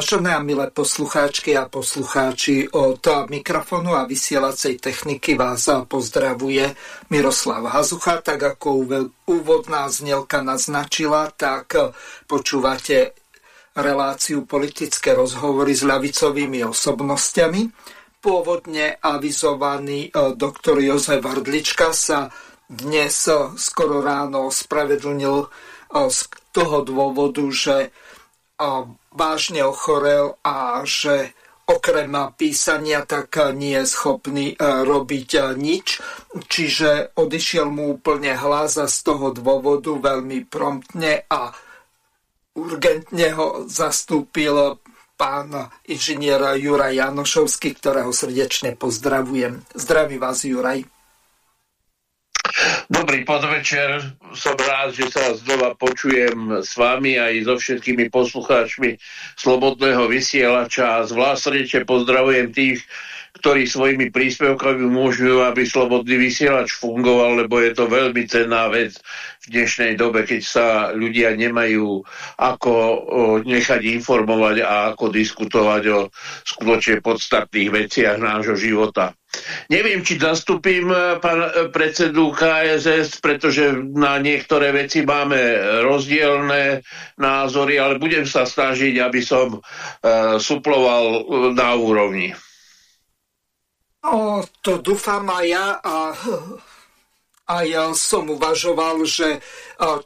Vážené a milé poslucháčky a poslucháči, od mikrofónu a vysielacej techniky vás pozdravuje Miroslav Hazucha. Tak ako úvodná znelka naznačila, tak počúvate reláciu politické rozhovory s ľavicovými osobnostiami. Pôvodne avizovaný e, doktor Jozef Hrdlička sa dnes e, skoro ráno spravedlnil e, z toho dôvodu, že vážne ochorel a že okrem písania tak nie je schopný e, robiť e, nič. Čiže odišiel mu úplne hlas a z toho dôvodu veľmi promptne a urgentne ho zastúpil pán inžinier Juraj Janošovský, ktorého srdečne pozdravujem. Zdraví vás, Juraj. Dobrý podvečer, som rád, že sa znova počujem s vami aj so všetkými poslucháčmi Slobodného vysielača a zvlášť pozdravujem tých, ktorí svojimi príspevkami umožňujú, aby Slobodný vysielač fungoval, lebo je to veľmi cenná vec v dnešnej dobe, keď sa ľudia nemajú ako nechať informovať a ako diskutovať o skutočne podstatných veciach nášho života. Neviem, či zastupím e, pán e, predsedu KSS, pretože na niektoré veci máme rozdielne názory, ale budem sa snažiť, aby som suploval na úrovni. No, to dúfam aj ja a a ja som uvažoval, že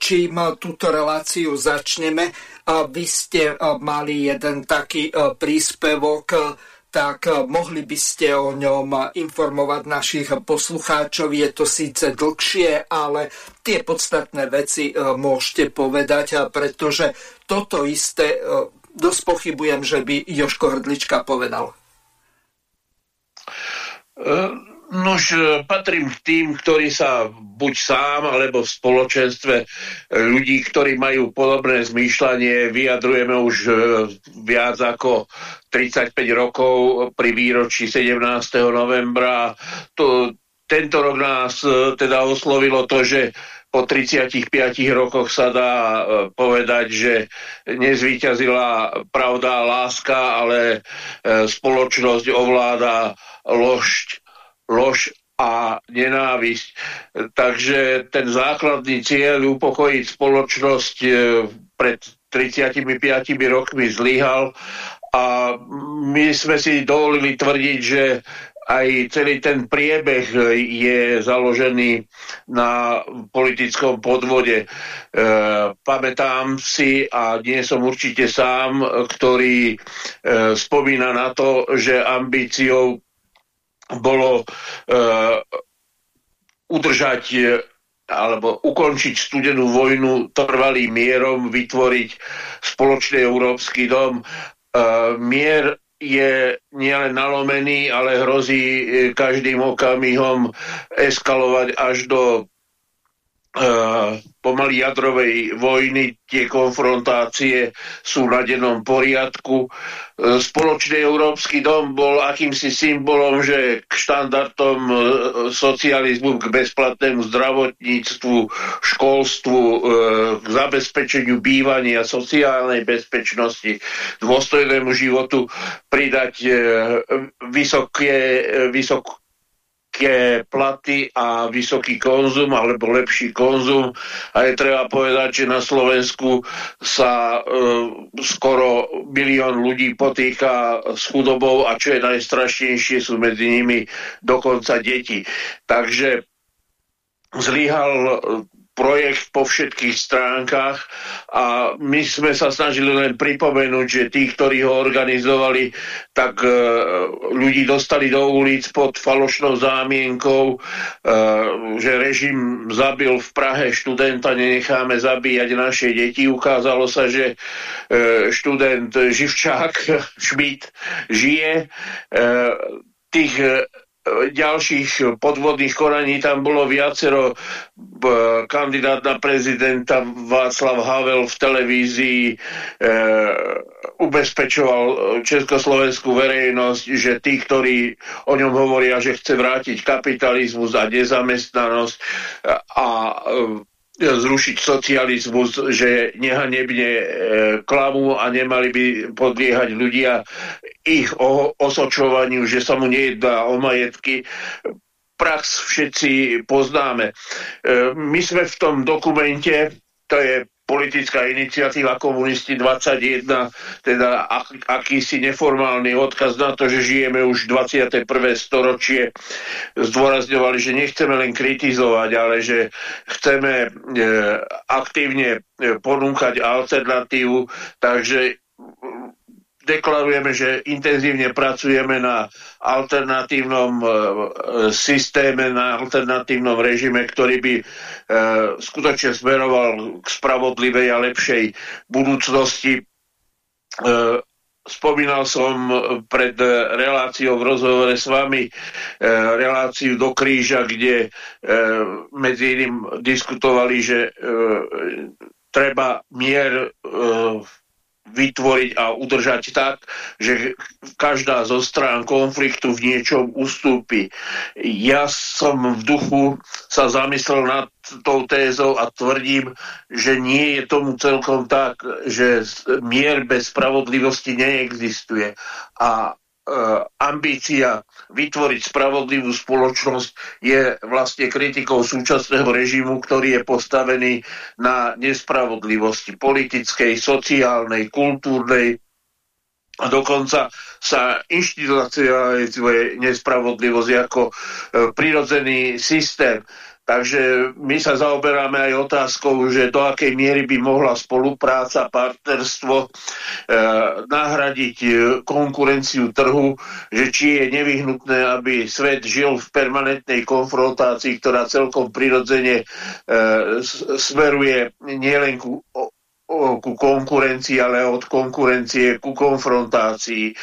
čím túto reláciu začneme, vy ste mali jeden taký príspevok tak eh, mohli by ste o ňom informovať našich poslucháčov. Je to síce dlhšie, ale tie podstatné veci eh, môžete povedať, eh, pretože toto isté dosť pochybujem, že by Joško Hrdlička povedal. Nož e, patrím k tým, ktorí sa buď sám, alebo v spoločenstve e, ľudí, ktorí majú podobné zmýšľanie, vyjadrujeme už e, viac ako 35 rokov pri výročí 17. novembra. To, tento rok nás teda oslovilo to, že po 35 rokoch sa dá povedať, že nezvíťazila pravda a láska, ale spoločnosť ovláda ložť lož a nenávisť. Takže ten základný cieľ upokojiť spoločnosť e, pred 35 rokmi zlyhal a my sme si dovolili tvrdiť, že aj celý ten priebeh je založený na politickom podvode. E, pamätám si, a nie som určite sám, ktorý e, spomína na to, že ambíciou bolo uh, udržať e, alebo ukončiť studenú vojnu trvalým mierom, vytvoriť spoločný európsky dom. Uh, mier je nielen nalomený, ale hrozí každým okamihom eskalovať až do pomaly jadrovej vojny, tie konfrontácie sú na dennom poriadku. E, spoločný Európsky dom bol akýmsi symbolom, že k štandardom e, socializmu, k bezplatnému zdravotníctvu, školstvu, e, k zabezpečeniu bývania, sociálnej bezpečnosti, dôstojnému životu pridať vysoké, vysok, nízke platy a vysoký konzum, alebo lepší konzum. A je treba povedať, že na Slovensku sa e, skoro milión ľudí potýka s chudobou a čo je najstrašnejšie, sú medzi nimi dokonca deti. Takže zlyhal projekt po všetkých stránkach a my sme sa snažili len pripomenúť, že tí, ktorí ho organizovali, tak e, ľudí dostali do ulic pod falošnou zámienkou, e, že režim zabil v Prahe študenta, nenecháme zabíjať naše deti. Ukázalo sa, že e, študent Živčák Šmit žije. E, tých ďalších podvodných koraní tam bolo viacero. Kandidát na prezidenta Václav Havel v televízii e, ubezpečoval československú verejnosť, že tí, ktorí o ňom hovoria, že chce vrátiť kapitalizmus a nezamestnanosť a e, zrušiť socializmus, že nehanebne e, klamu a nemali by podliehať ľudia ich osočovaniu, že sa mu nejedná o majetky. Prax všetci poznáme. E, my sme v tom dokumente, to je politická iniciatíva Komunisti 21, teda ak, akýsi neformálny odkaz na to, že žijeme už 21. storočie, zdôrazňovali, že nechceme len kritizovať, ale že chceme e, aktívne e, ponúkať alternatívu, takže deklarujeme, že intenzívne pracujeme na alternatívnom e, systéme, na alternatívnom režime, ktorý by e, skutočne smeroval k spravodlivej a lepšej budúcnosti. E, spomínal som pred reláciou v rozhovore s vami reláciu do kríža, kde medzi iným diskutovali, že treba mier vytvoriť a udržať tak, že každá zo strán konfliktu v niečom ustúpi. Ja som v duchu sa zamyslel nad tou tézou a tvrdím, že nie je tomu celkom tak, že mier bez spravodlivosti neexistuje. A ambícia vytvoriť spravodlivú spoločnosť je vlastne kritikou súčasného režimu, ktorý je postavený na nespravodlivosti politickej, sociálnej, kultúrnej a dokonca sa inštitucionalizuje nespravodlivosť ako e, prirodzený systém. Takže my sa zaoberáme aj otázkou, že do akej miery by mohla spolupráca, partnerstvo e, nahradiť e, konkurenciu trhu, že či je nevyhnutné, aby svet žil v permanentnej konfrontácii, ktorá celkom prirodzene e, smeruje nielen ku ku konkurencii, ale od konkurencie ku konfrontácii.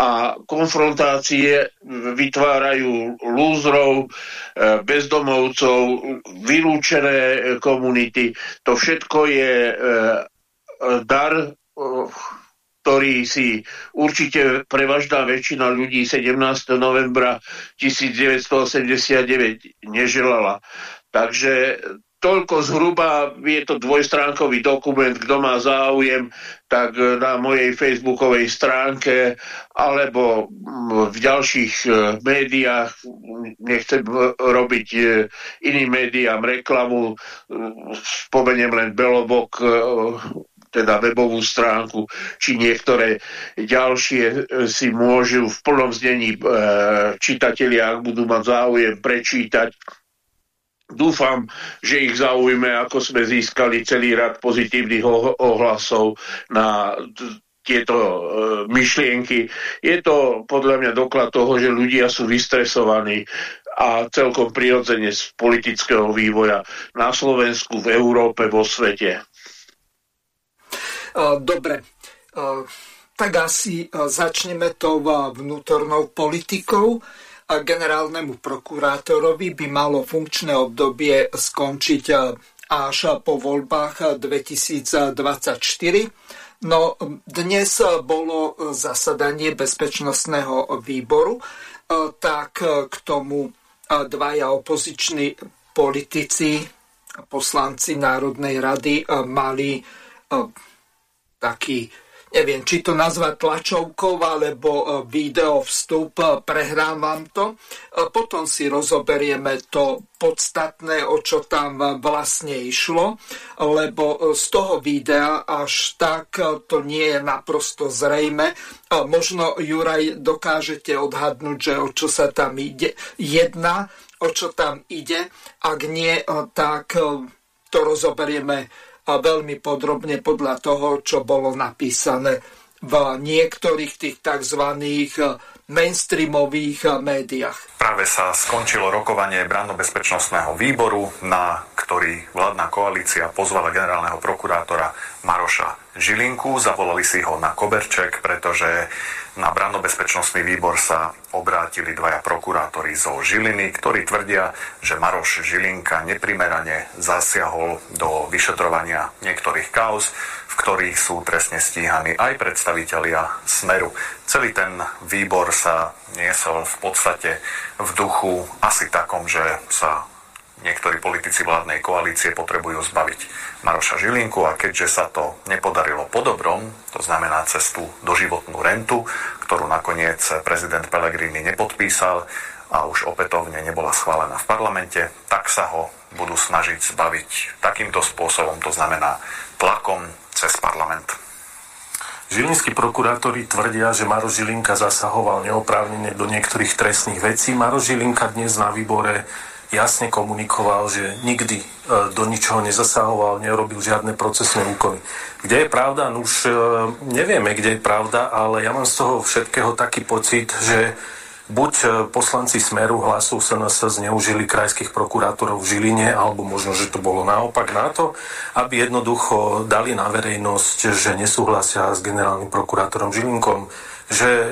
A konfrontácie vytvárajú lúzrov, e, bezdomovcov, vylúčené komunity. To všetko je e, dar, e, ktorý si určite prevažná väčšina ľudí 17. novembra 1989 neželala. Takže toľko zhruba, je to dvojstránkový dokument, kto má záujem, tak na mojej facebookovej stránke alebo v ďalších e, médiách, nechcem robiť e, iným médiám reklamu, spomeniem len Belobok, e, teda webovú stránku, či niektoré ďalšie si môžu v plnom znení čitatelia, ak budú mať záujem, prečítať Dúfam, že ich zaujme, ako sme získali celý rad pozitívnych ohlasov na tieto e, myšlienky. Je to podľa mňa doklad toho, že ľudia sú vystresovaní a celkom prirodzene z politického vývoja na Slovensku, v Európe, vo svete. E, dobre. E, tak asi začneme tou vnútornou politikou generálnemu prokurátorovi by malo funkčné obdobie skončiť eh, až po voľbách 2024. No dnes bolo zasadanie Bezpečnostného výboru, tak k tomu dvaja opoziční politici, poslanci Národnej rady mali taký neviem, či to nazvať tlačovkou alebo e, video vstup, e, vám to. E, potom si rozoberieme to podstatné, o čo tam vlastne išlo, lebo z toho videa až tak to nie je naprosto zrejme. Možno, Juraj, dokážete odhadnúť, že o čo sa tam ide. Jedna, o čo tam ide. Ak nie, tak to rozoberieme a veľmi podrobne podľa toho, čo bolo napísané v niektorých tých tzv. mainstreamových médiách. Práve sa skončilo rokovanie branno-bezpečnostného výboru, na ktorý vládna koalícia pozvala generálneho prokurátora Maroša Žilinku. Zavolali si ho na Koberček, pretože na brandobezpečnostný výbor sa obrátili dvaja prokurátori zo Žiliny, ktorí tvrdia, že Maroš Žilinka neprimerane zasiahol do vyšetrovania niektorých kauz, v ktorých sú trestne stíhaní aj predstavitelia Smeru. Celý ten výbor sa niesol v podstate v duchu asi takom, že sa niektorí politici vládnej koalície potrebujú zbaviť Maroša Žilinku a keďže sa to nepodarilo po dobrom, to znamená cestu doživotnú rentu, ktorú nakoniec prezident Pellegrini nepodpísal a už opätovne nebola schválená v parlamente, tak sa ho budú snažiť zbaviť takýmto spôsobom, to znamená tlakom cez parlament. Žilinskí prokurátori tvrdia, že Maro Žilinka zasahoval neoprávnene do niektorých trestných vecí. Maro Žilinka dnes na výbore jasne komunikoval, že nikdy e, do ničoho nezasahoval, nerobil žiadne procesné úkony. Kde je pravda? No už e, nevieme, kde je pravda, ale ja mám z toho všetkého taký pocit, že buď e, poslanci Smeru hlasu SNS zneužili krajských prokurátorov v Žiline, alebo možno, že to bolo naopak na to, aby jednoducho dali na verejnosť, že nesúhlasia s generálnym prokurátorom Žilinkom, že e,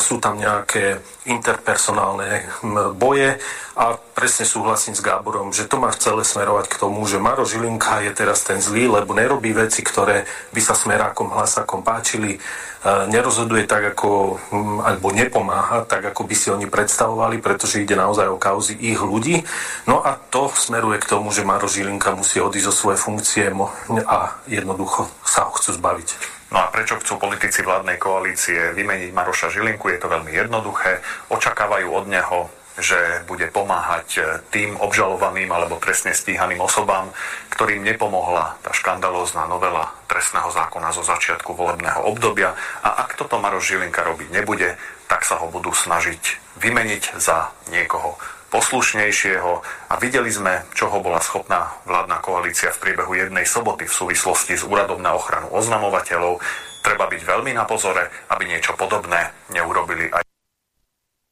sú tam nejaké interpersonálne boje a presne súhlasím s Gáborom, že to má celé smerovať k tomu, že Maro Žilinka je teraz ten zlý, lebo nerobí veci, ktoré by sa smerákom, hlasakom páčili nerozhoduje tak, ako, hm, alebo nepomáha tak, ako by si oni predstavovali, pretože ide naozaj o kauzy ich ľudí. No a to smeruje k tomu, že Maro Žilinka musí odísť zo svojej funkcie a jednoducho sa ho chcú zbaviť. No a prečo chcú politici vládnej koalície vymeniť Maroša Žilinku? Je to veľmi jednoduché. Očakávajú od neho že bude pomáhať e, tým obžalovaným alebo trestne stíhaným osobám, ktorým nepomohla tá škandalózna novela trestného zákona zo začiatku volebného obdobia. A ak toto Maroš Žilinka robiť nebude, tak sa ho budú snažiť vymeniť za niekoho poslušnejšieho a videli sme, čoho bola schopná vládna koalícia v priebehu jednej soboty v súvislosti s úradom na ochranu oznamovateľov. Treba byť veľmi na pozore, aby niečo podobné neurobili aj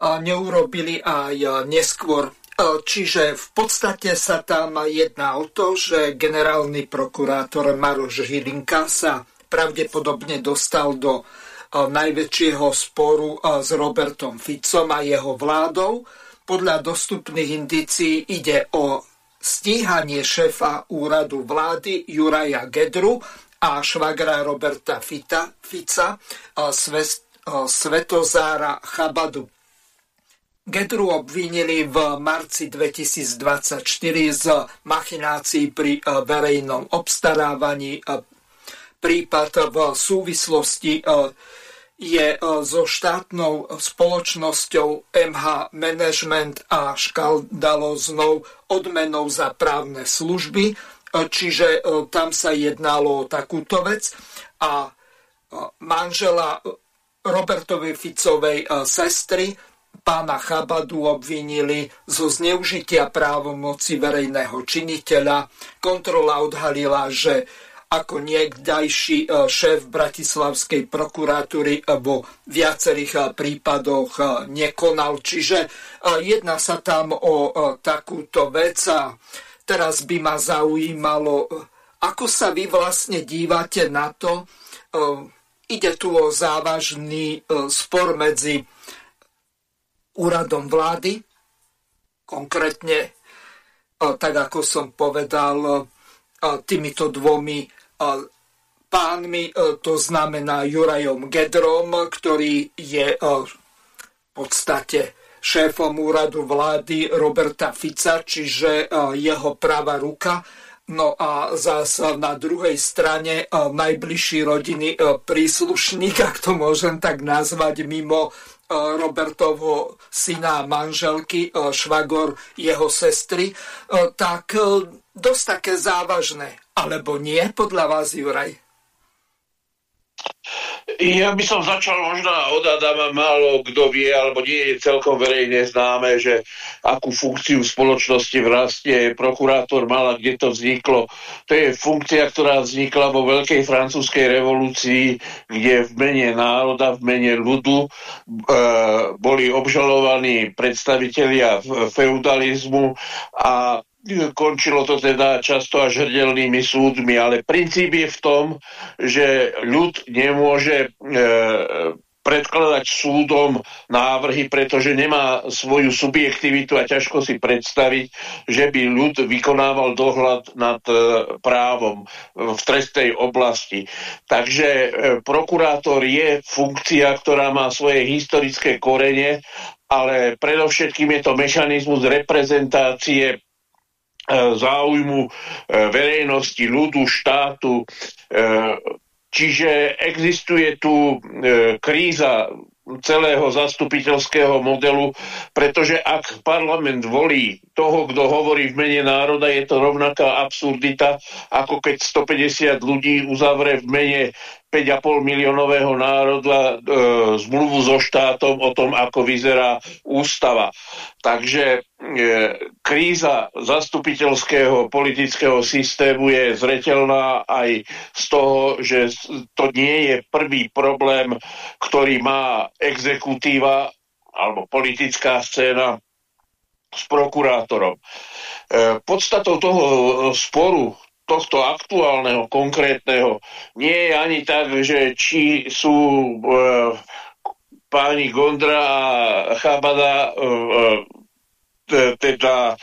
neurobili aj neskôr. Čiže v podstate sa tam jedná o to, že generálny prokurátor Maroš Hilinka sa pravdepodobne dostal do najväčšieho sporu s Robertom Ficom a jeho vládou. Podľa dostupných indícií ide o stíhanie šéfa úradu vlády Juraja Gedru a švagra Roberta Fita, Fica, Svetozára Chabadu. Gedru obvinili v marci 2024 z machinácií pri eh, verejnom obstarávaní. Eh, prípad v súvislosti eh, je so štátnou spoločnosťou MH Management a škandaloznou odmenou za právne služby, čiže tam sa jednalo o takúto vec a manžela Robertovej Ficovej sestry pána Chabadu obvinili zo zneužitia právomoci verejného činiteľa. Kontrola odhalila, že ako niekdajší e, šéf Bratislavskej prokuratúry vo viacerých e, prípadoch e, nekonal. Čiže jedná sa tam o takúto vec a teraz by ma zaujímalo, ako sa vy vlastne dívate na to. Ide tu o závažný spor medzi úradom vlády, konkrétne, tak ako som povedal, týmito dvomi pánmi, to znamená Jurajom Gedrom, ktorý je v podstate šéfom úradu vlády Roberta Fica, čiže jeho pravá ruka. No a zase na druhej strane najbližší rodiny príslušník, ak to môžem tak nazvať, mimo Robertovho syna a manželky, e, švagor jeho sestry, e, tak e, dosť také závažné. Alebo nie, podľa vás, Juraj? Ja by som začal možno od Adama, málo kto vie, alebo nie je celkom verejne známe, že akú funkciu v spoločnosti vlastne prokurátor mal a kde to vzniklo. To je funkcia, ktorá vznikla vo Veľkej francúzskej revolúcii, kde v mene národa, v mene ľudu e, boli obžalovaní predstavitelia feudalizmu a končilo to teda často až hrdelnými súdmi, ale princíp je v tom, že ľud nemôže e, predkladať súdom návrhy, pretože nemá svoju subjektivitu a ťažko si predstaviť, že by ľud vykonával dohľad nad e, právom v trestnej oblasti. Takže e, prokurátor je funkcia, ktorá má svoje historické korene, ale predovšetkým je to mechanizmus reprezentácie záujmu verejnosti, ľudu, štátu. Čiže existuje tu kríza celého zastupiteľského modelu, pretože ak parlament volí toho, kto hovorí v mene národa, je to rovnaká absurdita, ako keď 150 ľudí uzavre v mene 5,5 miliónového národa e, zmluvu so štátom o tom, ako vyzerá ústava. Takže e, kríza zastupiteľského politického systému je zretelná aj z toho, že to nie je prvý problém, ktorý má exekutíva alebo politická scéna s prokurátorom. E, podstatou toho sporu tohto aktuálneho, konkrétneho. Nie je ani tak, že či sú e, páni Gondra a Chabada e, teda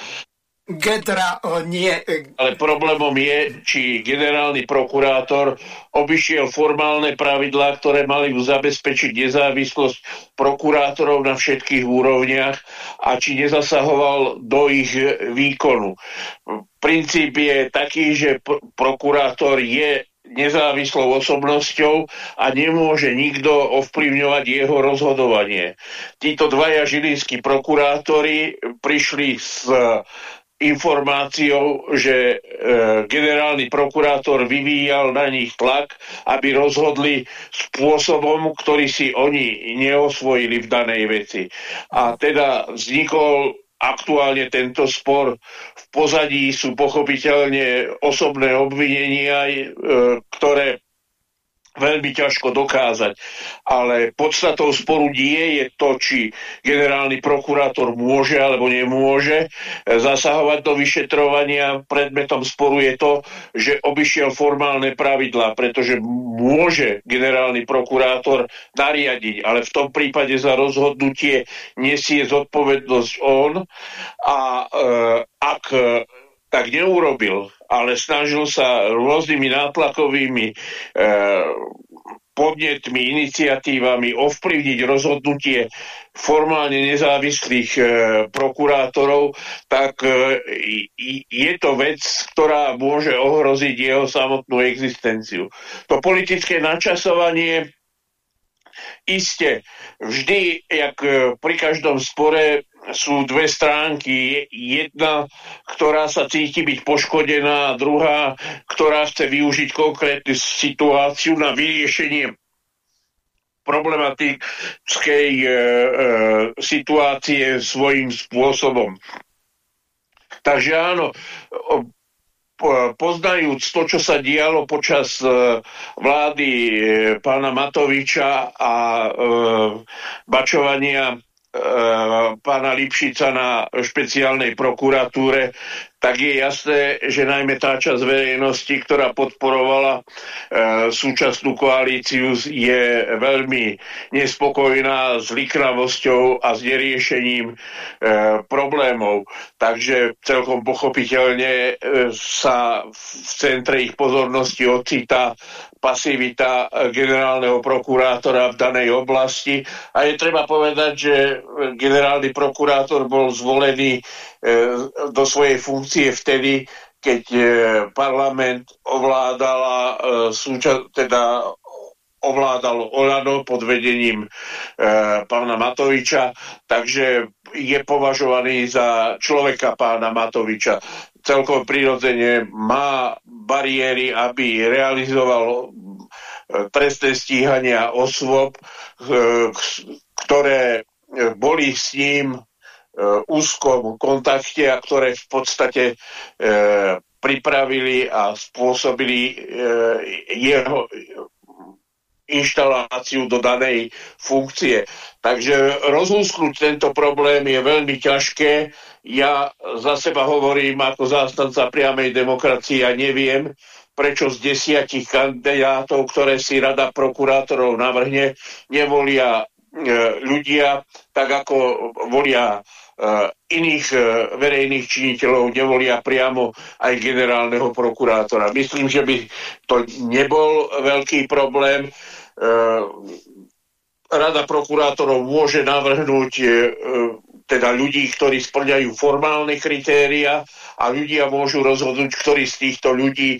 Gedra nie. Ale problémom je, či generálny prokurátor obišiel formálne pravidlá, ktoré mali zabezpečiť nezávislosť prokurátorov na všetkých úrovniach a či nezasahoval do ich výkonu. Princíp je taký, že prokurátor je nezávislou osobnosťou a nemôže nikto ovplyvňovať jeho rozhodovanie. Títo dvaja žilinskí prokurátori prišli s informáciou, že e, generálny prokurátor vyvíjal na nich tlak, aby rozhodli spôsobom, ktorý si oni neosvojili v danej veci. A teda vznikol aktuálne tento spor. V pozadí sú pochopiteľne osobné obvinenia, e, ktoré veľmi ťažko dokázať. Ale podstatou sporu nie je to, či generálny prokurátor môže alebo nemôže zasahovať do vyšetrovania. Predmetom sporu je to, že obišiel formálne pravidlá, pretože môže generálny prokurátor nariadiť, ale v tom prípade za rozhodnutie nesie zodpovednosť on a e, ak tak neurobil, ale snažil sa rôznymi nátlakovými e, podnetmi, iniciatívami ovplyvniť rozhodnutie formálne nezávislých e, prokurátorov, tak e, je to vec, ktorá môže ohroziť jeho samotnú existenciu. To politické načasovanie iste vždy, jak e, pri každom spore, sú dve stránky. Jedna, ktorá sa cíti byť poškodená a druhá, ktorá chce využiť konkrétnu situáciu na vyriešenie problematickej e, e, situácie svojím spôsobom. Takže áno, poznajúc to, čo sa dialo počas e, vlády e, pána Matoviča a e, bačovania pána Lipšica na špeciálnej prokuratúre, tak je jasné, že najmä tá časť verejnosti, ktorá podporovala e, súčasnú koalíciu, je veľmi nespokojná s liknavosťou a s neriešením e, problémov. Takže celkom pochopiteľne e, sa v centre ich pozornosti ocitá pasivita generálneho prokurátora v danej oblasti. A je treba povedať, že generálny prokurátor bol zvolený E, do svojej funkcie vtedy, keď parlament ovládala súča- teda ovládal Olano pod vedením e, pána Matoviča, takže je považovaný za človeka pána Matoviča. Celkom prirodzene má bariéry, aby realizoval trestné stíhania osôb, ktoré boli s ním E, úzkom kontakte a ktoré v podstate e, pripravili a spôsobili e, jeho inštaláciu do danej funkcie. Takže rozlúsknuť tento problém je veľmi ťažké. Ja za seba hovorím ako zástanca priamej demokracie a neviem, prečo z desiatich kandidátov, ktoré si rada prokurátorov navrhne, nevolia e, ľudia tak, ako volia Eh, iných eh, verejných činiteľov nevolia priamo aj generálneho prokurátora. Myslím, že by to nebol veľký problém. Eh, Rada prokurátorov môže navrhnúť teda ľudí, ktorí splňajú formálne kritéria a ľudia môžu rozhodnúť, ktorý z týchto ľudí e,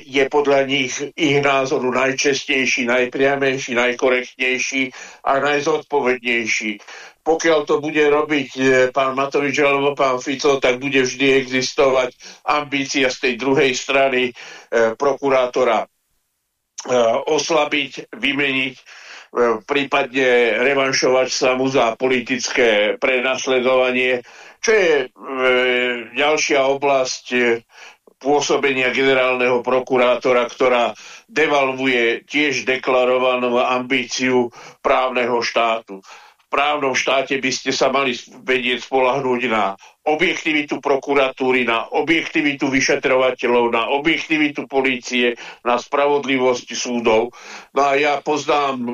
je podľa nich ich názoru najčestnejší, najpriamejší, najkorektnejší a najzodpovednejší. Pokiaľ to bude robiť pán Matovič alebo pán Fico, tak bude vždy existovať ambícia z tej druhej strany prokurátora oslabiť, vymeniť E, prípadne revanšovať sa mu za politické prenasledovanie, čo je e, ďalšia oblasť e, pôsobenia generálneho prokurátora, ktorá devalvuje tiež deklarovanú ambíciu právneho štátu právnom štáte by ste sa mali vedieť spolahnúť na objektivitu prokuratúry, na objektivitu vyšetrovateľov, na objektivitu policie, na spravodlivosť súdov. No a ja poznám e,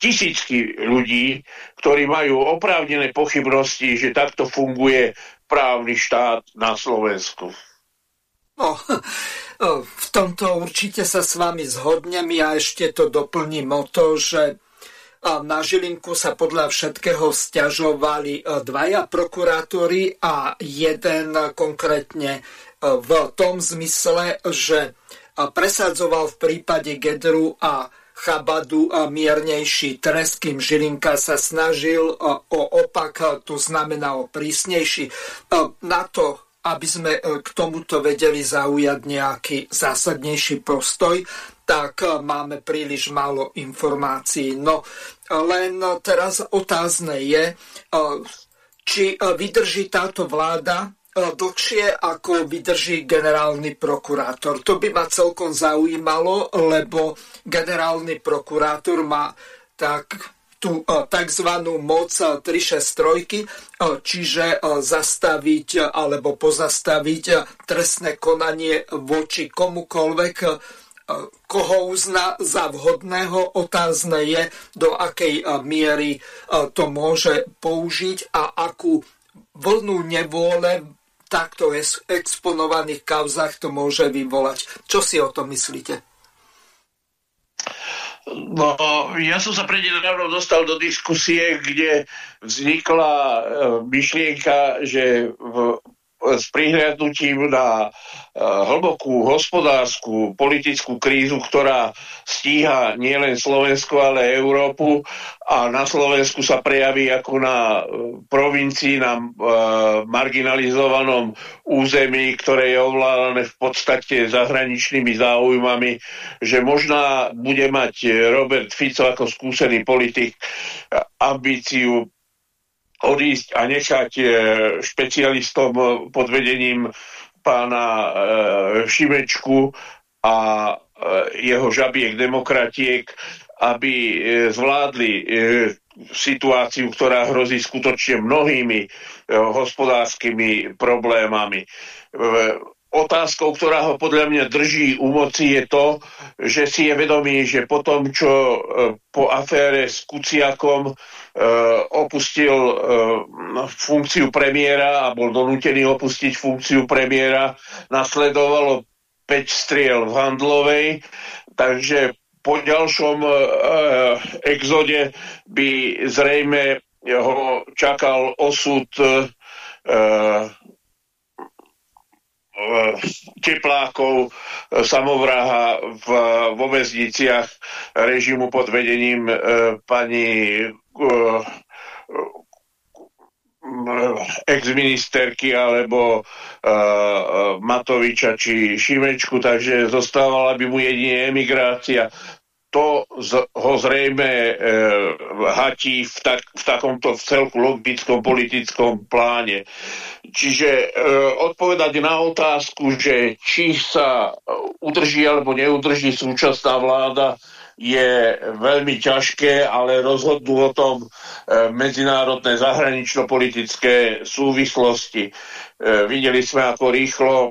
tisícky ľudí, ktorí majú oprávnené pochybnosti, že takto funguje právny štát na Slovensku. No, v tomto určite sa s vami zhodnem. Ja ešte to doplním o to, že na Žilinku sa podľa všetkého stiažovali e, dvaja prokurátori a jeden konkrétne e, v tom zmysle, že e, presadzoval v prípade Gedru a Chabadu miernejší trest, kým Žilinka sa snažil o opak, to znamená o prísnejší. Na to aby sme k tomuto vedeli zaujať nejaký zásadnejší postoj, tak eh, máme príliš málo informácií. No len teraz otázne je, eh, či eh, vydrží táto vláda dlhšie, ako vydrží generálny prokurátor. To by ma celkom zaujímalo, lebo generálny prokurátor má tak tú tzv. moc 363, čiže zastaviť alebo pozastaviť trestné konanie voči komukolvek, koho uzná za vhodného. Otázne je, do akej miery to môže použiť a akú vlnu nevôle takto exponovaných kauzach to môže vyvolať. Čo si o tom myslíte? No, ja som sa prednedávno dostal do diskusie, kde vznikla e, myšlienka, že v s prihľadnutím na e, hlbokú hospodárskú, politickú krízu, ktorá stíha nielen Slovensko, ale Európu. A na Slovensku sa prejaví ako na e, provincii, na e, marginalizovanom území, ktoré je ovládané v podstate zahraničnými záujmami, že možná bude mať Robert Fico ako skúsený politik ambíciu odísť a nechať e, špecialistom pod vedením pána e, Šimečku a e, jeho žabiek demokratiek, aby zvládli situáciu, ktorá hrozí skutočne mnohými hospodárskymi problémami. Otázkou, ktorá ho podľa mňa drží u moci, je to, že si je vedomý, že po tom, čo e, po afére s Kuciakom e, opustil e, funkciu premiéra a bol donútený opustiť funkciu premiéra, nasledovalo 5 striel v Handlovej, takže po ďalšom exode by zrejme ho čakal osud teplákov, samovraha v, vo väzniciach režimu pod vedením e, pani exministerky alebo uh, Matoviča či Šimečku, takže zostávala by mu jedine emigrácia to z, ho zrejme e, hatí v, tak, v takomto v celku logickom politickom pláne. Čiže e, odpovedať na otázku, že či sa udrží alebo neudrží súčasná vláda, je veľmi ťažké, ale rozhodnú o tom e, medzinárodné zahranično-politické súvislosti. E, videli sme, ako rýchlo e,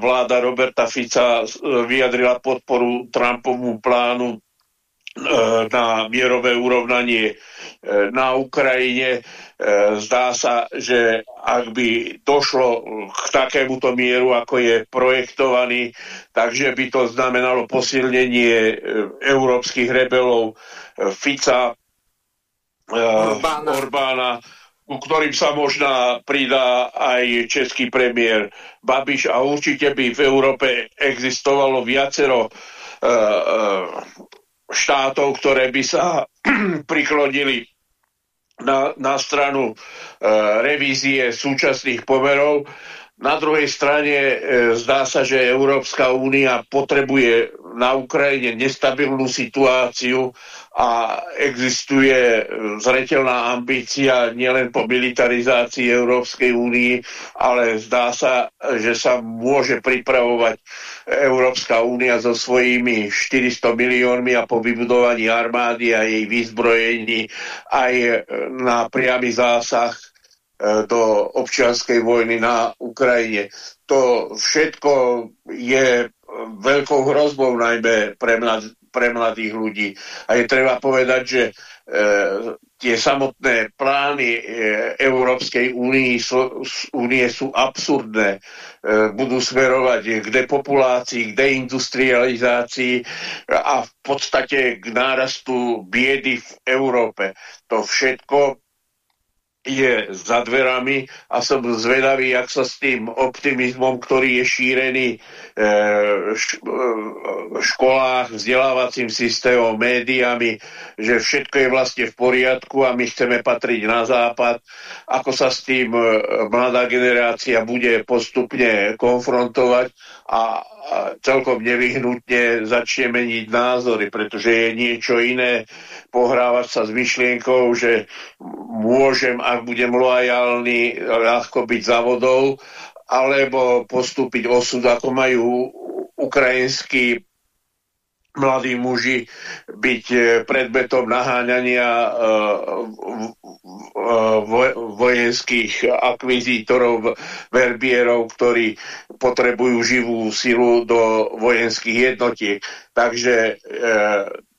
vláda Roberta Fica vyjadrila podporu Trumpovmu plánu na mierové urovnanie e, na Ukrajine. E, zdá sa, že ak by došlo k takémuto mieru, ako je projektovaný, takže by to znamenalo posilnenie európskych rebelov Fica, Orbána, Orbána ku ktorým sa možná pridá aj český premiér Babiš a určite by v Európe existovalo viacero uh, uh, štátov, ktoré by sa priklonili na, na stranu uh, revízie súčasných pomerov. Na druhej strane uh, zdá sa, že Európska únia potrebuje na Ukrajine nestabilnú situáciu a existuje e, zretelná ambícia nielen po militarizácii Európskej únii, ale zdá sa, že sa môže pripravovať Európska únia so svojimi 400 miliónmi a po vybudovaní armády a jej vyzbrojení aj na priamy zásah e, do občianskej vojny na Ukrajine. To všetko je veľkou hrozbou najmä pre, mlad, pre mladých ľudí. A je treba povedať, že e, tie samotné plány e, Európskej únie sú, sú absurdné. E, budú smerovať k depopulácii, k deindustrializácii a v podstate k nárastu biedy v Európe. To všetko je za dverami a som zvedavý, jak sa s tým optimizmom, ktorý je šírený e, v školách, vzdelávacím systémom, médiami, že všetko je vlastne v poriadku a my chceme patriť na západ, ako sa s tým e, mladá generácia bude postupne konfrontovať a celkom nevyhnutne začne meniť názory, pretože je niečo iné pohrávať sa s myšlienkou, že môžem, ak budem loajálny, ľahko byť za vodou, alebo postúpiť osud, ako majú ukrajinskí mladí muži byť e, predmetom naháňania e, e, vojenských akvizítorov, verbierov, ktorí potrebujú živú silu do vojenských jednotiek. Takže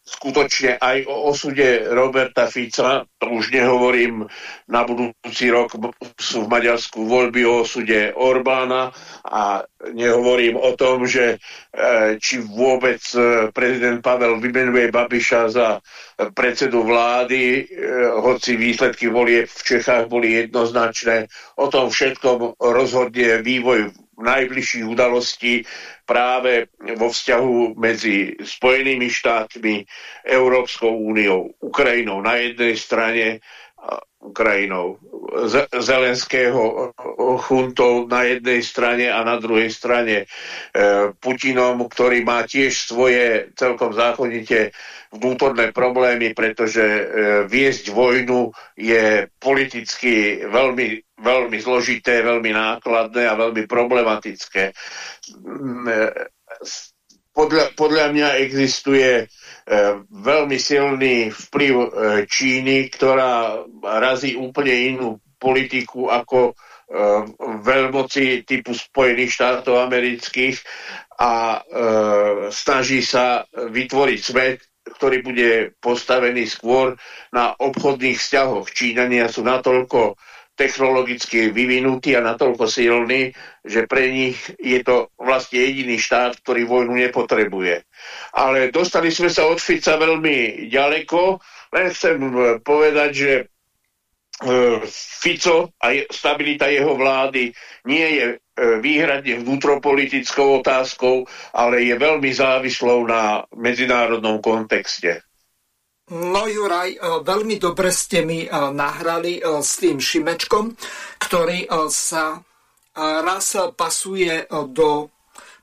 skutočne aj o osude Roberta Fica, to už nehovorím, na budúci rok sú v Maďarsku voľby o osude Orbána a nehovorím o tom, že e, či vôbec e, prezident Pavel vymenuje Babiša za predsedu vlády, e, hoci výsledky volie v Čechách boli jednoznačné. O tom všetkom rozhodne vývoj najbližších udalostí práve vo vzťahu medzi Spojenými štátmi, Európskou úniou, Ukrajinou na jednej strane, Ukrajinou, Zelenského chuntov na jednej strane a na druhej strane e, Putinom, ktorý má tiež svoje celkom zákonite vnútorné problémy, pretože e, viesť vojnu je politicky veľmi veľmi zložité, veľmi nákladné a veľmi problematické. Mm, e, podľa, podľa mňa existuje e, veľmi silný vplyv e, Číny, ktorá razí úplne inú politiku ako veľmoci typu Spojených štátov amerických a snaží sa vytvoriť svet, ktorý bude postavený skôr na obchodných vzťahoch. Číňania sú natoľko technologicky vyvinutý a natoľko silný, že pre nich je to vlastne jediný štát, ktorý vojnu nepotrebuje. Ale dostali sme sa od Fica veľmi ďaleko, len chcem povedať, že e, Fico a stabilita jeho vlády nie je e, výhradne vnútropolitickou otázkou, ale je veľmi závislou na medzinárodnom kontexte. No Juraj, e, veľmi dobre ste mi e, nahrali e, s tým Šimečkom, ktorý sa raz pasuje do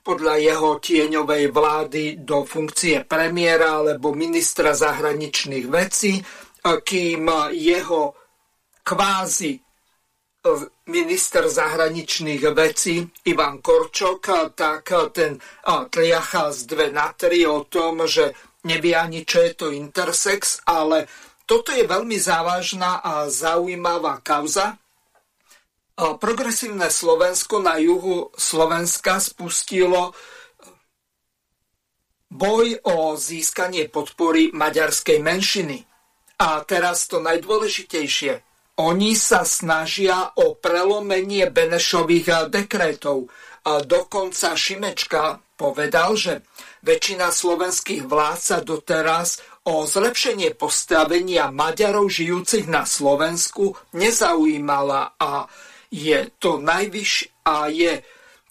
podľa jeho tieňovej vlády do funkcie premiéra alebo ministra zahraničných vecí, kým jeho kvázi minister zahraničných vecí Ivan Korčok, tak ten tliacha z dve na tri o tom, že nevie ani, čo je to intersex, ale toto je veľmi závažná a zaujímavá kauza. Progresívne Slovensko na juhu Slovenska spustilo boj o získanie podpory maďarskej menšiny. A teraz to najdôležitejšie. Oni sa snažia o prelomenie Benešových dekrétov. Dokonca Šimečka povedal, že väčšina slovenských vlád sa doteraz o zlepšenie postavenia Maďarov žijúcich na Slovensku nezaujímala a je to, najvyš, a je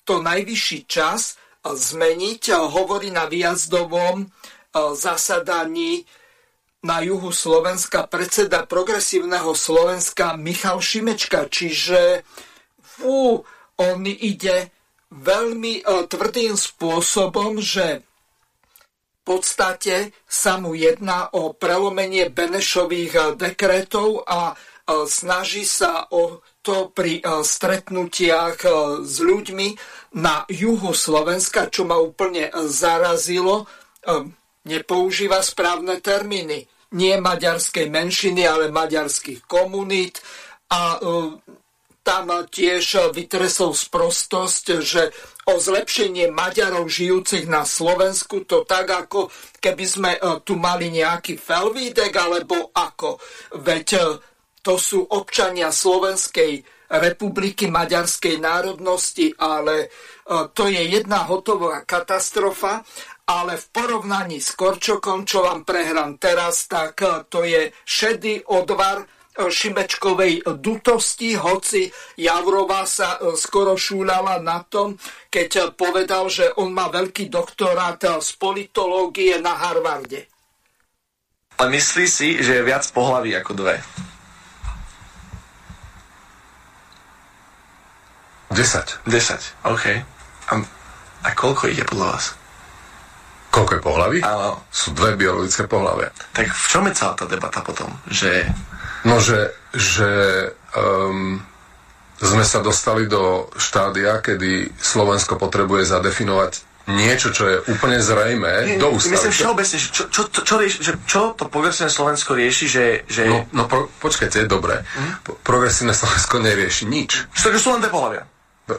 to najvyšší čas zmeniť, hovorí na výjazdovom zasadaní na juhu Slovenska predseda progresívneho Slovenska Michal Šimečka. Čiže fú, on ide veľmi uh, tvrdým spôsobom, že v podstate sa mu jedná o prelomenie Benešových uh, dekretov a uh, snaží sa o to pri stretnutiach s ľuďmi na juhu Slovenska, čo ma úplne zarazilo, nepoužíva správne termíny. Nie maďarskej menšiny, ale maďarských komunít a tam tiež vytresol sprostosť, že o zlepšenie Maďarov žijúcich na Slovensku, to tak ako keby sme e, tu mali nejaký felvídek, alebo ako. Veď e, to sú občania Slovenskej republiky maďarskej národnosti, ale e, to je jedna hotová katastrofa, ale v porovnaní s Korčokom, čo vám prehrám teraz, tak to je šedý odvar Šimečkovej dutosti, hoci Javrová sa e, skoro šúľala na tom, keď povedal, že on má veľký doktorát z politológie na Harvarde. Ale myslí si, že je viac pohlaví ako dve? 10. 10, OK. A, a koľko ide podľa vás? Koľko je pohlaví? Áno. Sú dve biologické pohlavia. Tak v čom je celá tá debata potom? Že No, že, že um, sme sa dostali do štádia, kedy Slovensko potrebuje zadefinovať niečo, čo je úplne zrejme Nie, do ústavy. Myslím všeobecne, čo, čo, čo, čo, rieši, že, čo to progresívne Slovensko rieši, že... že... No, no pro, počkajte, dobre. Mm? Progresívne Slovensko nerieši nič. Čo, sú len dve pohľavia?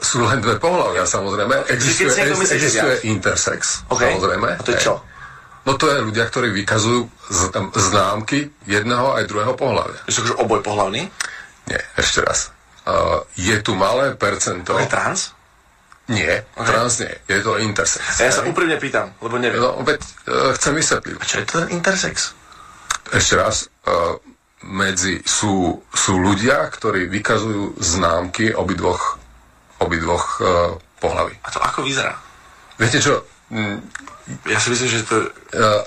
Sú len dve pohľavia, samozrejme. Existuje, existuje intersex, okay. samozrejme. A to je čo? No to je ľudia, ktorí vykazujú známky jedného aj druhého pohľavia. Je to oboj pohľavný? Nie, ešte raz. Uh, je tu malé percento... To je trans? Nie, okay. trans nie. Je to intersex. Ja sa úprimne pýtam, lebo neviem. No, veď uh, chcem vysvetliť. A čo je to ten intersex? Ešte raz. Uh, medzi sú, sú ľudia, ktorí vykazujú známky obidvoch, obidvoch uh, pohlaví. A to ako vyzerá? Viete čo, Mm, ja si myslím, že to...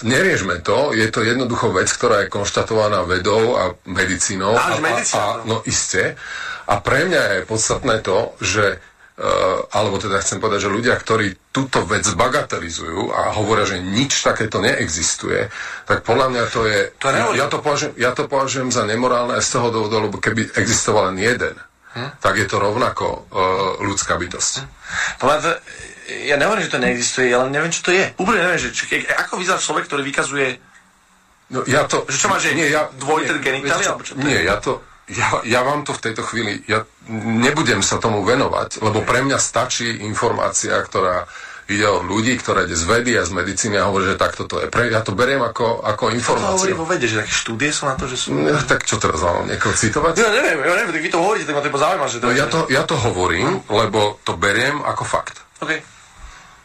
Neriežme to, je to jednoducho vec, ktorá je konštatovaná vedou a medicínou. A, a, a, no iste. A pre mňa je podstatné to, že Uh, alebo teda chcem povedať, že ľudia, ktorí túto vec bagatelizujú a hovoria, že nič takéto neexistuje, tak podľa mňa to je... To je ja, to považujem, ja to považujem za nemorálne z toho dôvodu, lebo keby existoval len jeden, hm? tak je to rovnako uh, ľudská bytosť. Hm ja nehovorím, že to neexistuje, ale neviem, čo to je. Úplne neviem, že či, ako vyzerá človek, ktorý vykazuje... No ja to... Že čo má, že nie, ja, dvojiter genitália? Nie, ja to... Ja, ja vám to v tejto chvíli... Ja nebudem sa tomu venovať, lebo pre mňa stačí informácia, ktorá ide o ľudí, ktoré z vedy a z medicíny a hovorí, že takto to je. Pre, ja to beriem ako, ako informáciu. To hovorí vo vede, že také štúdie sú na to, že sú... No, tak čo teraz mám niekoho citovať? Ja neviem, ja neviem, tak vy to hovoríte, tak ma to zaujíma, že to... No, ja, to, ja to hovorím, no. lebo to beriem ako fakt. Okay.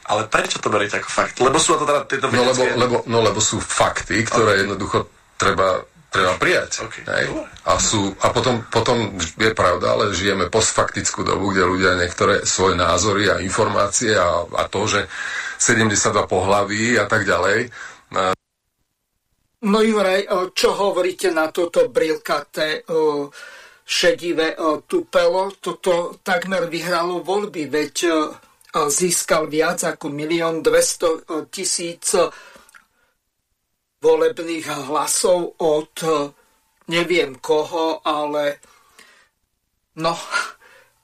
Ale prečo to beriete ako fakt? Lebo sú to teda tieto no lebo, lebo, no lebo sú fakty, ktoré okay. jednoducho treba, treba prijať. Okay. Hej? A, sú, a potom, potom je pravda, ale žijeme postfaktickú dobu, kde ľudia niektoré svoje názory a informácie a, a to, že 72 pohlaví a tak ďalej. No Juraj, čo hovoríte na toto brilkaté šedivé tupelo? Toto takmer vyhralo voľby, veď získal viac ako milión 200 tisíc volebných hlasov od neviem koho, ale no,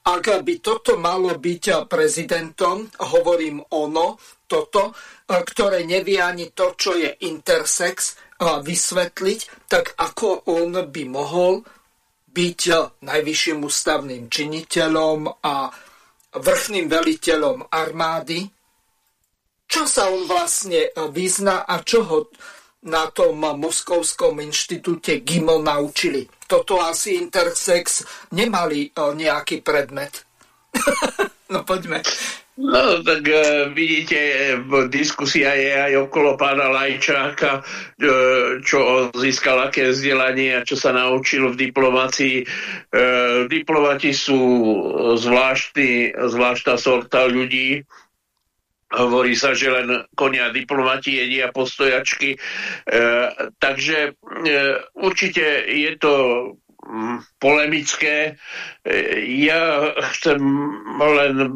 ak by toto malo byť prezidentom, hovorím ono, toto, ktoré nevie ani to, čo je intersex, vysvetliť, tak ako on by mohol byť najvyšším ústavným činiteľom a vrchným veliteľom armády, čo sa on vlastne vyzná a čo ho na tom Moskovskom inštitúte GIMO naučili. Toto asi intersex nemali nejaký predmet. no poďme. No, tak uh, vidíte, diskusia je aj okolo pána Lajčáka, čo získal aké vzdelanie a čo sa naučil v diplomácii. Diplomati sú zvláštny, zvláštna sorta ľudí, Hovorí sa, že len konia diplomati jedia postojačky. E, takže e, určite je to polemické. Ja chcem len e,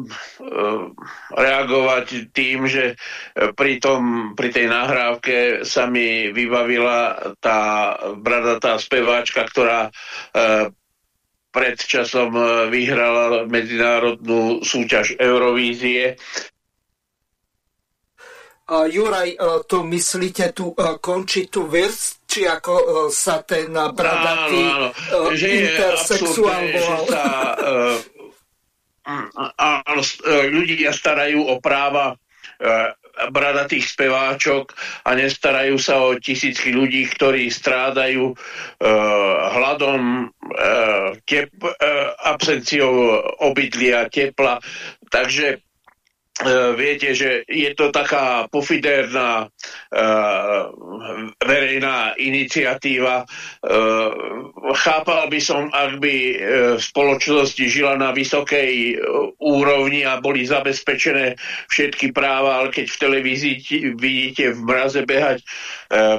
reagovať tým, že pri, tom, pri tej nahrávke sa mi vybavila tá bradatá speváčka, ktorá e, pred časom vyhrala medzinárodnú súťaž Eurovízie Juraj, e, to myslíte tu e, končitu Wirst, či ako e, sa ten bradatý áno, áno. Že intersexuál volal? Že sa, áno, ľudia starajú o práva bradatých speváčok a nestarajú sa o tisícky ľudí, ktorí strádajú uh, hladom, uh, tep, uh, absenciou obydlia, tepla. Takže E, viete, že je to taká pofiderná e, verejná iniciatíva. E, chápal by som, ak by e, spoločnosť žila na vysokej e, úrovni a boli zabezpečené všetky práva, ale keď v televízii vidíte v mraze behať e,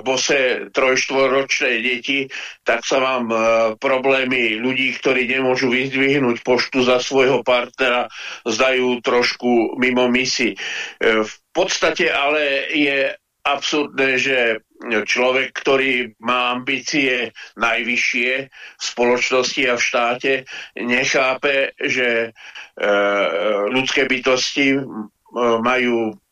bose trojštvoročné deti, tak sa vám e, problémy ľudí, ktorí nemôžu vyzdvihnúť poštu za svojho partnera, zdajú trošku mimo misi. E, v podstate ale je absurdné, že človek, ktorý má ambície najvyššie v spoločnosti a v štáte, nechápe, že e, ľudské bytosti majú E,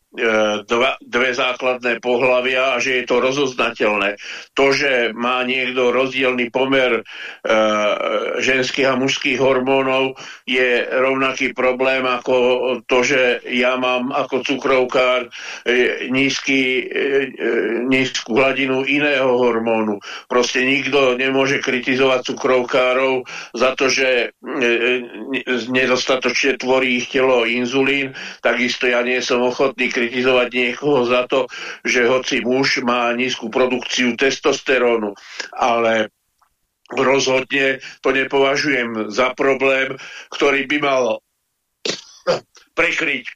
dva, dve základné pohľavia a že je to rozoznateľné. To, že má niekto rozdielný pomer e, ženských a mužských hormónov, je rovnaký problém ako to, že ja mám ako cukrovkár e, nízky, e, e nízku hladinu iného hormónu. Proste nikto nemôže kritizovať cukrovkárov za to, že e, e nedostatočne tvorí ich telo inzulín, takisto ja nie som ochotný kritizovať kritizovať niekoho za to, že hoci muž má nízku produkciu testosterónu, ale rozhodne to nepovažujem za problém, ktorý by mal prekryť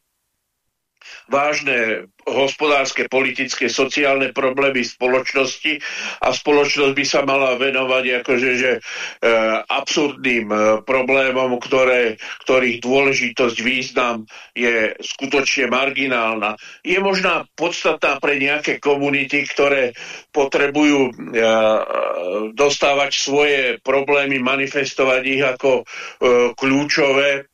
vážne hospodárske, politické, sociálne problémy spoločnosti a spoločnosť by sa mala venovať akože, že, e, absurdným e, problémom, ktoré, ktorých dôležitosť, význam je skutočne marginálna. Je možná podstatná pre nejaké komunity, ktoré potrebujú e, dostávať svoje problémy, manifestovať ich ako e, kľúčové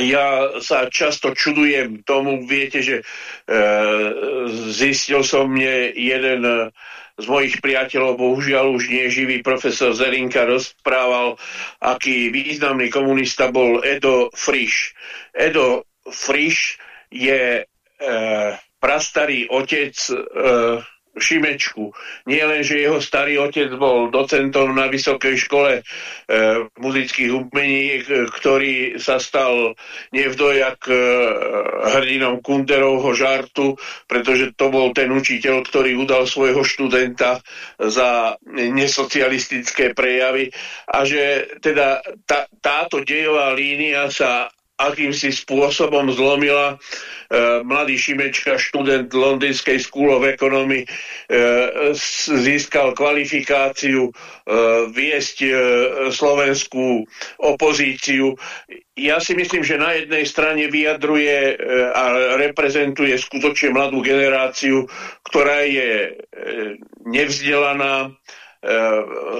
ja sa často čudujem tomu, viete, že e, zistil som mne jeden z mojich priateľov, bohužiaľ už nie živý profesor Zerinka, rozprával, aký významný komunista bol Edo Frisch. Edo Frisch je e, prastarý otec e, Šimečku. Nie len, že jeho starý otec bol docentom na vysokej škole e, muzických umení, ktorý sa stal nevdojak e, hrdinom Kunderovho žartu, pretože to bol ten učiteľ, ktorý udal svojho študenta za nesocialistické prejavy a že teda tá, táto dejová línia sa akýmsi spôsobom zlomila. E, mladý Šimečka, študent Londýnskej School of Economy, e, získal kvalifikáciu e, viesť e, slovenskú opozíciu. Ja si myslím, že na jednej strane vyjadruje e, a reprezentuje skutočne mladú generáciu, ktorá je e, nevzdelaná,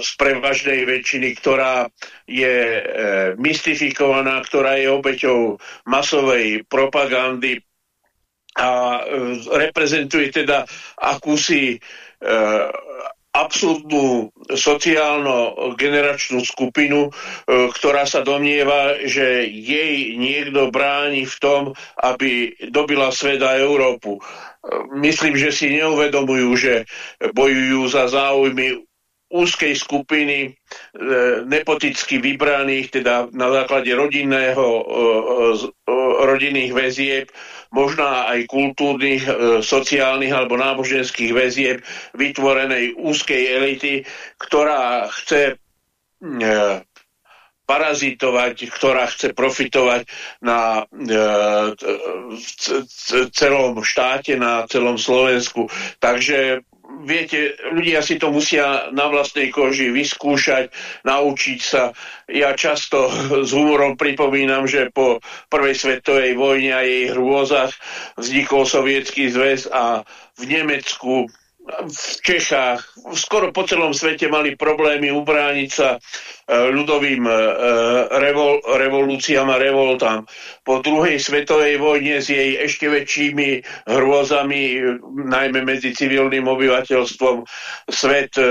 z prevažnej väčšiny, ktorá je e, mystifikovaná, ktorá je obeťou masovej propagandy a e, reprezentuje teda akúsi e, absurdnú sociálno-generačnú skupinu, ktorá sa domnieva, že jej niekto bráni v tom, aby dobila svet a Európu. Myslím, že si neuvedomujú, že bojujú za záujmy úzkej skupiny e, nepoticky vybraných, teda na základe rodinného, e, e, rodinných väzieb, možná aj kultúrnych, sociálnych alebo náboženských väzieb vytvorenej úzkej elity, ktorá chce parazitovať, ktorá chce profitovať na celom štáte, na celom Slovensku. Takže viete, ľudia si to musia na vlastnej koži vyskúšať, naučiť sa. Ja často s humorom pripomínam, že po prvej svetovej vojne a jej hrôzach vznikol sovietský zväz a v Nemecku v Čechách, skoro po celom svete mali problémy ubrániť sa e, ľudovým e, revol, revolúciám a revoltám. Po druhej svetovej vojne s jej ešte väčšími hrôzami, najmä medzi civilným obyvateľstvom, svet e,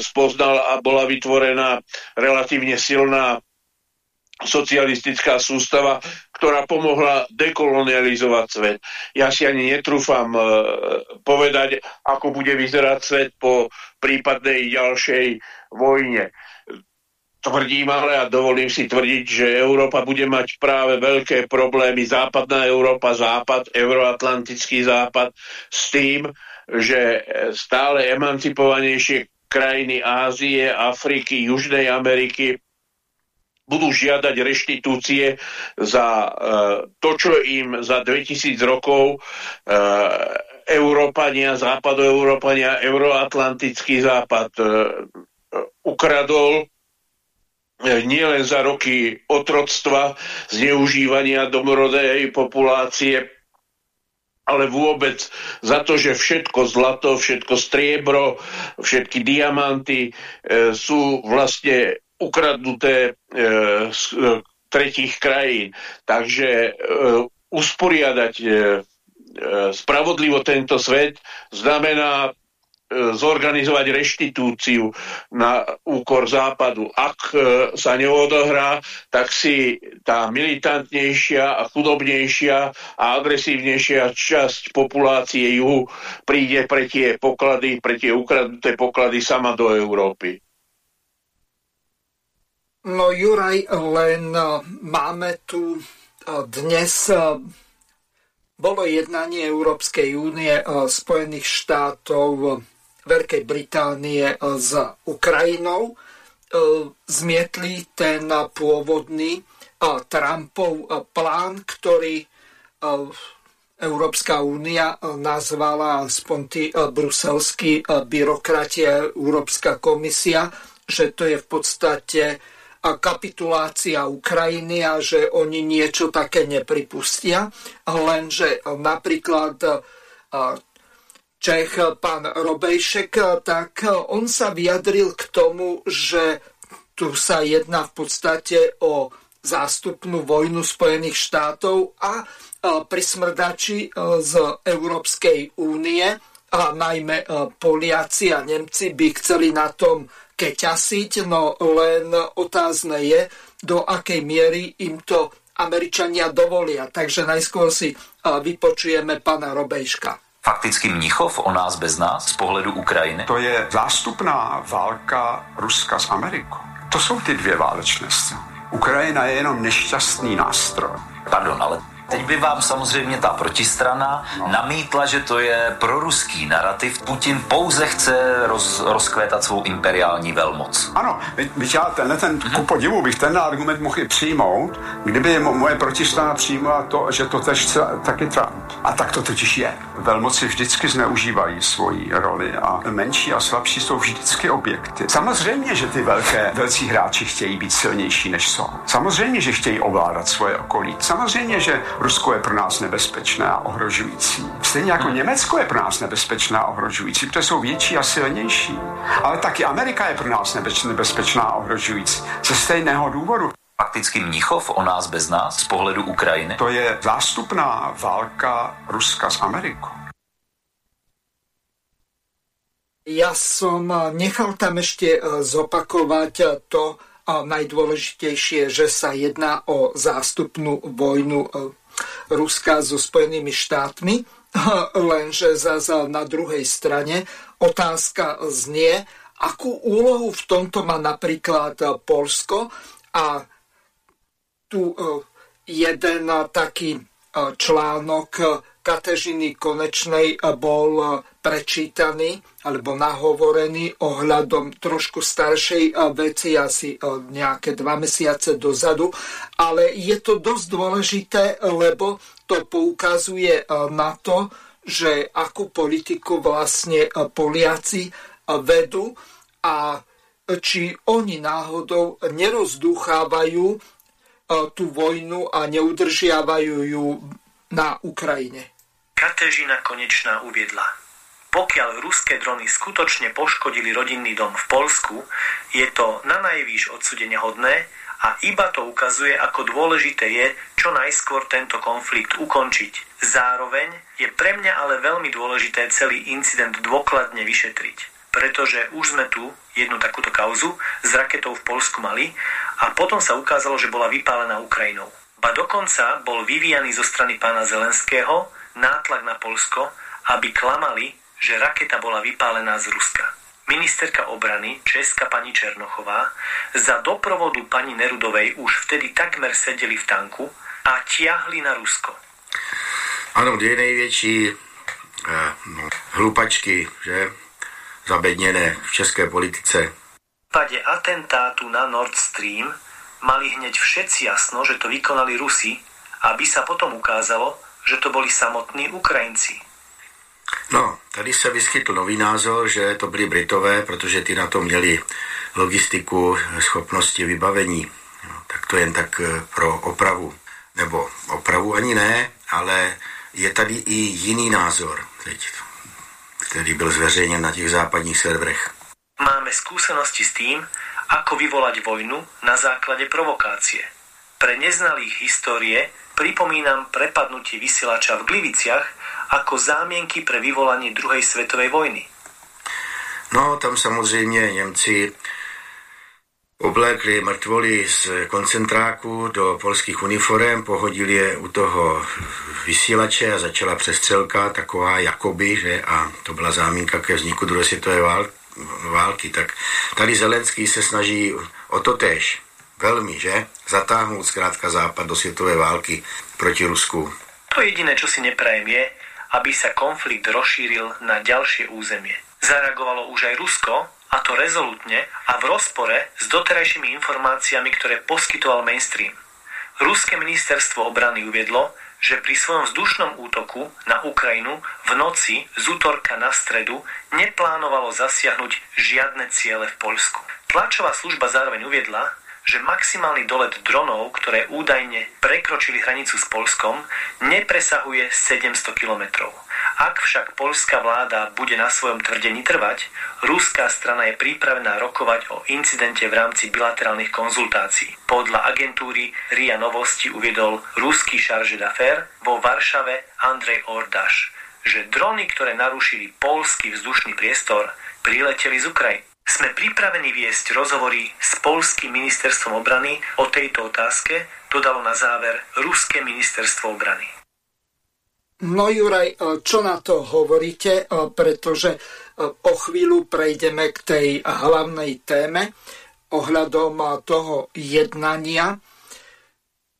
spoznal a bola vytvorená relatívne silná socialistická sústava, ktorá pomohla dekolonializovať svet. Ja si ani netrúfam e, povedať, ako bude vyzerať svet po prípadnej ďalšej vojne. Tvrdím ale a dovolím si tvrdiť, že Európa bude mať práve veľké problémy, západná Európa, západ, euroatlantický západ, s tým, že stále emancipovanejšie krajiny Ázie, Afriky, Južnej Ameriky budú žiadať reštitúcie za e, to, čo im za 2000 rokov e, Európania, západoeurópania, euroatlantický západ e, ukradol nielen za roky otroctva, zneužívania domorodej populácie, ale vôbec za to, že všetko zlato, všetko striebro, všetky diamanty e, sú vlastne ukradnuté e, z e, tretích krajín. Takže e, usporiadať e, e, spravodlivo tento svet znamená e, zorganizovať reštitúciu na úkor západu. Ak e, sa neodohrá, tak si tá militantnejšia a chudobnejšia a agresívnejšia časť populácie juhu príde pre tie poklady, pre tie ukradnuté poklady sama do Európy. No Juraj, len e, máme tu e, dnes e, bolo jednanie Európskej únie, Spojených štátov, Veľkej Británie s Ukrajinou. Zmietli ten pôvodný Trumpov plán, ktorý Európska únia nazvala aspoň tí bruselskí byrokratia, Európska komisia, že to je v podstate kapitulácia Ukrajiny a že oni niečo také nepripustia. Lenže napríklad Čech, pán Robejšek, tak on sa vyjadril k tomu, že tu sa jedná v podstate o zástupnú vojnu Spojených štátov a pri smrdači e, z Európskej únie a najmä e, Poliaci a Nemci by chceli na tom keťasiť, no len otázne je, do akej miery im to Američania dovolia. Takže najskôr si vypočujeme pana Robejška. Fakticky Mnichov o nás bez nás z pohledu Ukrajiny? To je zástupná válka Ruska s Amerikou. To jsou ty dvě válečné strany. Ukrajina je jenom nešťastný nástroj. Pardon, ale Teď by vám samozřejmě ta protistrana namítla, že to je proruský narrativ. Putin pouze chce roz, rozkvétat svou imperiální velmoc. Ano, byť já tenhle ten, mm-hmm. ku podivu bych ten argument mohl i přijmout, kdyby moje protistrana přijímala to, že to tež chce taky Trump. A tak to totiž je. Velmoci vždycky zneužívají svoji roli a menší a slabší jsou vždycky objekty. Samozřejmě, že ty velké, velcí hráči chtějí být silnější než jsou. Samozřejmě, že chtějí ovládat svoje okolí. Samozřejmě, že Rusko je pro nás nebezpečné a ohrožující. Stejně jako hmm. Německo je pro nás nebezpečné a ohrožující, protože jsou větší a silnější. Ale taky Amerika je pro nás nebezpečná a ohrožující. Ze stejného důvodu. Fakticky Mnichov o nás bez nás z pohledu Ukrajiny? To je zástupná válka Ruska s Amerikou. Ja som nechal tam ešte zopakovať to najdôležitejšie, že sa jedná o zástupnú vojnu Ruska so Spojenými štátmi, lenže zase na druhej strane. Otázka znie, akú úlohu v tomto má napríklad Polsko a tu jeden taký článok Katežiny Konečnej bol prečítaný alebo nahovorený ohľadom trošku staršej veci, asi nejaké dva mesiace dozadu, ale je to dosť dôležité, lebo to poukazuje na to, že akú politiku vlastne Poliaci vedú a či oni náhodou nerozdúchávajú tú vojnu a neudržiavajú ju na Ukrajine. Katežina Konečná uviedla. Pokiaľ ruské drony skutočne poškodili rodinný dom v Polsku, je to na najvýš odsudenia hodné a iba to ukazuje, ako dôležité je čo najskôr tento konflikt ukončiť. Zároveň je pre mňa ale veľmi dôležité celý incident dôkladne vyšetriť. Pretože už sme tu jednu takúto kauzu s raketou v Polsku mali a potom sa ukázalo, že bola vypálená Ukrajinou. Ba dokonca bol vyvíjaný zo strany pána Zelenského nátlak na Polsko, aby klamali, že raketa bola vypálená z Ruska. Ministerka obrany, česká pani Černochová, za doprovodu pani Nerudovej už vtedy takmer sedeli v tanku a tiahli na Rusko. Ano, dvě největší eh, no, hlupačky, že, zabedněné v české politice. V pade atentátu na Nord Stream mali hneď všetci jasno, že to vykonali Rusi, aby sa potom ukázalo, že to boli samotní Ukrajinci. No, tady se vyskytl nový názor, že to byli Britové, protože ty na to měli logistiku, schopnosti, vybavení. No, tak to jen tak eh, pro opravu. Nebo opravu ani ne, ale je tady i jiný názor, teď, který byl zveřejněn na těch západních serverech. Máme skúsenosti s tým, ako vyvolať vojnu na základe provokácie. Pre neznalých histórie pripomínam prepadnutie vysielača v Gliviciach ako zámienky pre vyvolanie druhej svetovej vojny. No, tam samozřejmě Němci oblékli mrtvoly z koncentráku do polských uniform, pohodili je u toho vysílače a začala přestřelka taková jakoby, že a to byla zámínka ke vzniku druhé světové války. Tak tady Zelenský se snaží o to tež. Veľmi, že? Zatáhnout zkrátka Západ do světové války proti Rusku. To jediné, čo si neprajem je, aby sa konflikt rozšíril na ďalšie územie. Zareagovalo už aj Rusko, a to rezolutne a v rozpore s doterajšími informáciami, ktoré poskytoval mainstream. Ruské ministerstvo obrany uviedlo, že pri svojom vzdušnom útoku na Ukrajinu v noci z útorka na stredu neplánovalo zasiahnuť žiadne ciele v Poľsku. Tlačová služba zároveň uviedla, že maximálny dolet dronov, ktoré údajne prekročili hranicu s Polskom, nepresahuje 700 kilometrov. Ak však polská vláda bude na svojom tvrdení trvať, ruská strana je pripravená rokovať o incidente v rámci bilaterálnych konzultácií. Podľa agentúry RIA Novosti uviedol ruský charge d'affaires vo Varšave Andrej Ordaš, že drony, ktoré narušili polský vzdušný priestor, prileteli z Ukrajiny. Sme pripravení viesť rozhovory s polským ministerstvom obrany o tejto otázke, dodalo na záver Ruské ministerstvo obrany. No Juraj, čo na to hovoríte, pretože o chvíľu prejdeme k tej hlavnej téme ohľadom toho jednania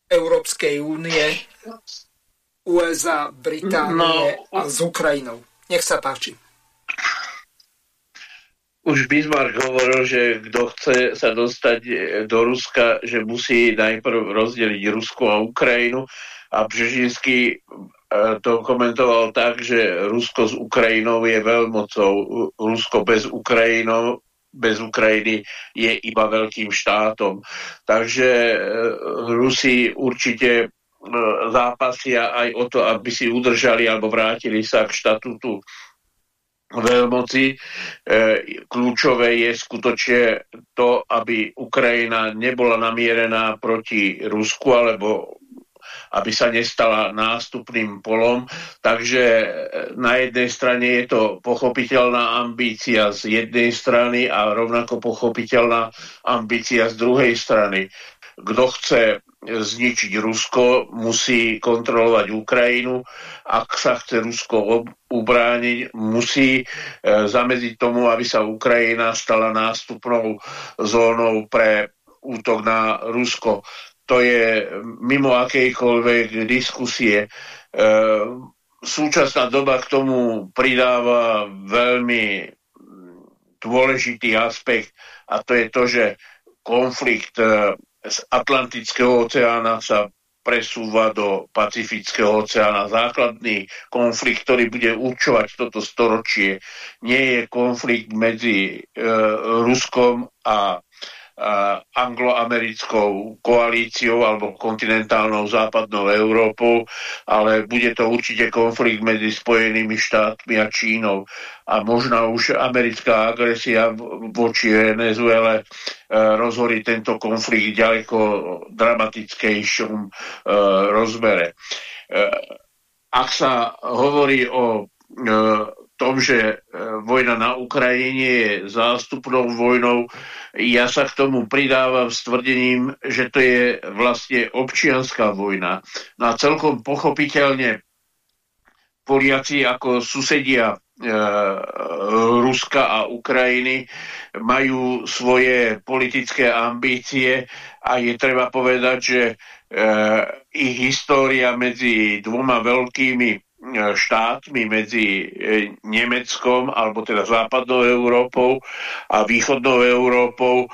Európskej únie, USA, Británie no, a s Ukrajinou. Nech sa páči už Bismarck hovoril, že kto chce sa dostať e, do Ruska, že musí najprv rozdeliť Rusko a Ukrajinu a Břežinský e, to komentoval tak, že Rusko s Ukrajinou je veľmocou. Rusko bez Ukrajinou bez Ukrajiny je iba veľkým štátom. Takže e, Rusi určite zápasia aj o to, aby si udržali alebo vrátili sa k štatútu veľmoci. E, kľúčové je skutočne to, aby Ukrajina nebola namierená proti Rusku alebo aby sa nestala nástupným polom. Takže na jednej strane je to pochopiteľná ambícia z jednej strany a rovnako pochopiteľná ambícia z druhej strany. Kto chce zničiť Rusko, musí kontrolovať Ukrajinu. Ak sa chce Rusko ubrániť, musí e, zamedziť tomu, aby sa Ukrajina stala nástupnou zónou pre útok na Rusko. To je mimo akejkoľvek diskusie. E, súčasná doba k tomu pridáva veľmi dôležitý aspekt a to je to, že konflikt e, z Atlantického oceána sa presúva do Pacifického oceána. Základný konflikt, ktorý bude určovať toto storočie, nie je konflikt medzi e, Ruskom a angloamerickou koalíciou alebo kontinentálnou západnou Európou, ale bude to určite konflikt medzi Spojenými štátmi a Čínou. A možno už americká agresia voči Venezuele e, rozhorí tento konflikt ďaleko dramatickejšom e, rozmere. E, ak sa hovorí o tom, že e, vojna na Ukrajine je zástupnou vojnou. Ja sa k tomu pridávam s tvrdením, že to je vlastne občianská vojna. No a celkom pochopiteľne Poliaci ako susedia e, Ruska a Ukrajiny majú svoje politické ambície a je treba povedať, že e, ich história medzi dvoma veľkými štátmi medzi e, Nemeckom, alebo teda západnou Európou a východnou Európou e,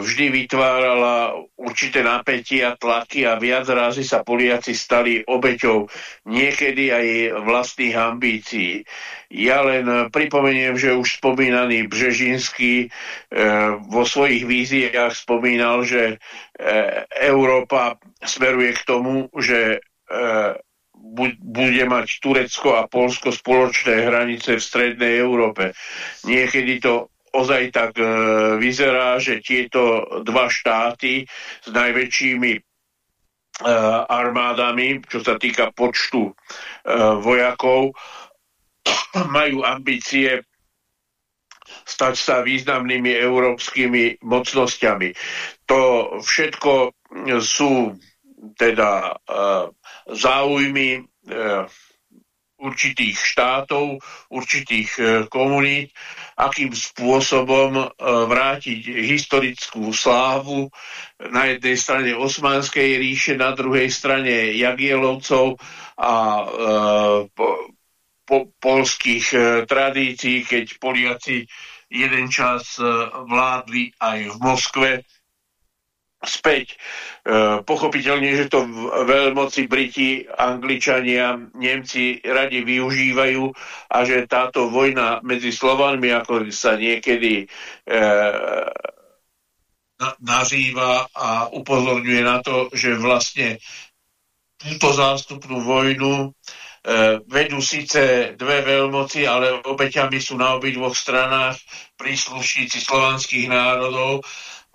vždy vytvárala určité napätie a tlaky a viac razy sa Poliaci stali obeťou niekedy aj vlastných ambícií. Ja len pripomeniem, že už spomínaný Břežinský vo svojich víziách spomínal, že Európa smeruje k tomu, že bude mať Turecko a Polsko spoločné hranice v strednej Európe. Niekedy to ozaj tak e, vyzerá, že tieto dva štáty s najväčšími e, armádami, čo sa týka počtu e, vojakov, majú ambície stať sa významnými európskymi mocnosťami. To všetko sú teda uh, záujmy uh, určitých štátov, určitých uh, komunít, akým spôsobom vrátiť historickú slávu na jednej strane Osmanskej ríše, na druhej strane Jagielovcov a po, po, polských tradícií, keď Poliaci jeden čas vládli aj v Moskve, späť. E, pochopiteľne, že to veľmoci Briti, Angličania, Nemci radi využívajú a že táto vojna medzi Slovanmi, ako sa niekedy e, nazýva a upozorňuje na to, že vlastne túto zástupnú vojnu e, vedú síce dve veľmoci, ale obeťami sú na obidvoch stranách príslušníci slovanských národov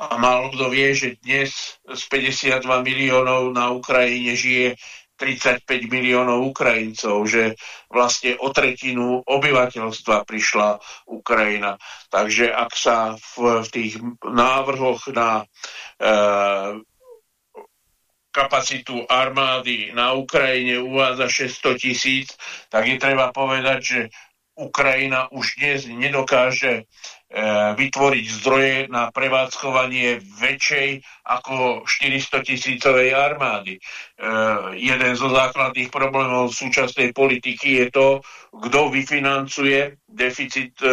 a málo kto vie, že dnes z 52 miliónov na Ukrajine žije 35 miliónov Ukrajincov, že vlastne o tretinu obyvateľstva prišla Ukrajina. Takže ak sa v, v tých návrhoch na e, kapacitu armády na Ukrajine uvádza 600 tisíc, tak je treba povedať, že Ukrajina už dnes nedokáže vytvoriť zdroje na prevádzkovanie väčšej ako 400 tisícovej armády. E, jeden zo základných problémov súčasnej politiky je to, kto vyfinancuje deficit e,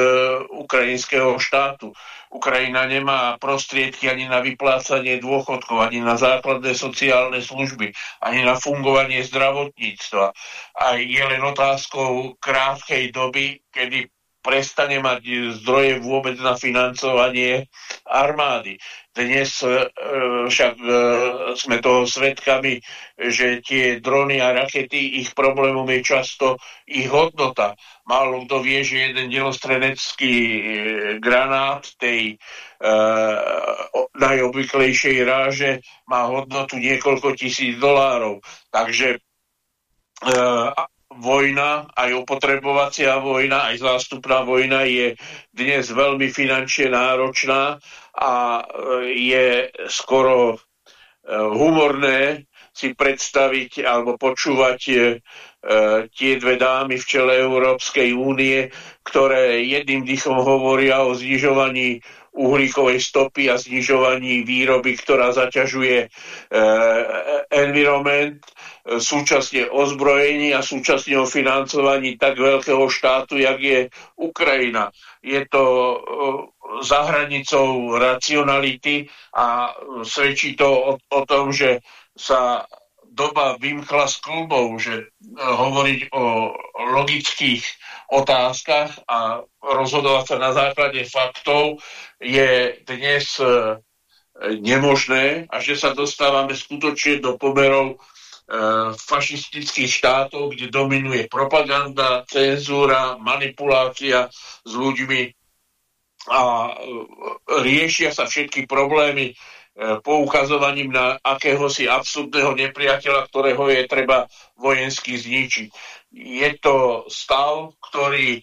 ukrajinského štátu. Ukrajina nemá prostriedky ani na vyplácanie dôchodkov, ani na základné sociálne služby, ani na fungovanie zdravotníctva. A je len otázkou krátkej doby, kedy prestane mať zdroje vôbec na financovanie armády. Dnes e, však e, sme toho svedkami, že tie drony a rakety, ich problémom je často ich hodnota. Málo kto vie, že jeden delostrenecký e, granát tej najobvyklejšej ráže má hodnotu niekoľko tisíc dolárov. Takže vojna, aj opotrebovacia vojna, aj zástupná vojna je dnes veľmi finančne náročná a e, je skoro e, humorné si predstaviť alebo počúvať e, tie dve dámy v čele Európskej únie, ktoré jedným dýchom hovoria o znižovaní uhlíkovej stopy a znižovaní výroby, ktorá zaťažuje environment, súčasne ozbrojení a súčasne o financovaní tak veľkého štátu, jak je Ukrajina. Je to e, za hranicou racionality a svedčí to o, o tom, že sa doba vymkla z klubov, že e, hovoriť o logických otázkach a rozhodovať sa na základe faktov je dnes e, nemožné a že sa dostávame skutočne do pomerov e, fašistických štátov, kde dominuje propaganda, cenzúra, manipulácia s ľuďmi a riešia sa všetky problémy E, poukazovaním na akéhosi absurdného nepriateľa, ktorého je treba vojensky zničiť. Je to stav, ktorý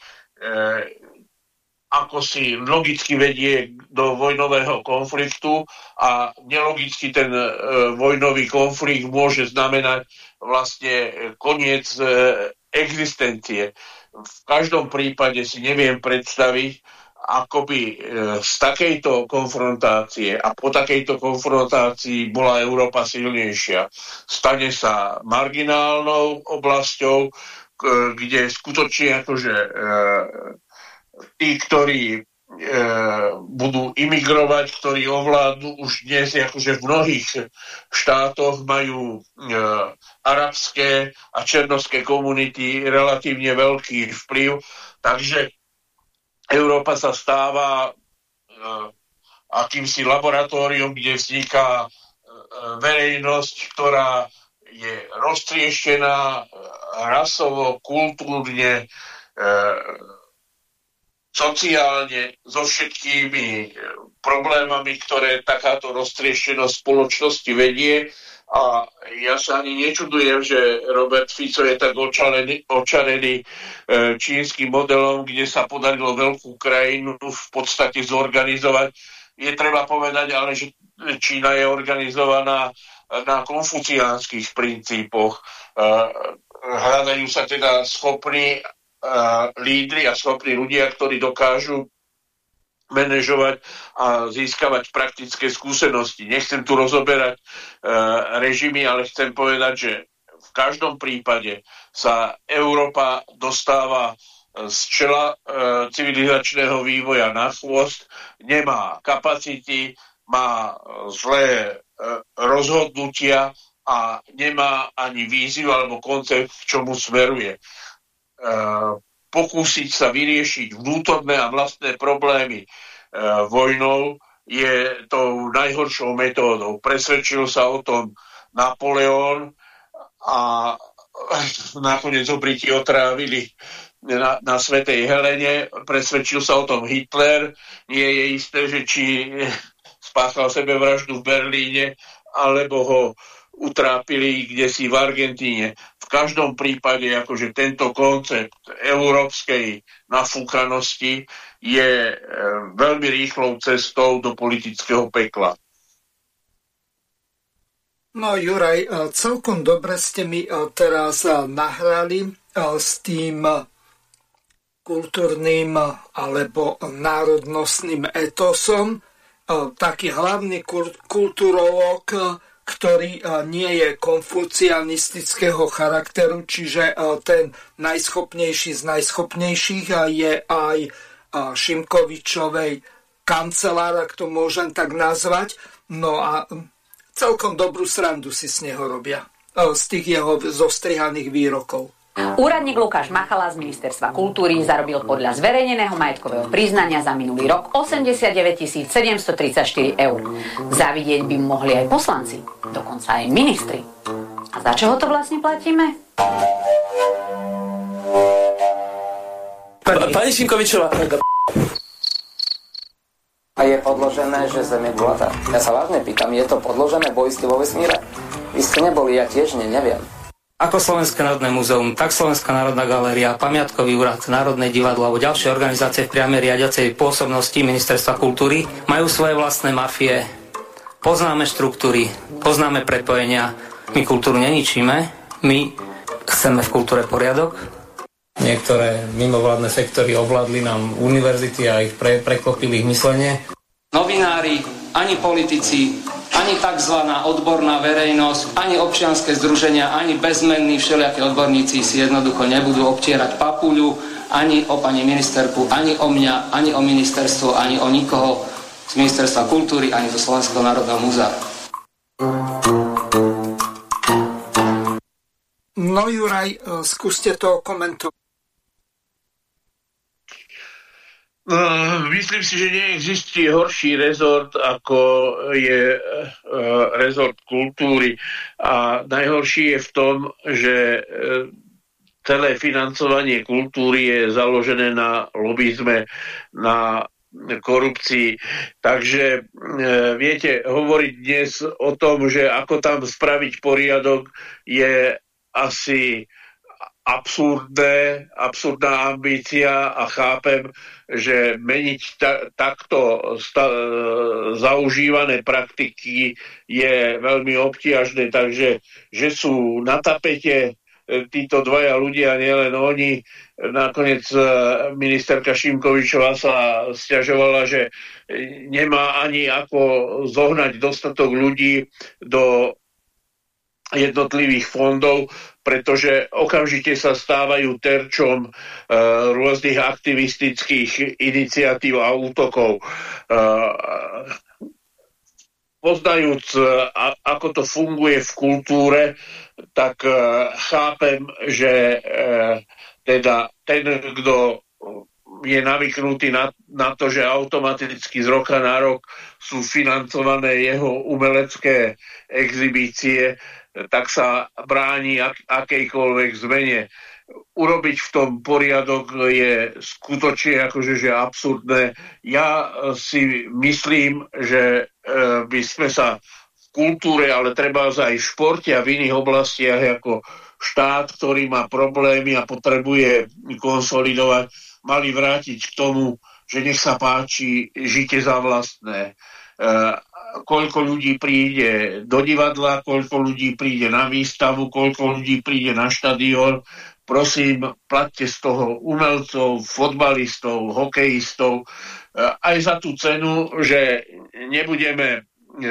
ako si logicky vedie do vojnového konfliktu a nelogicky ten e, vojnový konflikt môže znamenať vlastne koniec e, existencie. V každom prípade si neviem predstaviť, akoby e, z takejto konfrontácie a po takejto konfrontácii bola Európa silnejšia. Stane sa marginálnou oblasťou, kde skutočne akože e, tí, ktorí e, budú imigrovať, ktorí ovládnu už dnes akože v mnohých štátoch majú e, arabské a černovské komunity relatívne veľký vplyv, takže Európa sa stáva uh, akýmsi laboratórium, kde vzniká uh, verejnosť, ktorá je roztrieštená uh, rasovo, kultúrne, sociálne, so všetkými problémami, ktoré takáto roztrieštenosť spoločnosti vedie a ja sa ani nečudujem, že Robert Fico je tak očarený, očarený e, čínskym modelom, kde sa podarilo veľkú krajinu v podstate zorganizovať. Je treba povedať ale, že Čína je organizovaná na konfuciánskych princípoch. E, hľadajú sa teda schopní e, lídry a schopní ľudia, ktorí dokážu manažovať a získavať praktické skúsenosti. Nechcem tu rozoberať e, režimy, ale chcem povedať, že v každom prípade sa Európa dostáva e, z čela e, civilizačného vývoja na chvost, nemá kapacity, má zlé rozhodnutia a nemá ani víziu alebo koncept, k čomu smeruje. E, pokúsiť sa vyriešiť vnútorné a vlastné problémy e, vojnou je tou najhoršou metódou. Presvedčil sa o tom Napoleon a nakoniec ho Briti otrávili na, na Svetej Helene. Presvedčil sa o tom Hitler. Nie je isté, že či spáchal sebevraždu v Berlíne, alebo ho utrápili kde si v Argentíne. V každom prípade akože tento koncept európskej nafúkanosti je e, veľmi rýchlou cestou do politického pekla. No Juraj, e, celkom dobre ste mi e, teraz nahrali s tým kultúrnym alebo národnostným etosom. Taký hlavný kultúrolog ktorý e, nie je konfucianistického charakteru, čiže e, ten najschopnejší z najschopnejších je aj e, Šimkovičovej kancelára, ak to môžem tak nazvať. No a celkom dobrú srandu si z neho robia, z tých jeho zostrihaných výrokov. Úradník Lukáš Machala z Ministerstva kultúry zarobil podľa zverejneného majetkového priznania za minulý rok 89 734 eur. Zavidieť by mohli aj poslanci, dokonca aj ministri. A za čo ho to vlastne platíme? Pani Šimkovičová, a je podložené, že Zem je gulatá. Ja sa vážne pýtam, je to podložené, boli ste vo vesmíre? Vy ste neboli, ja tiež ne, neviem. Ako Slovenské národné múzeum, tak Slovenská národná galéria, Pamiatkový úrad, Národné divadlo alebo ďalšie organizácie v priamej riadiacej pôsobnosti Ministerstva kultúry majú svoje vlastné mafie. Poznáme štruktúry, poznáme prepojenia. My kultúru neničíme, my chceme v kultúre poriadok. Niektoré mimovládne sektory ovládli nám univerzity a ich pre, preklopili ich myslenie. Novinári, ani politici, ani tzv. odborná verejnosť, ani občianske združenia, ani bezmenní všelijaké odborníci si jednoducho nebudú obtierať papuľu ani o pani ministerku, ani o mňa, ani o ministerstvo, ani o nikoho z Ministerstva kultúry, ani zo Slovenského národného múzea. No Juraj, e, skúste to komentovať. No, myslím si, že neexistuje horší rezort, ako je uh, rezort kultúry. A najhorší je v tom, že uh, celé financovanie kultúry je založené na lobizme, na korupcii. Takže viete, hovoriť dnes o tom, že ako tam spraviť poriadok, je asi absurdné, absurdná ambícia a chápem, že meniť ta, takto sta, zaužívané praktiky je veľmi obtiažné, takže že sú na tapete e, títo dvaja ľudia, nielen oni. Nakoniec e, ministerka Šimkovičová sa stiažovala, že nemá ani ako zohnať dostatok ľudí do jednotlivých fondov, pretože okamžite sa stávajú terčom e, rôznych aktivistických iniciatív a útokov. E, poznajúc, e, a, ako to funguje v kultúre, tak e, chápem, že e, teda ten, kto je navyknutý na, na to, že automaticky z roka na rok sú financované jeho umelecké exibície, tak sa bráni ak, akejkoľvek zmene. Urobiť v tom poriadok je skutočne akože, že absurdné. Ja si myslím, že e, by sme sa v kultúre, ale treba aj v športe a v iných oblastiach ako štát, ktorý má problémy a potrebuje konsolidovať, mali vrátiť k tomu, že nech sa páči, žite za vlastné. E, koľko ľudí príde do divadla, koľko ľudí príde na výstavu, koľko ľudí príde na štadión. Prosím, platte z toho umelcov, fotbalistov, hokejistov, eh, aj za tú cenu, že nebudeme e,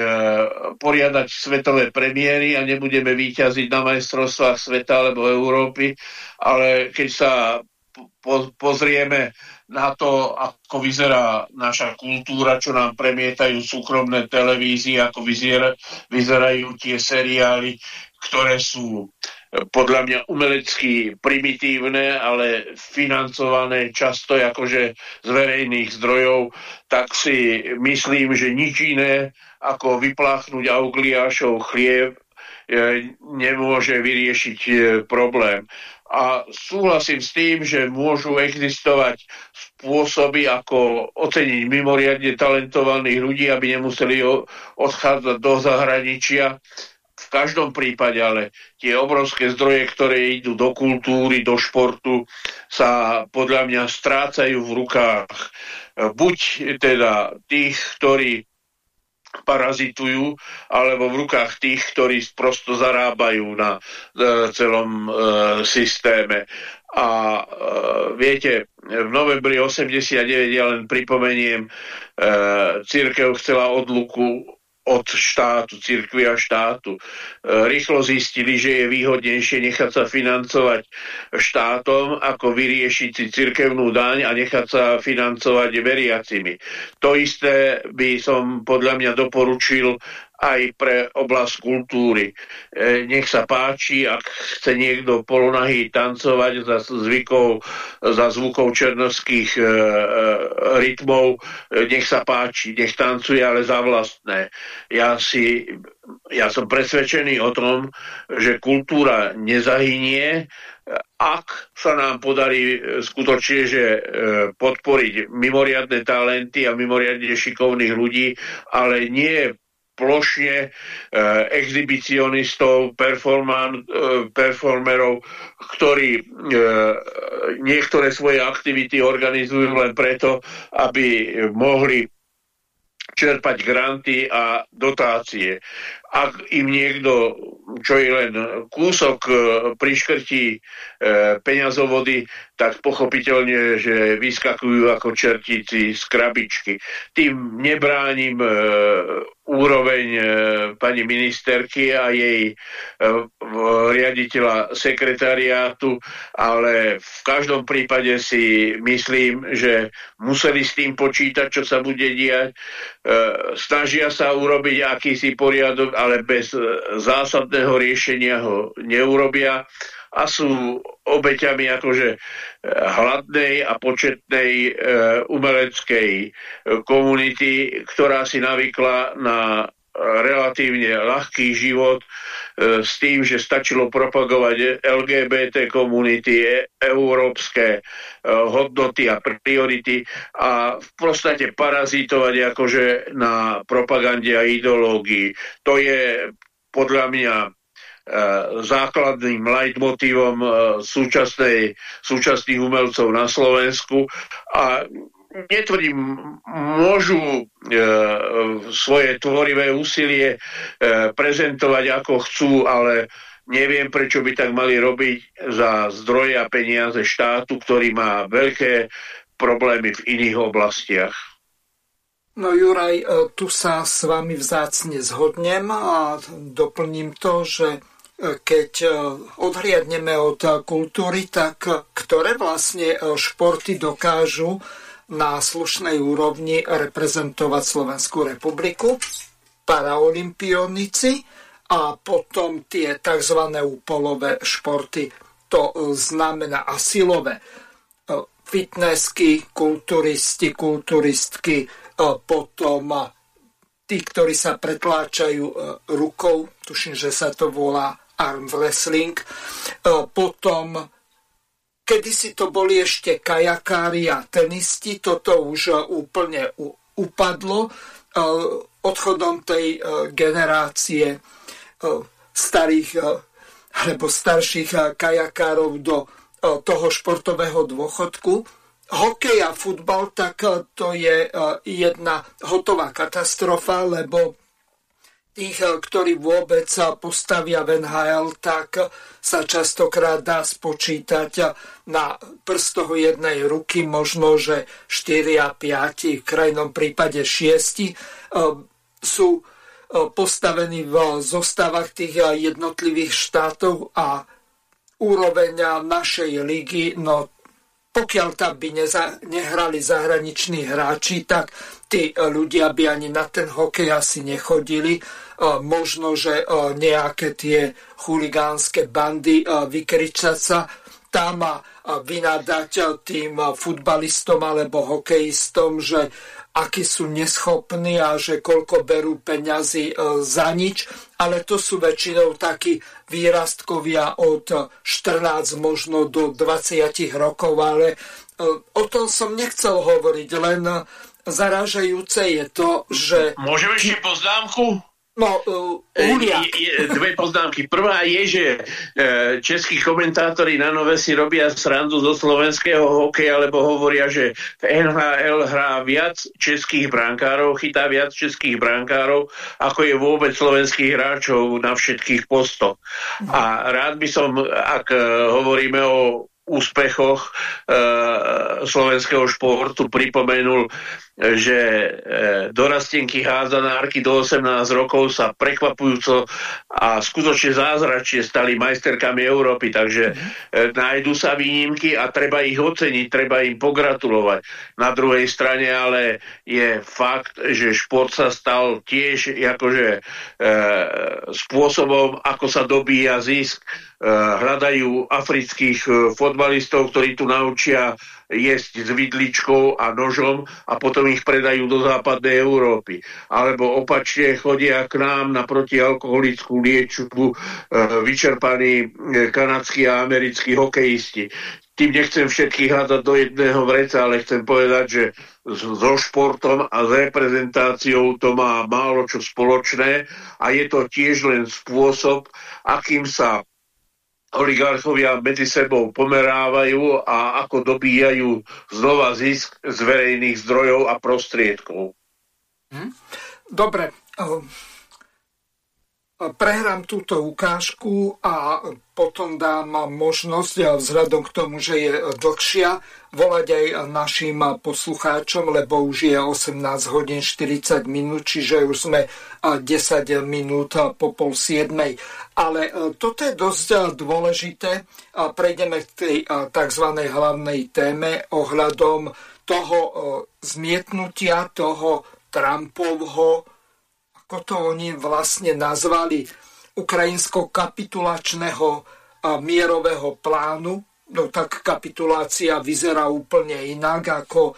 poriadať svetové premiéry a nebudeme výťaziť na majstrovstvách sveta alebo Európy, ale keď sa po, pozrieme na to, ako vyzerá naša kultúra, čo nám premietajú súkromné televízie, ako vyzera, vyzerajú tie seriály, ktoré sú eh, podľa mňa umelecky primitívne, ale financované často akože z verejných zdrojov, tak si myslím, že nič iné ako vypláchnuť augliášov chlieb eh, nemôže vyriešiť eh, problém a súhlasím s tým, že môžu existovať spôsoby, ako oceniť mimoriadne talentovaných ľudí, aby nemuseli odchádzať do zahraničia. V každom prípade ale tie obrovské zdroje, ktoré idú do kultúry, do športu, sa podľa mňa strácajú v rukách buď teda tých, ktorí parazitujú, alebo v rukách tých, ktorí prosto zarábajú na e, celom e, systéme. A e, viete, v novembri 89 ja len pripomeniem, e, církev chcela odluku od štátu, cirkvi a štátu. E, rýchlo zistili, že je výhodnejšie nechať sa financovať štátom, ako vyriešiť si cirkevnú daň a nechať sa financovať veriacimi. To isté by som podľa mňa doporučil aj pre oblasť kultúry. E, nech sa páči, ak chce niekto polonahý tancovať za zvykov, za zvukov černovských e, e, rytmov, e, nech sa páči, nech tancuje, ale za vlastné. Ja si ja som presvedčený o tom, že kultúra nezahynie, ak sa nám podarí skutočne, že e, podporiť mimoriadne talenty a mimoriadne šikovných ľudí, ale nie plošne e, exhibicionistov, e, performerov, ktorí e, niektoré svoje aktivity organizujú len preto, aby mohli čerpať granty a dotácie. Ak im niekto, čo je len kúsok, e, priškrtí e, peňazovody, tak pochopiteľne, že vyskakujú ako čertíci z krabičky. Tým nebránim e, úroveň e, pani ministerky a jej e, riaditeľa sekretariátu, ale v každom prípade si myslím, že museli s tým počítať, čo sa bude diať. E, snažia sa urobiť akýsi poriadok, ale bez zásadného riešenia ho neurobia a sú obeťami akože hladnej a početnej e, umeleckej e, komunity, ktorá si navykla na relatívne ľahký život e, s tým, že stačilo propagovať LGBT komunity, e, európske e, hodnoty a priority a v podstate parazitovať akože na propagande a ideológii. To je podľa mňa E, základným leitmotívom e, súčasnej, súčasných umelcov na Slovensku a netvrdím, môžu e, svoje tvorivé úsilie e, prezentovať ako chcú, ale neviem, prečo by tak mali robiť za zdroje a peniaze štátu, ktorý má veľké problémy v iných oblastiach. No Juraj, tu sa s vami vzácne zhodnem a doplním to, že keď e, odhliadneme od kultúry, tak ktoré vlastne e, športy dokážu na slušnej úrovni reprezentovať Slovenskú republiku, paraolimpionici a potom tie tzv. úpolové športy, to e, znamená asilové fitnessky, kulturisti, kulturistky, potom tí, ktorí sa pretláčajú rukou, tuším, že sa to volá arm wrestling. E, potom kedysi to boli ešte kajakári a tenisti, toto už úplne upadlo e, odchodom tej e, generácie starých alebo starších kajakárov do toho športového dôchodku. Hokej a futbal, tak to je jedna hotová katastrofa, lebo tých, eh, ktorí vôbec postavia v NHL, tak sa častokrát dá spočítať na prstoch jednej ruky, možno, že 4 a 5, v krajnom prípade 6 eh, sú eh, postavení v zostavách tých jednotlivých štátov a úroveň našej ligy, no pokiaľ tam by neza, nehrali zahraniční hráči, tak tí ľudia by ani na ten hokej asi nechodili možno, že nejaké tie chuligánske bandy vykričať sa tam a vynadať tým futbalistom alebo hokejistom, že akí sú neschopní a že koľko berú peňazí za nič, ale to sú väčšinou takí výrastkovia od 14 možno do 20 rokov, ale o tom som nechcel hovoriť, len zarážajúce je to, že... Môžem ešte poznámku? No, uh, Dve poznámky. Prvá je, že e, českí komentátori na nové si robia srandu zo slovenského hokeja, lebo hovoria, že v NHL hrá viac českých brankárov, chytá viac českých brankárov, ako je vôbec slovenských hráčov na všetkých postoch. A rád by som, ak e, hovoríme o úspechoch e, slovenského športu pripomenul, že e, dorastenky hádzanárky do 18 rokov sa prekvapujúco a skutočne zázračne stali majsterkami Európy, takže e, nájdu sa výnimky a treba ich oceniť, treba im pogratulovať. Na druhej strane ale je fakt, že šport sa stal tiež akože e, spôsobom, ako sa dobíja zisk Eh, hľadajú afrických eh, fotbalistov, ktorí tu naučia jesť s vidličkou a nožom a potom ich predajú do západnej Európy. Alebo opačne chodia k nám na protialkoholickú liečbu eh, vyčerpaní kanadskí a americkí hokejisti. Tým nechcem všetkých hádať do jedného vreca, ale chcem povedať, že so športom a s reprezentáciou to má málo čo spoločné a je to tiež len spôsob, akým sa oligarchovia medzi sebou pomerávajú a ako dobíjajú znova zisk z verejných zdrojov a prostriedkov. Hm? Dobre, ehm, prehrám túto ukážku a potom dám možnosť, vzhľadom k tomu, že je dlhšia, volať aj našim poslucháčom, lebo už je 18 hodín 40 minút, čiže už sme 10 minút po pol siedmej. Ale e, toto je dosť e, dôležité. Prejdeme k tej e, tzv. hlavnej téme ohľadom toho zmietnutia, toho Trumpovho, ako to oni vlastne nazvali, ukrajinsko-kapitulačného mierového plánu, no tak kapitulácia vyzerá úplne inak, ako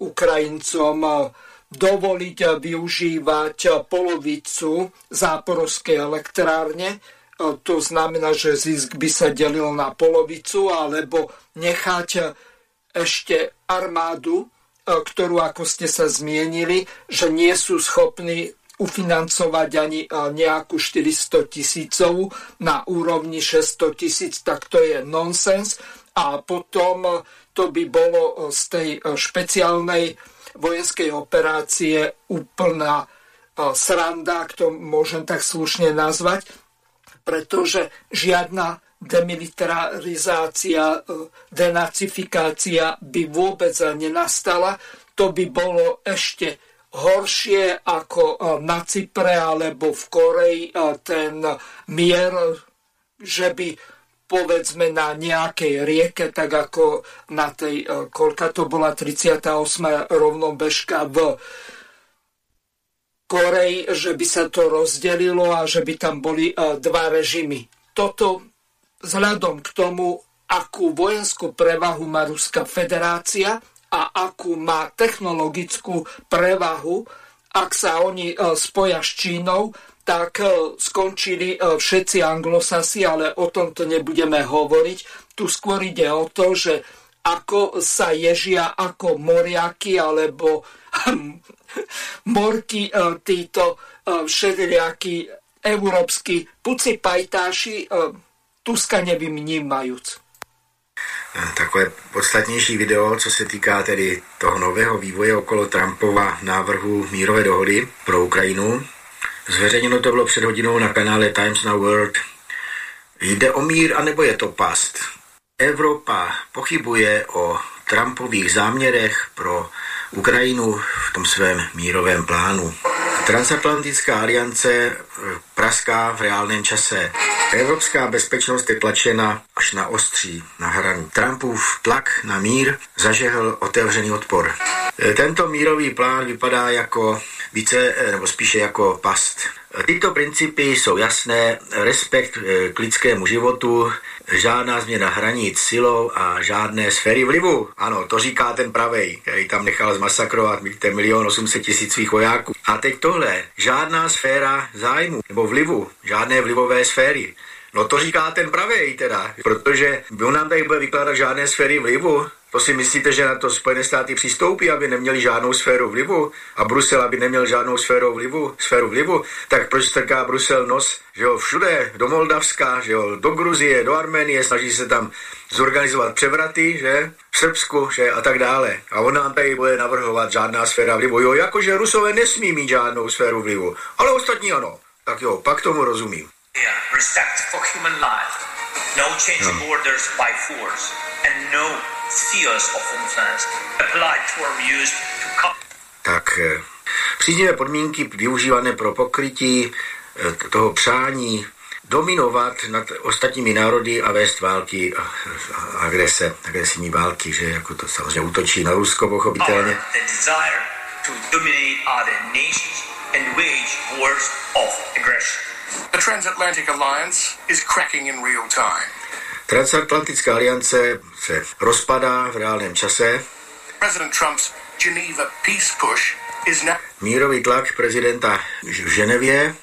Ukrajincom dovoliť využívať polovicu záporovskej elektrárne. To znamená, že zisk by sa delil na polovicu, alebo nechať ešte armádu, ktorú, ako ste sa zmienili, že nie sú schopní ufinancovať ani nejakú 400 tisícovú na úrovni 600 tisíc, tak to je nonsens. A potom to by bolo z tej špeciálnej vojenskej operácie úplná sranda, ak to môžem tak slušne nazvať, pretože žiadna demilitarizácia, denacifikácia by vôbec nenastala. To by bolo ešte horšie ako e, na Cypre alebo v Koreji e, ten mier, že by povedzme na nejakej rieke, tak ako na tej, e, koľka to bola 38. rovnobežka v Koreji, že by sa to rozdelilo a že by tam boli dva režimy. Toto vzhľadom k tomu, akú vojenskú prevahu má Ruská federácia, a akú má technologickú prevahu, ak sa oni e, spoja s Čínou, tak e, skončili e, všetci anglosasi, ale o tomto nebudeme hovoriť. Tu skôr ide o to, že ako sa ježia ako moriaky alebo morky títo všelijakí európsky puci pajtáši Tuska nevymnímajúc takové podstatnější video, co se týká tedy toho nového vývoje okolo Trumpova návrhu mírové dohody pro Ukrajinu. Zveřejněno to bylo před hodinou na kanále Times Now World. Jde o mír, anebo je to past? Evropa pochybuje o Trumpových záměrech pro Ukrajinu v tom svém mírovém plánu. Transatlantická aliance eh, praská v reálném čase. Evropská bezpečnost je tlačena až na ostří, na hranu. Trumpův tlak na mír zažehl otevřený odpor. Eh, tento mírový plán vypadá jako více, eh, nebo spíše jako past. Tyto principy jsou jasné, respekt k lidskému životu, žádná změna hranic silou a žádné sféry vlivu. Ano, to říká ten pravej, který tam nechal zmasakrovat, víte, milion 800 tisíc svých vojáků. A teď tohle, žádná sféra zájmu nebo vlivu, žádné vlivové sféry. No to říká ten pravej teda, protože on nám tady bude vykládat žádné sféry vlivu, to si myslíte, že na to Spojené státy přistoupí, aby neměli žádnou sféru vlivu a Brusel, aby neměl žádnou sféru vlivu, sféru vlivu, tak proč strká Brusel nos, že jo, všude, do Moldavska, že jo, do Gruzie, do Arménie, snaží se tam zorganizovat převraty, že, v Srbsku, že, a tak dále. A on nám tady bude navrhovat žádná sféra vlivu, jo, jakože Rusové nesmí mít žádnou sféru vlivu, ale ostatní ano. Tak jo, pak tomu rozumím. Respect for human life No change no. borders by force and no tak eh, příznivé podmínky využívané pro pokrytí eh, toho přání dominovat nad ostatními národy a vést války a agrese, agresivní války, že jako to samozřejmě útočí na Rusko pochopitelně. The Transatlantic Alliance is cracking in real time. Transatlantická aliance se rozpadá v reálném čase. Mírový tlak prezidenta v Ženevě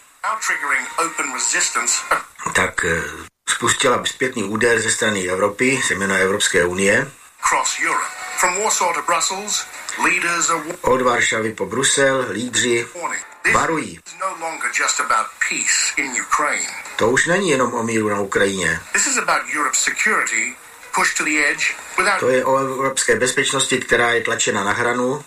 tak eh, spustila zpětný úder ze strany Evropy, zejména Evropské unie. Od Varšavy po Brusel lídři varují. To už není jenom o míru na Ukrajině. To je o evropské bezpečnosti, která je tlačena na hranu.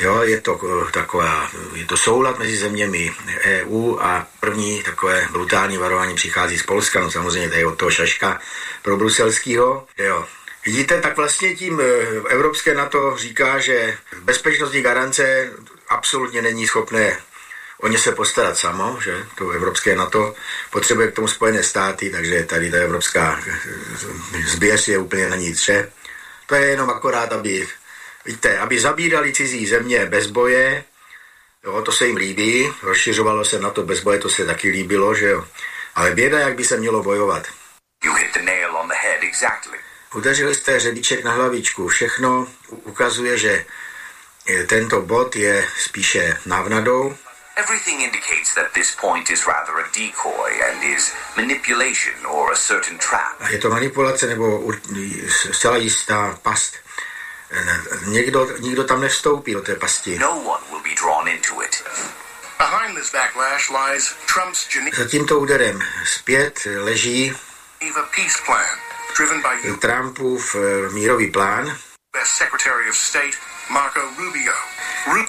Jo, je to eh, taková, je to soulad mezi zeměmi EU a první takové brutální varování přichází z Polska, no samozřejmě tady od toho šaška pro bruselského, jo. Vidíte, tak vlastně tím eh, Evropské NATO říká, že bezpečnostní garance absolutně není schopné o ně se postarat samo, že to Evropské NATO potřebuje k tomu Spojené státy, takže tady ta evropská eh, zběř je úplně na ní tře. To je jenom akorát, aby Víte, aby zabírali cizí země bez boje, jo, to se jim líbí, rozšiřovalo se na to bez boje, to se taky líbilo, že jo. Ale běda, jak by se mělo bojovat. You hit the nail on the head exactly. Udeřili jste řebíček na hlavičku. Všechno ukazuje, že tento bod je spíše návnadou. Everything indicates that this point is rather a decoy and is manipulation or a certain trap. Je to manipulace nebo zcela jistá past někdo, nikdo tam nevstoupí do té pasti. No. Za tímto úderem zpět leží Trumpův eh, mírový plán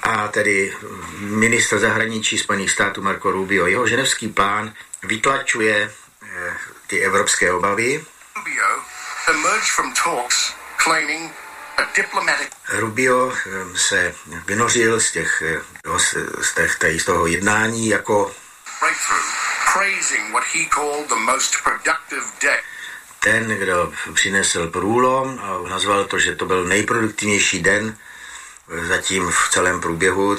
a tedy ministr zahraničí Spojených států Marco Rubio. Jeho ženevský plán vytlačuje eh, ty evropské obavy. Rubio emerged from talks claiming Rubio ehm, se vynořil z, těch, eh, z, těch, z toho jednání jako ten, kdo přinesl průlom a nazval to, že to byl nejproduktivnější den eh, zatím v celém průběhu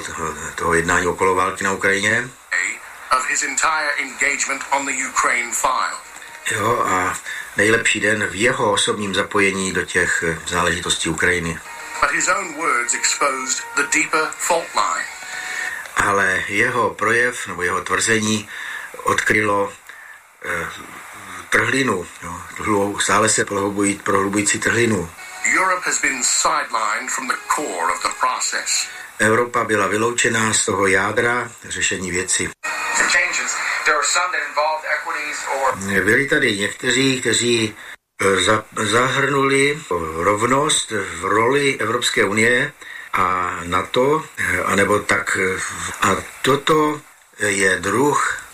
toho jednání okolo války na Ukrajině. Jo, a nejlepší den v jeho osobním zapojení do těch eh, záležitostí Ukrajiny. Ale jeho projev nebo jeho tvrzení odkrylo eh, trhlinu, jo, stále se prohlubující trhlinu. Evropa byla vyloučená z toho jádra řešení věci. Byli tady někteří, kteří eh, zahrnuli rovnost v roli Evropské unie a NATO, eh, anebo tak. A toto je druh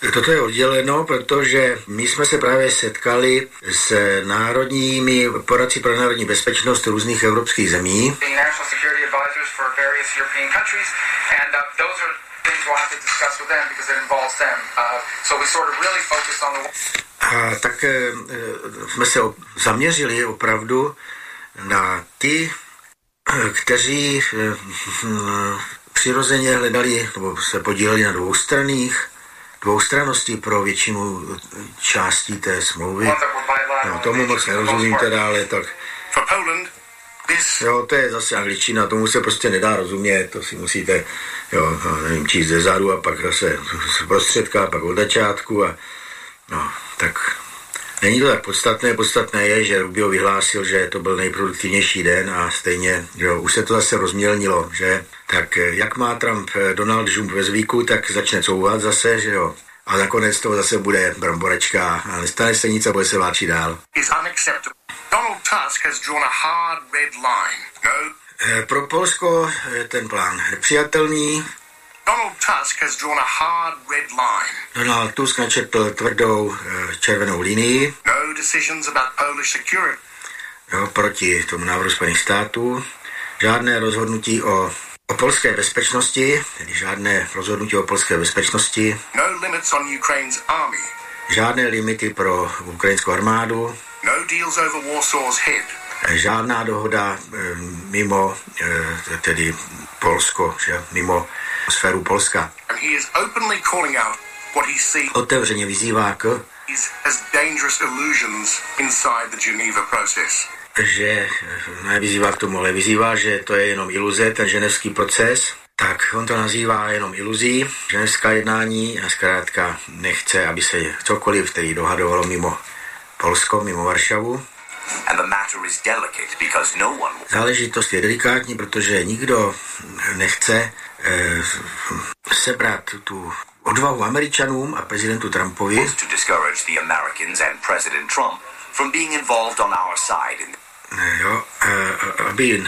Toto je odděleno, protože my jsme se právě setkali s národními poradci pro národní bezpečnost různých evropských zemí. A tak eh, jsme se zaměřili opravdu na ty, kteří eh, přirozeně hledali nebo se podíleli na dvoustranných dvoustrannosti pro většinu částí té smlouvy. No, tomu moc nerozumím teda, ale tak... Jo, to je zase angličtina, tomu se prostě nedá rozumět, to si musíte, jo, no, nevím, číst ze zádu a pak zase z prostředka, pak od začátku a no, tak Není to tak podstatné, podstatné je, že Rubio vyhlásil, že to byl nejproduktivnější den a stejně, jo, už se to zase rozmělnilo, že tak eh, jak má Trump eh, Donald Trump ve zvyku, tak začne couvat zase, že jo. A nakonec to zase bude bramborečka a nestane se nic a bude se válčit dál. Donald Tusk has drawn a hard red line. No Eh, Pro Polsko je ten plán nepřijatelný. Donald Tusk has drawn a hard red line. Donald Tusk načetl tvrdou červenou linii No decisions about Polish security. jo, proti tomu návrhu Spojených států. Žádné rozhodnutí o, o polské bezpečnosti, tedy žádné rozhodnutí o polské bezpečnosti, No limits on Ukraine's army. žádné limity pro ukrajinskou armádu, No deals over Warsaw's head. žádná dohoda eh, mimo eh, tedy Polsko, že mimo sféru Polska. And he is openly calling out what he sees Otevřeně vyzývá k, as dangerous illusions inside the Geneva process. Že nevyzývá k tomu, ale vyzývá, že to je jenom iluze, ten ženevský proces, tak on to nazývá jenom iluzí, ženevská jednání a zkrátka nechce, aby se cokoliv, který dohadovalo mimo Polsko, mimo Varšavu. No Záležitost je delikátní, protože nikdo nechce eh, sebrat tu odvahu Američanům a prezidentu Trumpovi, Trump from being involved on our side jo, eh, aby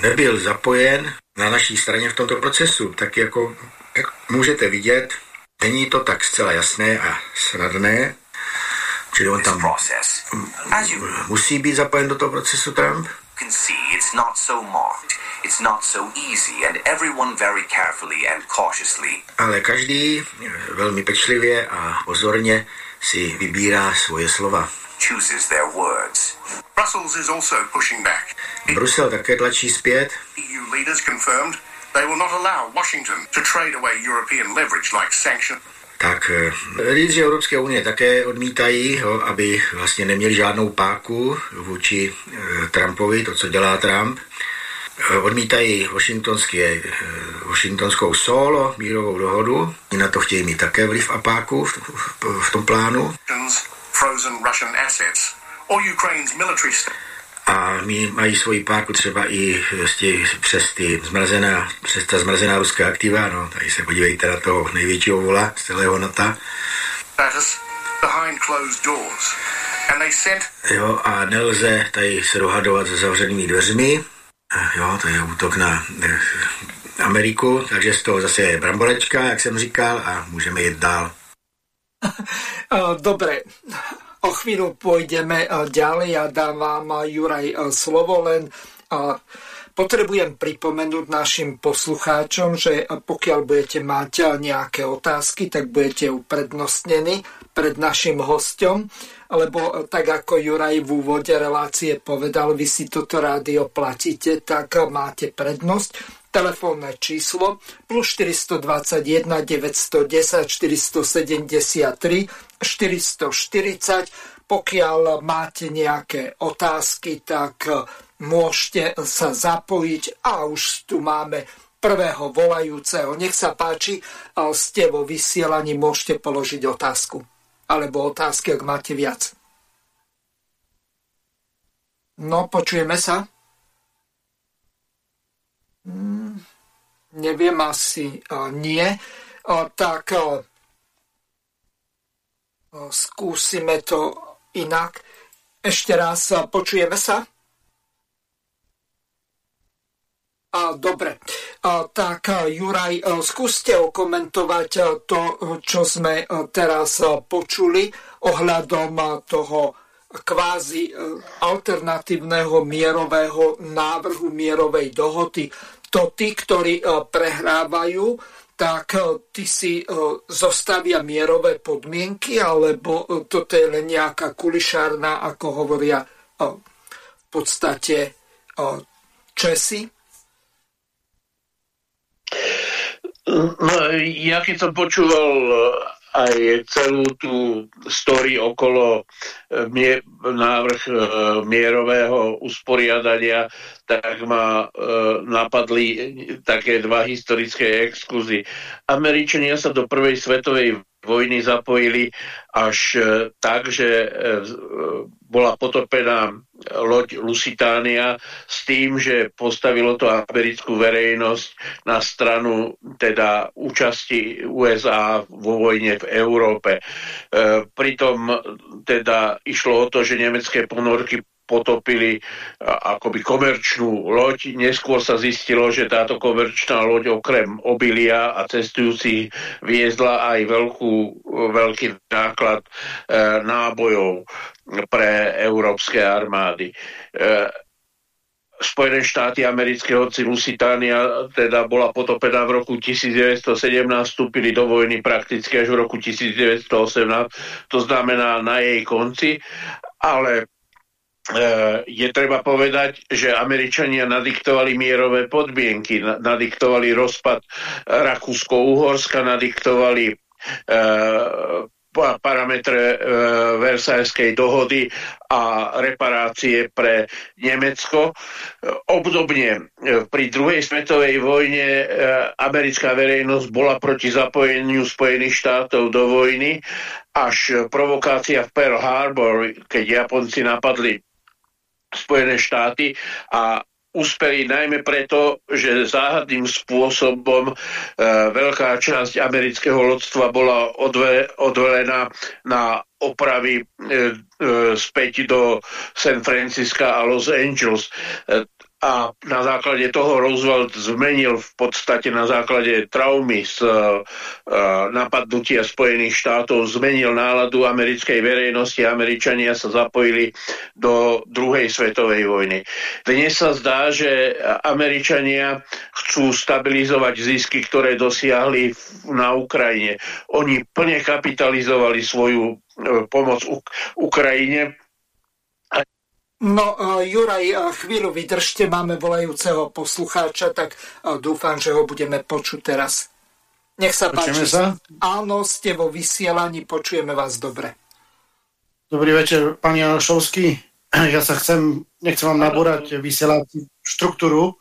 nebyl zapojen na naší straně v tomto procesu. Tak jako, jak můžete vidět, není to tak zcela jasné a snadné, čili on tam musí být zapojen do toho procesu Trump. can see, it's not so marked. It's not so easy, and everyone very carefully and cautiously Ale každý eh, velmi pečlivě a pozorně si vybírá svoje slova. Chooses their words. Brussels is also pushing back. Brusel také tlačí zpět. EU leaders confirmed they will not allow Washington to trade away European leverage like sanctions. Tak eh, lídři Evropské unie také odmítají, jo, aby vlastně neměli žádnou páku vůči eh, Trumpovi, to, co dělá Trump. Eh, Odmítají washingtonské, washingtonskou solo, mírovou dohodu. Oni na to chtějí mít také vliv a páku v, v, v tom plánu. Frozen Russian assets, or Ukraine's military A mají svoji páku třeba i z těch, přes, ty zmrazená, přes ta zmrazená ruská aktiva. No, tady se podívejte na toho největšího vola z celého NATO. status behind closed doors. And they sent Jo, a nelze tady se dohadovat se zavřenými dveřmi. Eh, Jo, to je útok na eh, Ameriku, takže z toho zase je bramborečka, jak jsem říkal, a můžeme jít dál. Eh, Dobre, o chvíľu pôjdeme eh, ďalej. A dám vám, eh, Juraj, slovo, len potrebujem pripomenúť našim poslucháčom, že pokiaľ budete mať nejaké otázky, tak budete uprednostnení pred našim hostom, lebo tak ako Juraj v úvode relácie povedal, vy si toto rádio platíte, tak máte prednosť telefónne číslo plus 421 910 473 440. Pokiaľ máte nejaké otázky, tak môžete sa zapojiť a už tu máme prvého volajúceho. Nech sa páči, ste vo vysielaní, môžete položiť otázku. Alebo otázky, ak máte viac. No, počujeme sa? Hmm, neviem, asi nie. Tak skúsime to inak. Ešte raz, počujeme sa? A, dobre, a, tak Juraj, skúste okomentovať to, čo sme teraz počuli ohľadom toho kvázi a, alternatívneho mierového návrhu mierovej dohody. To tí, ktorí a, prehrávajú, tak a, tí si a, zostavia mierové podmienky, alebo toto je len nejaká kulišárna, ako hovoria v podstate Česi? No, ja keď som počúval aj celú tú story okolo eh, mie, návrh e, mierového usporiadania, tak ma e, napadli také dva historické exkurzy. Američania sa do prvej svetovej vojny zapojili až e, tak, že e, bola potopená loď Lusitánia s tým, že postavilo to americkú verejnosť na stranu teda účasti USA vo vojne v Európe. E, pritom teda išlo o to, že nemecké ponorky potopili akoby komerčnú loď. Neskôr sa zistilo, že táto komerčná loď okrem obilia a cestujúcich viezla aj veľkú, veľký náklad nábojov pre európske armády. Spojené štáty americké, hoci Lusitánia teda bola potopená v roku 1917, vstúpili do vojny prakticky až v roku 1918, to znamená na jej konci, ale e, je treba povedať, že Američania nadiktovali mierové podmienky, nadiktovali rozpad Rakúsko-Uhorska, nadiktovali e, parametre e, Versajskej dohody a reparácie pre Nemecko. Obdobne pri druhej svetovej vojne americká verejnosť bola proti zapojeniu Spojených štátov do vojny, až provokácia v Pearl Harbor, keď Japonci napadli Spojené štáty a uspeli najmä preto, že záhadným spôsobom e, veľká časť amerického lodstva bola odve, odvelená na opravy e, e, späť do San Francisca a Los Angeles. E, a na základe toho Roosevelt zmenil v podstate na základe traumy z uh, napadnutia Spojených štátov, zmenil náladu americkej verejnosti. Američania sa zapojili do druhej svetovej vojny. Dnes sa zdá, že Američania chcú stabilizovať zisky, ktoré dosiahli na Ukrajine. Oni plne kapitalizovali svoju pomoc Ukrajine No, Juraj, chvíľu vydržte, máme volajúceho poslucháča, tak dúfam, že ho budeme počuť teraz. Nech sa Počujeme páči. Sa? Áno, ste vo vysielaní, počujeme vás dobre. Dobrý večer, pán Janošovský. Ja sa chcem, nechcem vám nabúrať vysielací štruktúru.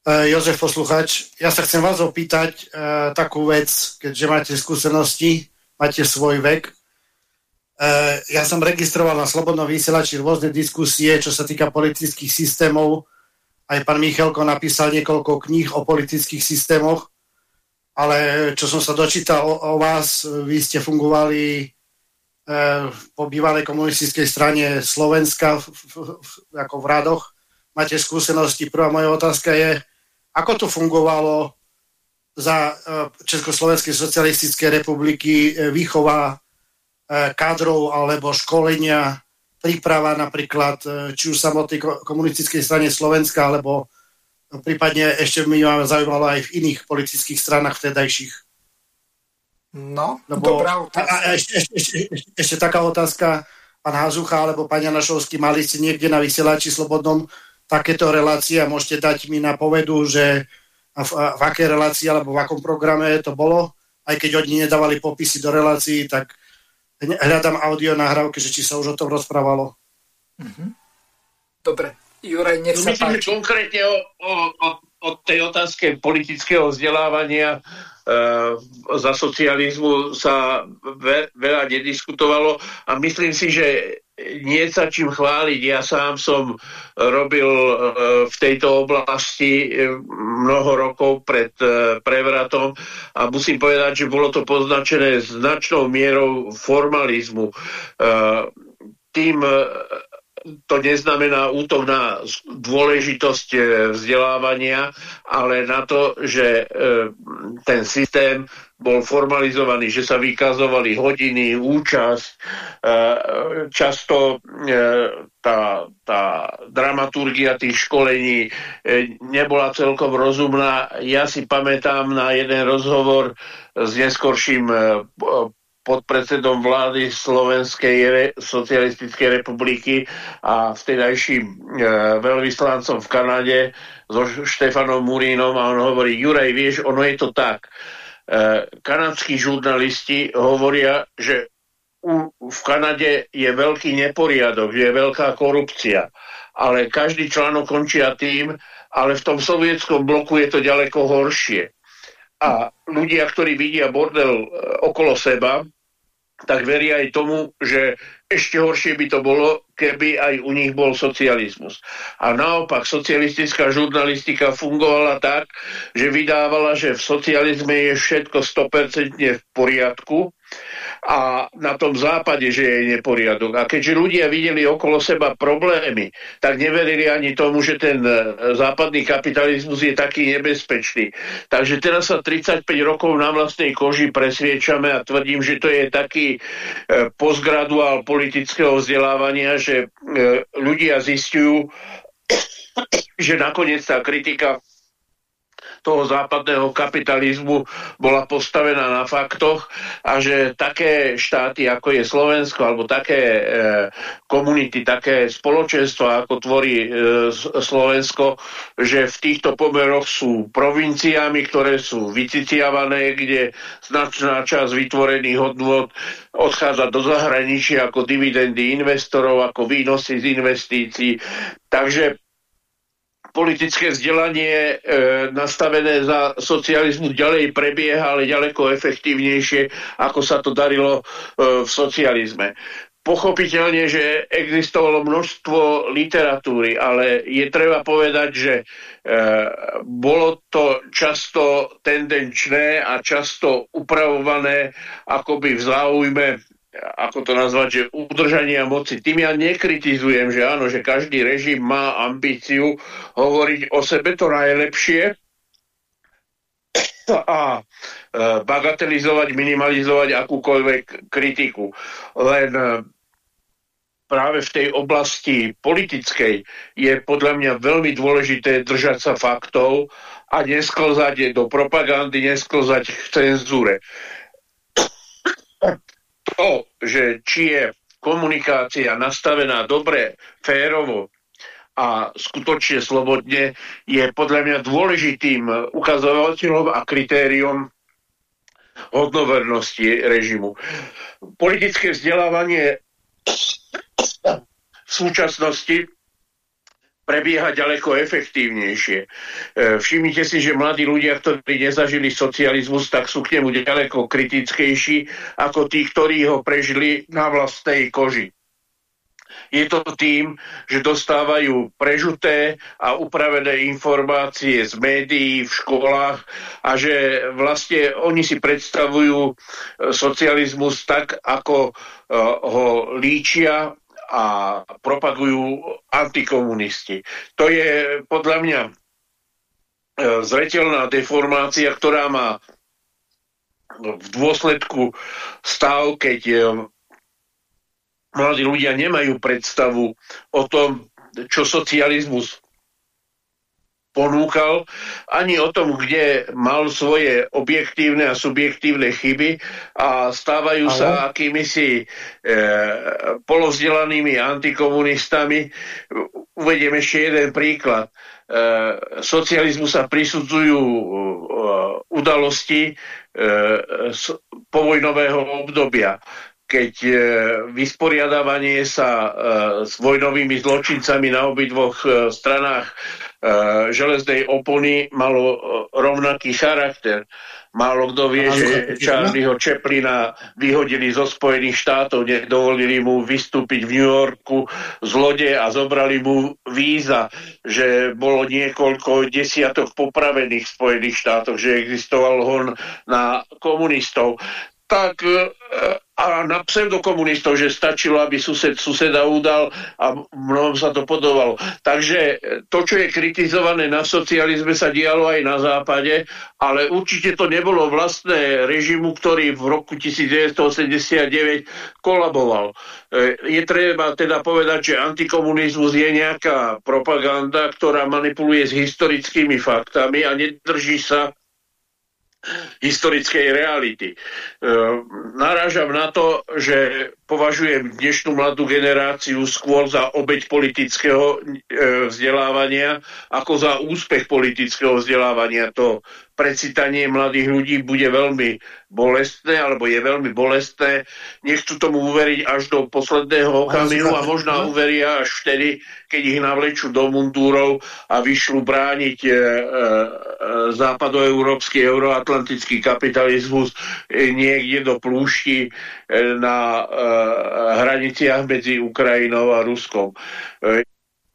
E, Jozef posluchač, ja sa chcem vás opýtať e, takú vec, keďže máte skúsenosti, máte svoj vek, ja som registroval na Slobodnom vysielači rôzne diskusie, čo sa týka politických systémov. Aj pán Michalko napísal niekoľko kníh o politických systémoch, ale čo som sa dočítal o, o vás, vy ste fungovali eh, po bývalej komunistickej strane Slovenska v, v, v, ako v radoch. Máte skúsenosti. Prvá moja otázka je, ako to fungovalo za eh, Československej socialistickej republiky výchova kádrov alebo školenia, príprava napríklad e, či už samotnej komunistickej strane Slovenska, alebo prípadne ešte mi ma zaujímalo aj v iných politických stranách vtedajších. No, Lebo, dobrá otázka. A, a ešte, ešte, ešte, ešte, ešte taká otázka, pán Hazucha alebo pán Janašovský, mali ste niekde na vysielači Slobodnom takéto relácie a môžete dať mi na povedu, že v, v akej relácii alebo v akom programe to bolo, aj keď oni nedávali popisy do relácií, tak hľadám audio nahrávky, že či sa už o tom rozprávalo. Mm-hmm. Dobre, Juraj, nech sa Myslím, páči. konkrétne o, o, o, o tej otázke politického vzdelávania e, za socializmu sa ve, veľa nediskutovalo a myslím si, že nie sa čím chváliť. Ja sám som robil e, v tejto oblasti e, mnoho rokov pred e, prevratom a musím povedať, že bolo to poznačené značnou mierou formalizmu. Tým to neznamená útok na dôležitosť vzdelávania, ale na to, že ten systém bol formalizovaný, že sa vykazovali hodiny, účasť, e, často e, tá, tá dramaturgia tých školení e, nebola celkom rozumná. Ja si pamätám na jeden rozhovor s neskorším podpredsedom vlády Slovenskej socialistickej republiky a vtedajším e, veľvyslancom v Kanade so Štefanom Murínom a on hovorí, Juraj, vieš, ono je to tak. Eh, kanadskí žurnalisti hovoria, že v Kanade je veľký neporiadok, je veľká korupcia, ale každý článok končia tým, ale v tom sovietskom bloku je to ďaleko horšie. A ľudia, ktorí vidia bordel eh, okolo seba, tak veria aj tomu, že ešte horšie by to bolo, keby aj u nich bol socializmus. A naopak, socialistická žurnalistika fungovala tak, že vydávala, že v socializme je všetko 100% v poriadku a na tom západe, že je neporiadok. A keďže ľudia videli okolo seba problémy, tak neverili ani tomu, že ten e, západný kapitalizmus je taký nebezpečný. Takže teraz sa 35 rokov na vlastnej koži presviečame a tvrdím, že to je taký e, postgraduál politického vzdelávania, že e, ľudia zistujú, že nakoniec tá kritika toho západného kapitalizmu bola postavená na faktoch a že také štáty, ako je Slovensko, alebo také e, komunity, také spoločenstva, ako tvorí e, Slovensko, že v týchto pomeroch sú provinciami, ktoré sú vyciciavané, kde značná časť vytvorených hodnot odchádza do zahraničia ako dividendy investorov, ako výnosy z investícií. Takže politické vzdelanie e, nastavené za socializmu ďalej prebieha, ale ďaleko efektívnejšie, ako sa to darilo e, v socializme. Pochopiteľne, že existovalo množstvo literatúry, ale je treba povedať, že e, bolo to často tendenčné a často upravované akoby v záujme ako to nazvať, že udržania moci. Tým ja nekritizujem, že áno, že každý režim má ambíciu hovoriť o sebe to najlepšie a e, bagatelizovať, minimalizovať akúkoľvek kritiku. Len e, práve v tej oblasti politickej je podľa mňa veľmi dôležité držať sa faktov a nesklzať do propagandy, nesklzať k cenzúre to, že či je komunikácia nastavená dobre, férovo a skutočne slobodne, je podľa mňa dôležitým ukazovateľom a kritériom hodnovernosti režimu. Politické vzdelávanie v súčasnosti prebieha ďaleko efektívnejšie. E, všimnite si, že mladí ľudia, ktorí nezažili socializmus, tak sú k nemu ďaleko kritickejší ako tí, ktorí ho prežili na vlastnej koži. Je to tým, že dostávajú prežuté a upravené informácie z médií v školách a že vlastne oni si predstavujú e, socializmus tak, ako e, ho líčia a propagujú antikomunisti. To je podľa mňa e, zretelná deformácia, ktorá má v dôsledku stav, keď e, mladí ľudia nemajú predstavu o tom, čo socializmus ponúkal, ani o tom, kde mal svoje objektívne a subjektívne chyby a stávajú Ale... sa akýmisi e, polovzdelanými antikomunistami. Uvediem ešte jeden príklad. E, socializmu sa prisudzujú e, udalosti e, povojnového obdobia keď e, vysporiadávanie sa e, s vojnovými zločincami na obidvoch e, stranách železnej opony malo rovnaký charakter. Málo kto vie, že Charlieho Chaplina vyhodili zo Spojených štátov, nedovolili mu vystúpiť v New Yorku z lode a zobrali mu víza, že bolo niekoľko desiatok popravených v Spojených štátoch, že existoval hon na komunistov. Tak e, a na pseudokomunistov, že stačilo, aby sused suseda udal a mnohom sa to podobalo. Takže to, čo je kritizované na socializme, sa dialo aj na západe, ale určite to nebolo vlastné režimu, ktorý v roku 1989 kolaboval. E, je treba teda povedať, že antikomunizmus je nejaká propaganda, ktorá manipuluje s historickými faktami a nedrží sa historickej reality. E, narážam na to, že považujem dnešnú mladú generáciu skôr za obeď politického e, vzdelávania ako za úspech politického vzdelávania. To precitanie mladých ľudí bude veľmi bolestné, alebo je veľmi bolestné. Nechcú tomu uveriť až do posledného okamihu a možná uveria až vtedy, keď ich navlečú do mundúrov a vyšľú brániť e, e, západoeurópsky euroatlantický kapitalizmus e, niekde do plúšti e, na e, hraniciach medzi Ukrajinou a Ruskom. E,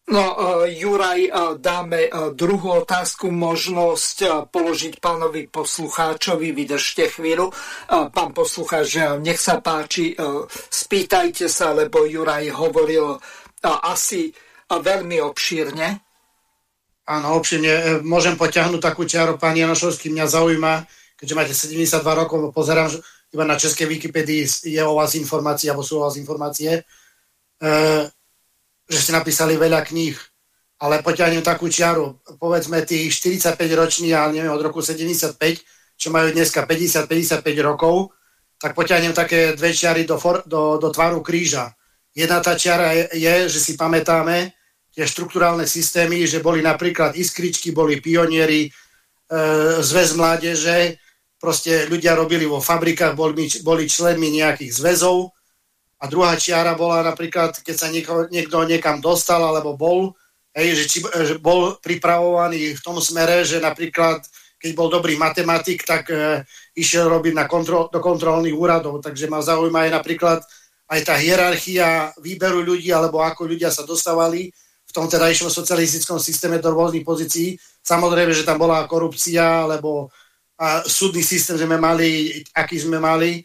No, Juraj, dáme druhú otázku, možnosť položiť pánovi poslucháčovi. Vydržte chvíľu. Pán poslucháč, nech sa páči, spýtajte sa, lebo Juraj hovoril asi veľmi obšírne. Áno, obšírne. Môžem poťahnuť takú čiaru, pán Janošovský, mňa zaujíma, keďže máte 72 rokov, pozerám, iba na českej Wikipedii je o vás informácie, alebo sú o vás informácie. E, že ste napísali veľa kníh, ale poťahnem takú čiaru. Povedzme tých 45 roční, ale neviem, od roku 75, čo majú dneska 50-55 rokov, tak poťahnem také dve čiary do, for, do, do tvaru kríža. Jedna tá čiara je, je, že si pamätáme tie štruktúrálne systémy, že boli napríklad iskričky, boli pionieri, e, zväz mládeže, proste ľudia robili vo fabrikách, boli, boli členmi nejakých zväzov, a druhá čiara bola napríklad, keď sa nieko, niekto niekam dostal alebo bol, hej, že, či, že bol pripravovaný v tom smere, že napríklad keď bol dobrý matematik, tak e, išiel robiť na kontrol, do kontrolných úradov. Takže ma zaujíma aj napríklad aj tá hierarchia výberu ľudí, alebo ako ľudia sa dostávali v tom tedajšom socialistickom systéme do rôznych pozícií. Samozrejme, že tam bola korupcia, alebo a súdny systém sme mali, aký sme mali,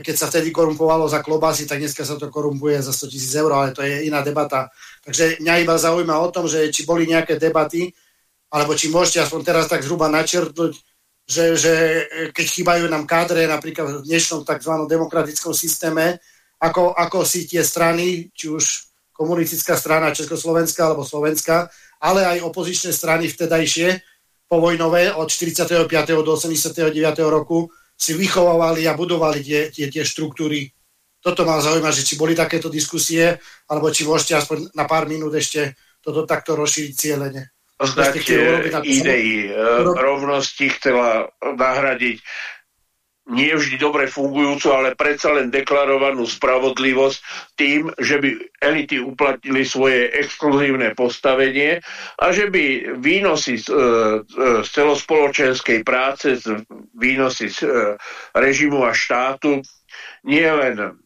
keď sa vtedy korumpovalo za klobásy, tak dneska sa to korumpuje za 100 tisíc eur, ale to je iná debata. Takže mňa iba zaujíma o tom, že či boli nejaké debaty, alebo či môžete aspoň teraz tak zhruba načrtnúť, že, že keď chýbajú nám kádre napríklad v dnešnom tzv. demokratickom systéme, ako, ako si tie strany, či už komunistická strana Československá alebo Slovenská, ale aj opozičné strany vtedajšie, povojnové od 45. do 89. roku, si vychovávali a budovali tie, tie, tie štruktúry. Toto ma zaujíma, že či boli takéto diskusie, alebo či môžete aspoň na pár minút ešte toto takto rozšíriť cieľene. Znak idei e, rovnosti chcela nahradiť nie vždy dobre fungujúcu, ale predsa len deklarovanú spravodlivosť tým, že by elity uplatnili svoje exkluzívne postavenie a že by výnosy z, e, e, z celospoločenskej práce, z výnosy z e, režimu a štátu nie len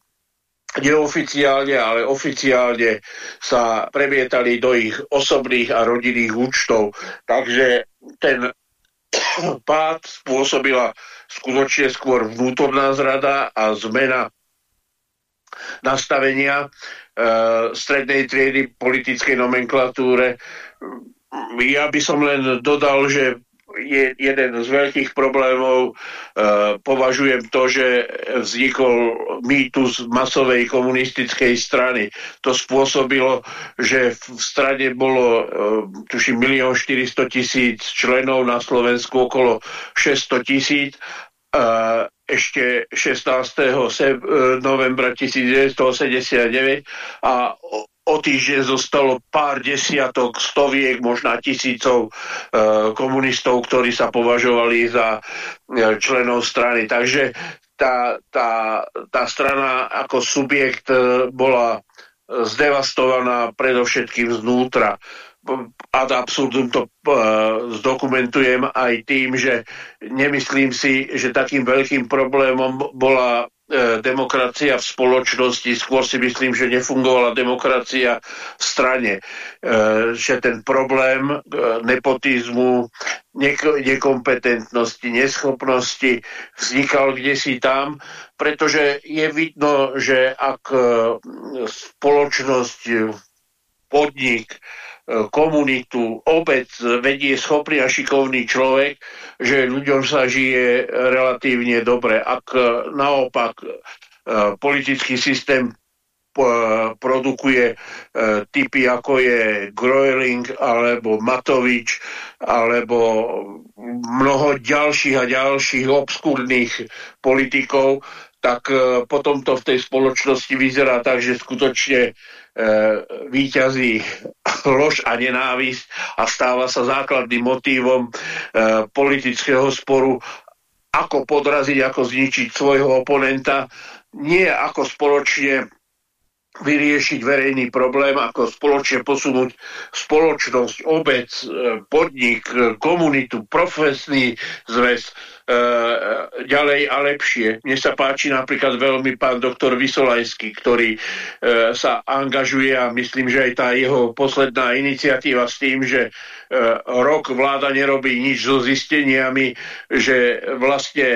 neoficiálne, ale oficiálne sa premietali do ich osobných a rodinných účtov. Takže ten pád spôsobila skutočne skôr vnútorná zrada a zmena nastavenia e, strednej triedy politickej nomenklatúre. Ja by som len dodal, že je jeden z veľkých problémov. E, považujem to, že vznikol mýtus masovej komunistickej strany. To spôsobilo, že v strane bolo e, tuším 1 400 tisíc členov na Slovensku okolo 600 tisíc ešte 16. novembra 1979 a o týždeň zostalo pár desiatok, stoviek, možná tisícov e, komunistov, ktorí sa považovali za e, členov strany. Takže tá, tá, tá strana ako subjekt e, bola zdevastovaná predovšetkým znútra ad absurdum to uh, zdokumentujem aj tým, že nemyslím si, že takým veľkým problémom bola demokracia v spoločnosti, skôr si myslím, že nefungovala demokracia v strane. Uh, že ten problém uh, nepotizmu, nek- nekompetentnosti, neschopnosti vznikal kde si tam, pretože je vidno, že ak spoločnosť, podnik, komunitu, obec vedie schopný a šikovný človek, že ľuďom sa žije relatívne dobre. Ak naopak e, politický systém e, produkuje e, typy ako je Groeling alebo Matovič alebo mnoho ďalších a ďalších obskúrnych politikov, tak potom to v tej spoločnosti vyzerá tak, že skutočne výťazí lož a nenávisť a stáva sa základným motívom e, politického sporu, ako podraziť, ako zničiť svojho oponenta, nie ako spoločne vyriešiť verejný problém, ako spoločne posunúť spoločnosť, obec, e, podnik, e, komunitu, profesný zväz, E, ďalej a lepšie. Mne sa páči napríklad veľmi pán doktor Vysolajský, ktorý e, sa angažuje a myslím, že aj tá jeho posledná iniciatíva s tým, že e, rok vláda nerobí nič so zisteniami, že vlastne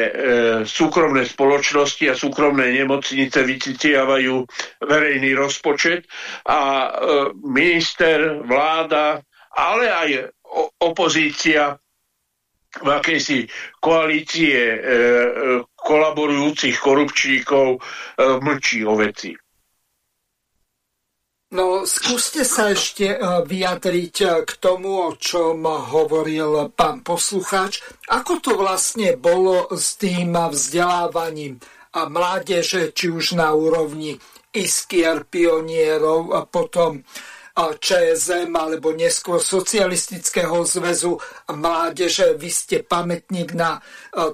súkromné spoločnosti a súkromné nemocnice vyciciavajú verejný rozpočet a minister, vláda, ale aj opozícia v akejsi koalície e, e, kolaborujúcich korupčníkov e, mlčí o veci. No, skúste sa ešte e, vyjadriť e, k tomu, o čom hovoril pán poslucháč. Ako to vlastne bolo s tým vzdelávaním a mládeže, či už na úrovni iskier, pionierov a potom ČSM alebo neskôr Socialistického zväzu mládeže. Vy ste pamätník na e,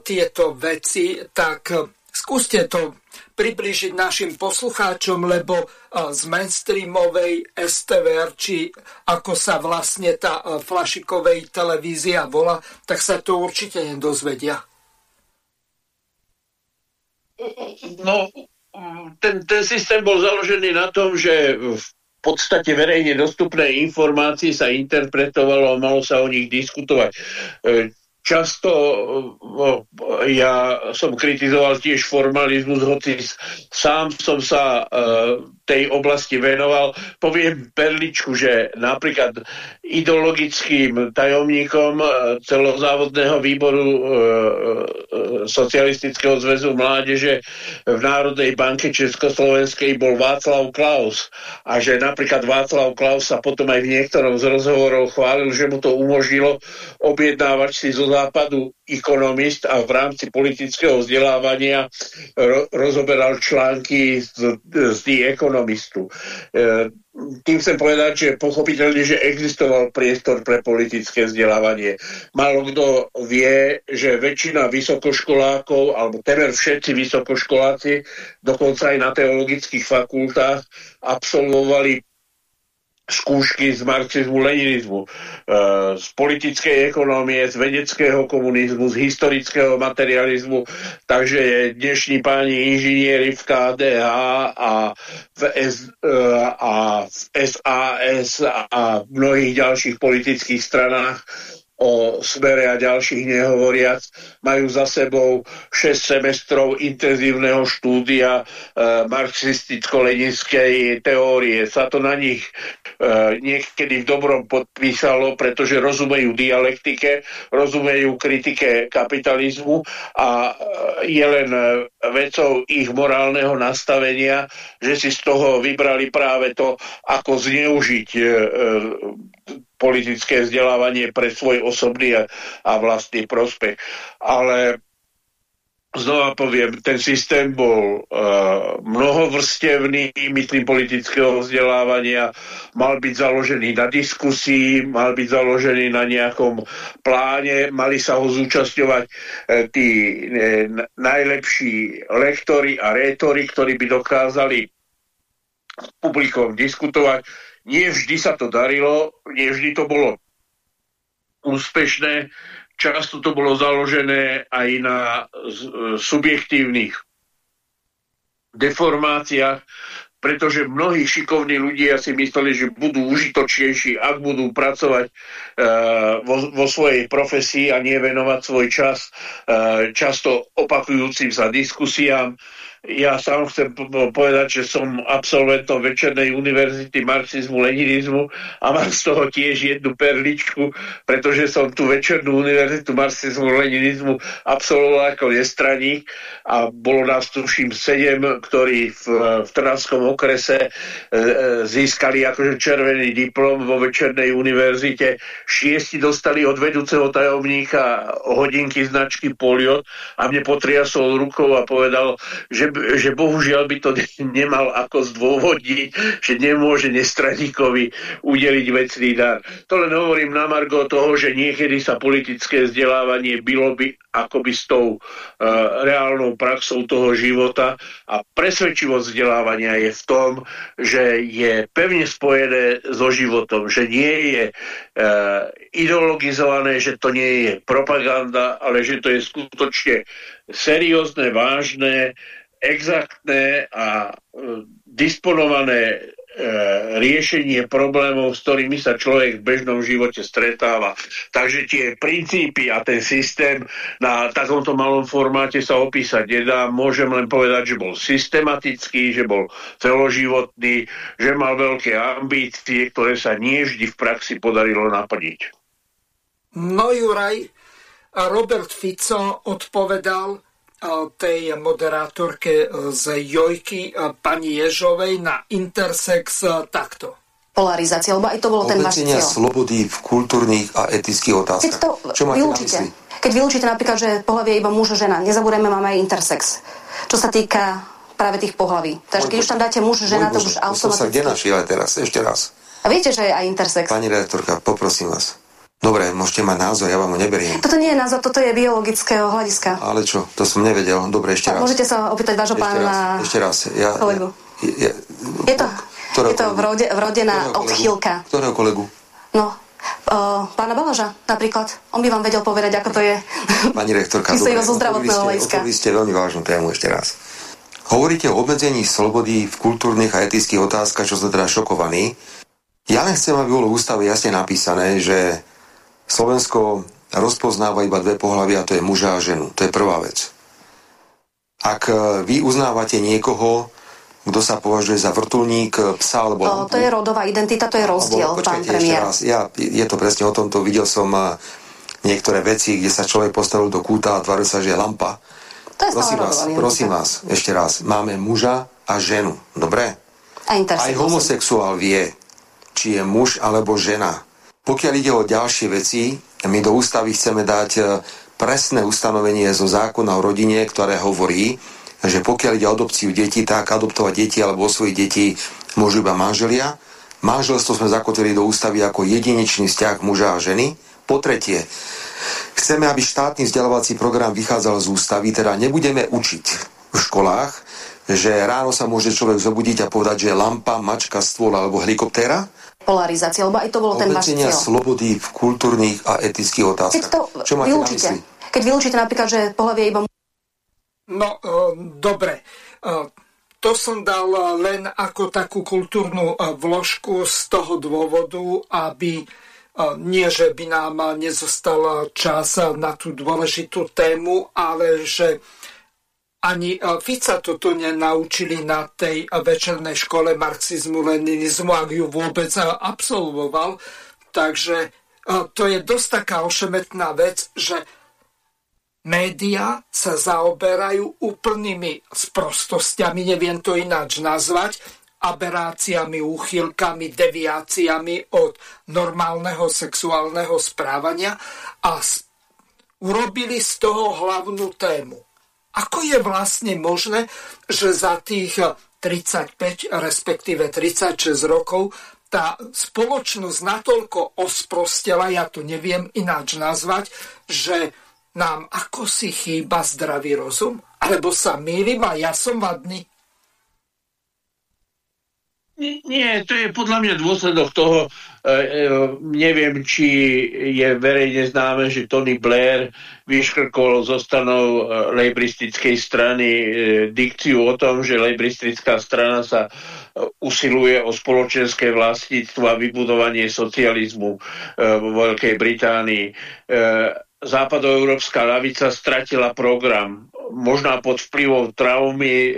tieto veci, tak e, skúste to približiť našim poslucháčom, lebo e, z mainstreamovej STVR, či ako sa vlastne tá flašikovej televízia volá, tak sa to určite nedozvedia. No, ten, ten systém bol založený na tom, že v podstate verejne dostupné informácie sa interpretovalo a malo sa o nich diskutovať. E, často no, ja som kritizoval tiež formalizmus, hoci sám som sa uh, tej oblasti venoval. Poviem perličku, že napríklad ideologickým tajomníkom e, celozávodného výboru uh, Socialistického zväzu mládeže v Národnej banke Československej bol Václav Klaus. A že napríklad Václav Klaus sa potom aj v niektorom z rozhovorov chválil, že mu to umožnilo objednávať si zo západu ekonomist a v rámci politického vzdelávania ro rozoberal články z, z The Economistu. E, tým chcem povedať, že pochopiteľne, že existoval priestor pre politické vzdelávanie. Málo kto vie, že väčšina vysokoškolákov, alebo temer všetci vysokoškoláci, dokonca aj na teologických fakultách, absolvovali skúšky z marxizmu, leninizmu, e, z politickej ekonómie, z vedeckého komunizmu, z historického materializmu. Takže dnešní páni inžinieri v KDH a v, S, e, a v SAS a v mnohých ďalších politických stranách o smere a ďalších nehovoriac, majú za sebou 6 semestrov intenzívneho štúdia e, marxisticko-leninskej teórie. Sa to na nich e, niekedy v dobrom podpísalo, pretože rozumejú dialektike, rozumejú kritike kapitalizmu a e, je len vecou ich morálneho nastavenia, že si z toho vybrali práve to, ako zneužiť e, politické vzdelávanie pre svoj osobný a, a vlastný prospech. Ale znova poviem, ten systém bol uh, mnohovrstevný, myslím, politického vzdelávania, mal byť založený na diskusii, mal byť založený na nejakom pláne, mali sa ho zúčastňovať uh, tí uh, najlepší lektori a rétori, ktorí by dokázali s publikom diskutovať, nie vždy sa to darilo, nie vždy to bolo úspešné, často to bolo založené aj na e, subjektívnych deformáciách, pretože mnohí šikovní ľudia si mysleli, že budú užitočnejší, ak budú pracovať uh, vo, vo svojej profesii a nie venovať svoj čas uh, často opakujúcim sa diskusiám, ja sám chcem povedať, že som absolventom Večernej univerzity marxizmu, leninizmu a mám z toho tiež jednu perličku, pretože som tú Večernú univerzitu marxizmu, leninizmu absolvoval ako nestraník a bolo nás tuším sedem, ktorí v, v Trnavskom okrese e, e, získali akože červený diplom vo Večernej univerzite. Šiesti dostali od vedúceho tajomníka hodinky značky Poliot a mne potriasol rukou a povedal, že že bohužiaľ by to nemal ako zdôvodniť, že nemôže nestraníkovi udeliť vecný dar. To len hovorím na Margo toho, že niekedy sa politické vzdelávanie bylo by akoby s tou uh, reálnou praxou toho života a presvedčivosť vzdelávania je v tom, že je pevne spojené so životom, že nie je uh, ideologizované, že to nie je propaganda, ale že to je skutočne seriózne, vážne, exaktné a uh, disponované E, riešenie problémov, s ktorými sa človek v bežnom živote stretáva. Takže tie princípy a ten systém na takomto malom formáte sa opísať nedá. Môžem len povedať, že bol systematický, že bol celoživotný, že mal veľké ambície, ktoré sa nie vždy v praxi podarilo naplniť. No Juraj, Robert Fico odpovedal, tej moderátorke z Jojky, pani Ježovej na Intersex takto. Polarizácia, lebo aj to bolo ten váš cieľ. slobody v kultúrnych a etických otázkach. Keď to Čo vylúčite, keď vylúčite napríklad, že pohľavie je iba muž a žena, nezabudeme, máme aj intersex. Čo sa týka práve tých pohlaví. Takže keď už tam dáte muž, žena, to už automaticky... To sa kde našiel teraz? Ešte raz. A viete, že je aj intersex? Pani redaktorka, poprosím vás. Dobre, môžete mať názor, ja vám ho neberiem. Toto nie je názor, toto je biologického hľadiska. Ale čo, to som nevedel. Dobre, ešte raz. Môžete sa opýtať vášho pána ešte raz, ja, kolegu. Ja, ja, je to, je to vrode, vrodená odchýlka. Ktorého kolegu? No, uh, pána Balaža napríklad. On by vám vedel povedať, ako to je. Pani rektorka, dobre, zo zdravotného hľadiska. ste veľmi vážnu tému ešte raz. Hovoríte o obmedzení slobody v kultúrnych a etických otázkach, čo som teda šokovaný. Ja len chcem, aby bolo v ústave jasne napísané, že Slovensko rozpoznáva iba dve pohľavy a to je muža a ženu. To je prvá vec. Ak e, vy uznávate niekoho, kto sa považuje za vrtulník, e, psa alebo... O, to je rodová identita, to je rozdiel, alebo, pán premiér. Raz, ja, je to presne o tomto. Videl som e, niektoré veci, kde sa človek postavil do kúta a tváril sa, že je lampa. To je prosím vás, prosím vás, ešte raz. Máme muža a ženu, dobre? A Aj homosexuál vie, či je muž alebo žena. Pokiaľ ide o ďalšie veci, my do ústavy chceme dať e, presné ustanovenie zo zákona o rodine, ktoré hovorí, že pokiaľ ide o adopciu detí, tak adoptovať deti alebo osvojiť deti môžu iba manželia. Manželstvo sme zakotvili do ústavy ako jedinečný vzťah muža a ženy. Po tretie, chceme, aby štátny vzdelávací program vychádzal z ústavy, teda nebudeme učiť v školách, že ráno sa môže človek zobudiť a povedať, že lampa, mačka, stôl alebo helikoptéra, polarizácie, lebo aj to bolo ten váš cieľ. slobody v kultúrnych a etických otázkach. Keď to Čo vylúčite, keď vylúčite napríklad, že pohľavie iba... No, uh, dobre. Uh, to som dal len ako takú kultúrnu vložku z toho dôvodu, aby nie, že by nám nezostal čas na tú dôležitú tému, ale že ani e, Fica toto nenaučili na tej večernej škole marxizmu, leninizmu, ak ju vôbec e, absolvoval. Takže e, to je dosť taká ošemetná vec, že média sa zaoberajú úplnými sprostostiami, neviem to ináč nazvať, aberáciami, úchylkami, deviáciami od normálneho sexuálneho správania a urobili z toho hlavnú tému. Ako je vlastne možné, že za tých 35, respektíve 36 rokov tá spoločnosť natoľko osprostela, ja to neviem ináč nazvať, že nám ako si chýba zdravý rozum? Alebo sa mýlim a ja som vadný? Nie, to je podľa mňa dôsledok toho, e, e, neviem, či je verejne známe, že Tony Blair vyškrkol zo stanov e, lejbristickej strany dikciu o tom, že lejbristická strana sa usiluje o spoločenské vlastníctvo a vybudovanie socializmu vo Veľkej Británii. E, západoeurópska lavica stratila program možná pod vplyvom traumy e,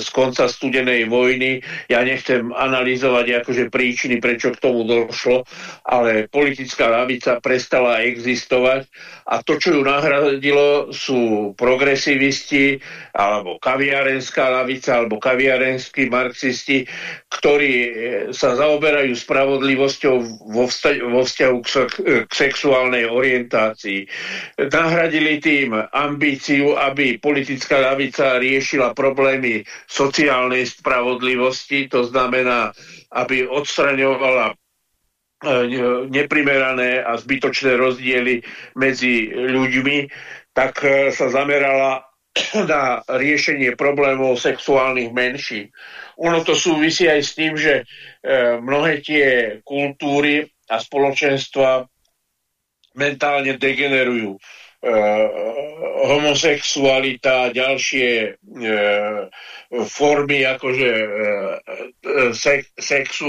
z konca studenej vojny. Ja nechcem analyzovať akože príčiny, prečo k tomu došlo, ale politická lavica prestala existovať a to, čo ju nahradilo, sú progresivisti alebo kaviarenská lavica alebo kaviarenskí marxisti, ktorí e, sa zaoberajú spravodlivosťou vo, vzťahu, vo vzťahu k, k sexuálnej orientácii. Nahradili tým ambíciu, aby politická ľavica riešila problémy sociálnej spravodlivosti, to znamená, aby odstraňovala neprimerané a zbytočné rozdiely medzi ľuďmi, tak sa zamerala na riešenie problémov sexuálnych menšín. Ono to súvisí aj s tým, že mnohé tie kultúry a spoločenstva mentálne degenerujú. E, homosexualita a ďalšie e, formy akože e, sek, sexu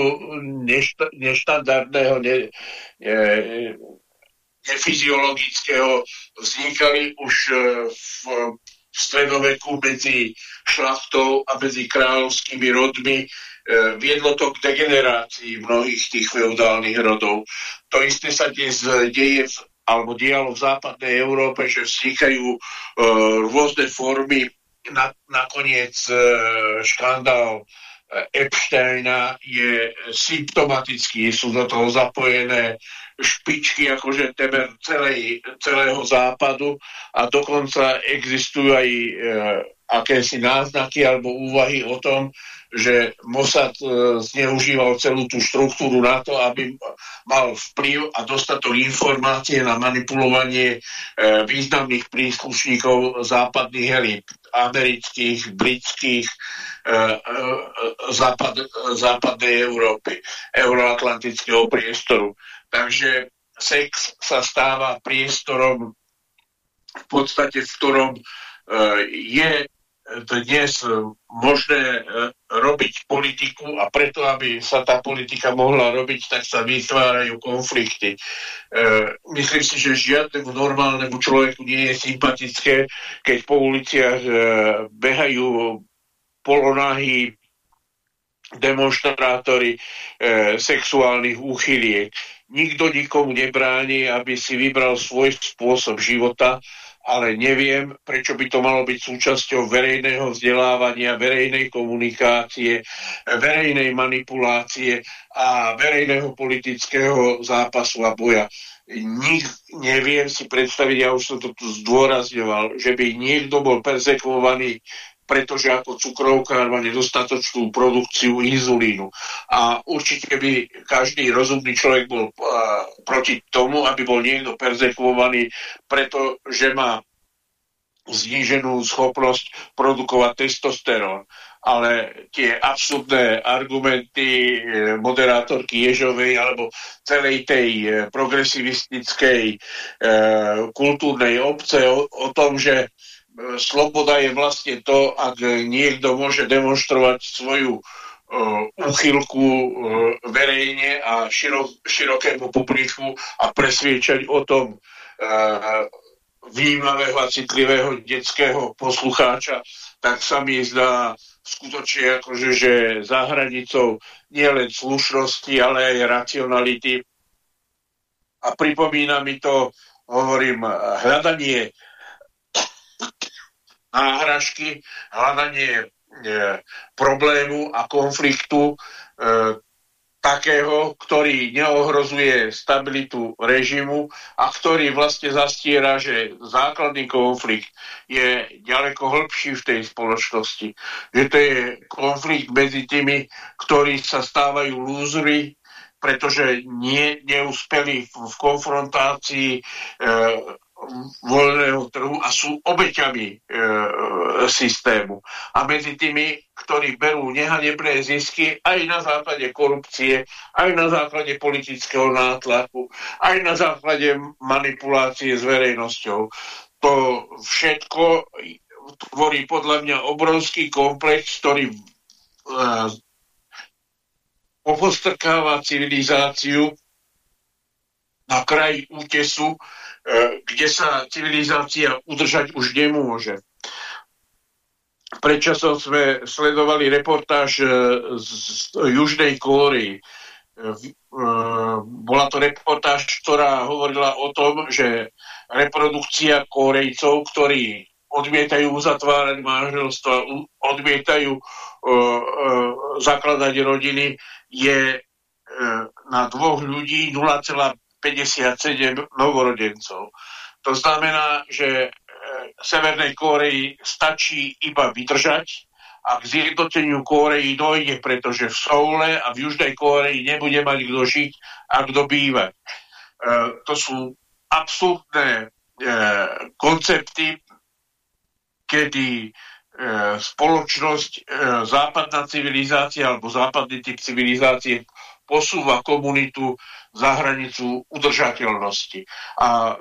nešt, neštandardného, ne, nefyziologického vznikali už v, v stredoveku medzi šlachtou a medzi kráľovskými rodmi E, viedlo to k degenerácii mnohých tých feudálnych rodov. To isté sa dnes deje v, alebo dialo v západnej Európe, že vznikajú e, rôzne formy. Na, nakoniec e, škandál e, Epsteina je symptomatický, sú do toho zapojené špičky akože temer celej, celého západu a dokonca existujú aj e, akési náznaky alebo úvahy o tom, že Mossad e, zneužíval celú tú štruktúru na to, aby mal vplyv a dostatok informácie na manipulovanie e, významných príslušníkov západných elít, amerických, britských, e, západ, západnej Európy, euroatlantického priestoru. Takže sex sa stáva priestorom v podstate, v ktorom je dnes možné robiť politiku a preto, aby sa tá politika mohla robiť, tak sa vytvárajú konflikty. E, myslím si, že žiadnemu normálnemu človeku nie je sympatické, keď po uliciach e, behajú polonáhy demonstrátori e, sexuálnych úchyliek. Nikto nikomu nebráni, aby si vybral svoj spôsob života ale neviem, prečo by to malo byť súčasťou verejného vzdelávania, verejnej komunikácie, verejnej manipulácie a verejného politického zápasu a boja. Nik, neviem si predstaviť, ja už som to tu zdôrazňoval, že by niekto bol perzekvovaný pretože ako cukrovka má nedostatočnú produkciu inzulínu. A určite by každý rozumný človek bol uh, proti tomu, aby bol niekto perzekvovaný, pretože má zníženú schopnosť produkovať testosterón. Ale tie absurdné argumenty e, moderátorky Ježovej alebo celej tej e, progresivistickej e, kultúrnej obce o, o tom, že sloboda je vlastne to, ak niekto môže demonstrovať svoju uh, úchylku uh, verejne a širok, širokému publiku a presviečať o tom vnímavého a citlivého detského poslucháča, tak sa mi zdá skutočne akože, že za hranicou nielen slušnosti, ale aj racionality. A pripomína mi to, hovorím, hľadanie náhražky, hľadanie e, problému a konfliktu e, takého, ktorý neohrozuje stabilitu režimu a ktorý vlastne zastiera, že základný konflikt je ďaleko hĺbší v tej spoločnosti. Že to je konflikt medzi tými, ktorí sa stávajú lúzry, pretože nie, neúspeli v, v konfrontácii e, voľného trhu a sú obeťami e, systému. A medzi tými, ktorí berú nehanebné zisky aj na základe korupcie, aj na základe politického nátlaku, aj na základe manipulácie s verejnosťou. To všetko tvorí podľa mňa obrovský komplex, ktorý e, opostrkáva civilizáciu na kraj útesu, kde sa civilizácia udržať už nemôže. Prečasom sme sledovali reportáž e, z Južnej Kóry. E, bola to reportáž, ktorá hovorila o tom, že reprodukcia Kórejcov, ktorí odmietajú uzatvárať manželstva, odmietajú zakladať rodiny, je na dvoch ľudí 0,5 57 novorodencov. To znamená, že e, Severnej Kóreji stačí iba vydržať a k zjednoteniu Kóreji dojde, pretože v Soule a v Južnej Kóreji nebude mať kto žiť a kto bývať. E, to sú absurdné e, koncepty, kedy e, spoločnosť, e, západná civilizácia alebo západný typ civilizácie posúva komunitu za hranicu udržateľnosti. A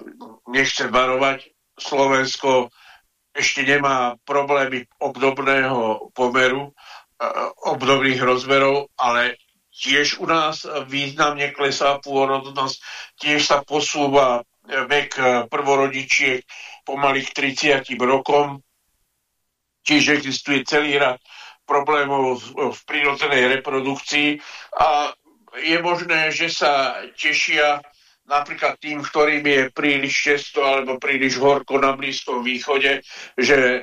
nechcem varovať, Slovensko ešte nemá problémy obdobného pomeru, e, obdobných rozmerov, ale tiež u nás významne klesá pôrodnosť, tiež sa posúva vek prvorodičiek pomalých 30 rokom, čiže existuje celý rad problémov v prírodzenej reprodukcii a je možné, že sa tešia napríklad tým, ktorým je príliš često alebo príliš horko na Blízkom východe, že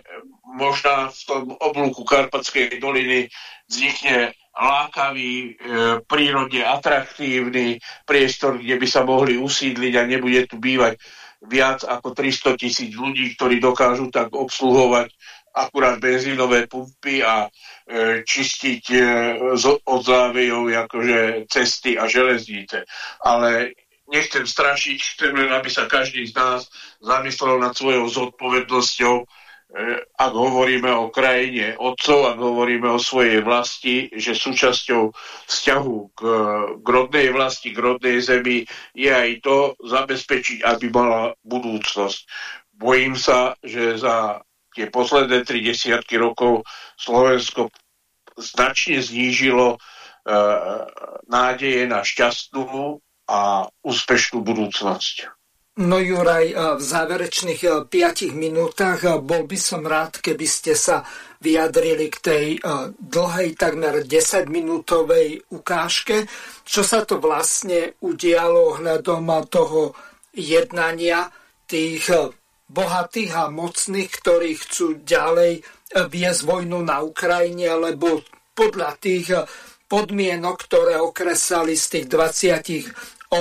možná v tom oblúku Karpatskej doliny vznikne lákavý, e, prírodne atraktívny priestor, kde by sa mohli usídliť a nebude tu bývať viac ako 300 tisíc ľudí, ktorí dokážu tak obsluhovať akurát benzínové pumpy a e, čistiť e, od závejov akože cesty a železnice. Ale nechcem strašiť, chcem len, aby sa každý z nás zamyslel nad svojou zodpovednosťou, e, ak hovoríme o krajine otcov, ak hovoríme o svojej vlasti, že súčasťou vzťahu k, k rodnej vlasti, k rodnej zemi je aj to zabezpečiť, aby mala budúcnosť. Bojím sa, že za tie posledné tri desiatky rokov Slovensko značne znížilo e, nádeje na šťastnú a úspešnú budúcnosť. No Juraj, v záverečných 5 minútach bol by som rád, keby ste sa vyjadrili k tej dlhej, takmer 10-minútovej ukážke, čo sa to vlastne udialo ohľadom toho jednania tých bohatých a mocných, ktorí chcú ďalej viesť vojnu na Ukrajine, lebo podľa tých podmienok, ktoré okresali z tých 20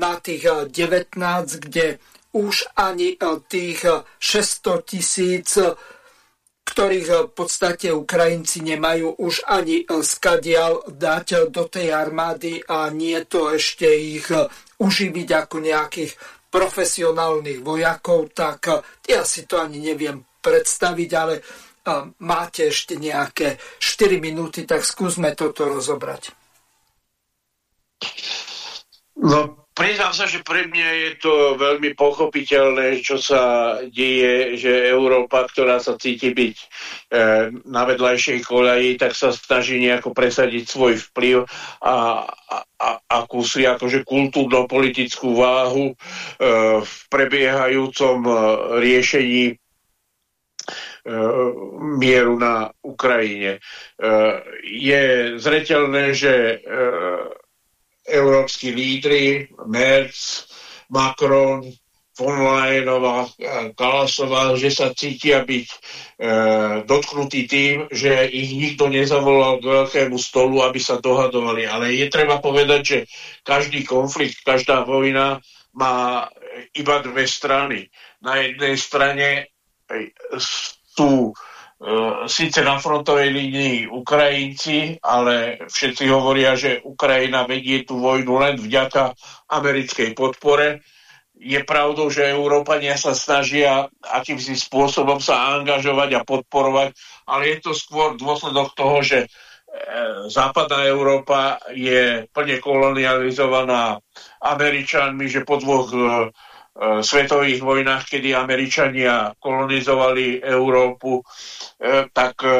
na tých 19, kde už ani tých 600 tisíc, ktorých v podstate Ukrajinci nemajú už ani skadial dať do tej armády a nie to ešte ich uživiť ako nejakých profesionálnych vojakov, tak ja si to ani neviem predstaviť, ale máte ešte nejaké 4 minúty, tak skúsme toto rozobrať. No, priznám sa, že pre mňa je to veľmi pochopiteľné, čo sa deje, že Európa, ktorá sa cíti byť e, na vedľajšej koleji, tak sa snaží nejako presadiť svoj vplyv a, a, a akúsi akože kultúrno-politickú váhu e, v prebiehajúcom e, riešení e, mieru na Ukrajine. E, je zretelné, že e, európsky lídry, Merz, Macron, von Leyenová, Kalasová, že sa cítia byť e, dotknutí tým, že ich nikto nezavolal k veľkému stolu, aby sa dohadovali. Ale je treba povedať, že každý konflikt, každá vojna má iba dve strany. Na jednej strane sú E, síce na frontovej línii Ukrajinci, ale všetci hovoria, že Ukrajina vedie tú vojnu len vďaka americkej podpore. Je pravdou, že Európania sa snažia akýmsi spôsobom sa angažovať a podporovať, ale je to skôr dôsledok toho, že e, západná Európa je plne kolonializovaná Američanmi, že po dvoch e, E, svetových vojnách, kedy Američania kolonizovali Európu, e, tak e,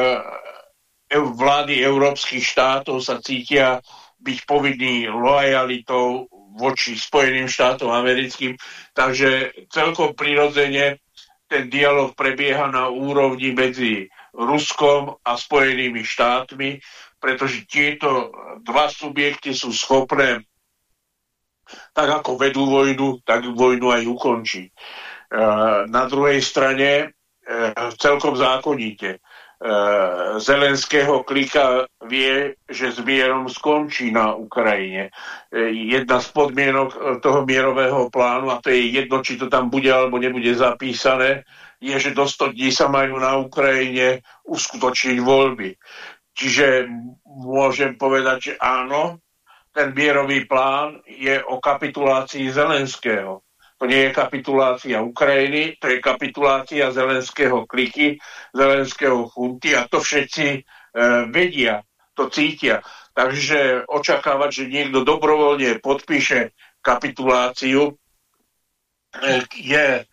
vlády európskych štátov sa cítia byť povinní lojalitou voči Spojeným štátom americkým. Takže celkom prirodzene ten dialog prebieha na úrovni medzi Ruskom a Spojenými štátmi, pretože tieto dva subjekty sú schopné tak ako vedú vojnu, tak vojnu aj ukončí. E, na druhej strane e, celkom zákonite. Zelenského klika vie, že s mierom skončí na Ukrajine. E, jedna z podmienok e, toho mierového plánu, a to je jedno, či to tam bude alebo nebude zapísané, je, že do 100 dní sa majú na Ukrajine uskutočniť voľby. Čiže môžem povedať, že áno, ten mierový plán je o kapitulácii Zelenského. To nie je kapitulácia Ukrajiny, to je kapitulácia Zelenského kliky, Zelenského chunty a to všetci e, vedia, to cítia. Takže očakávať, že niekto dobrovoľne podpíše kapituláciu, e, je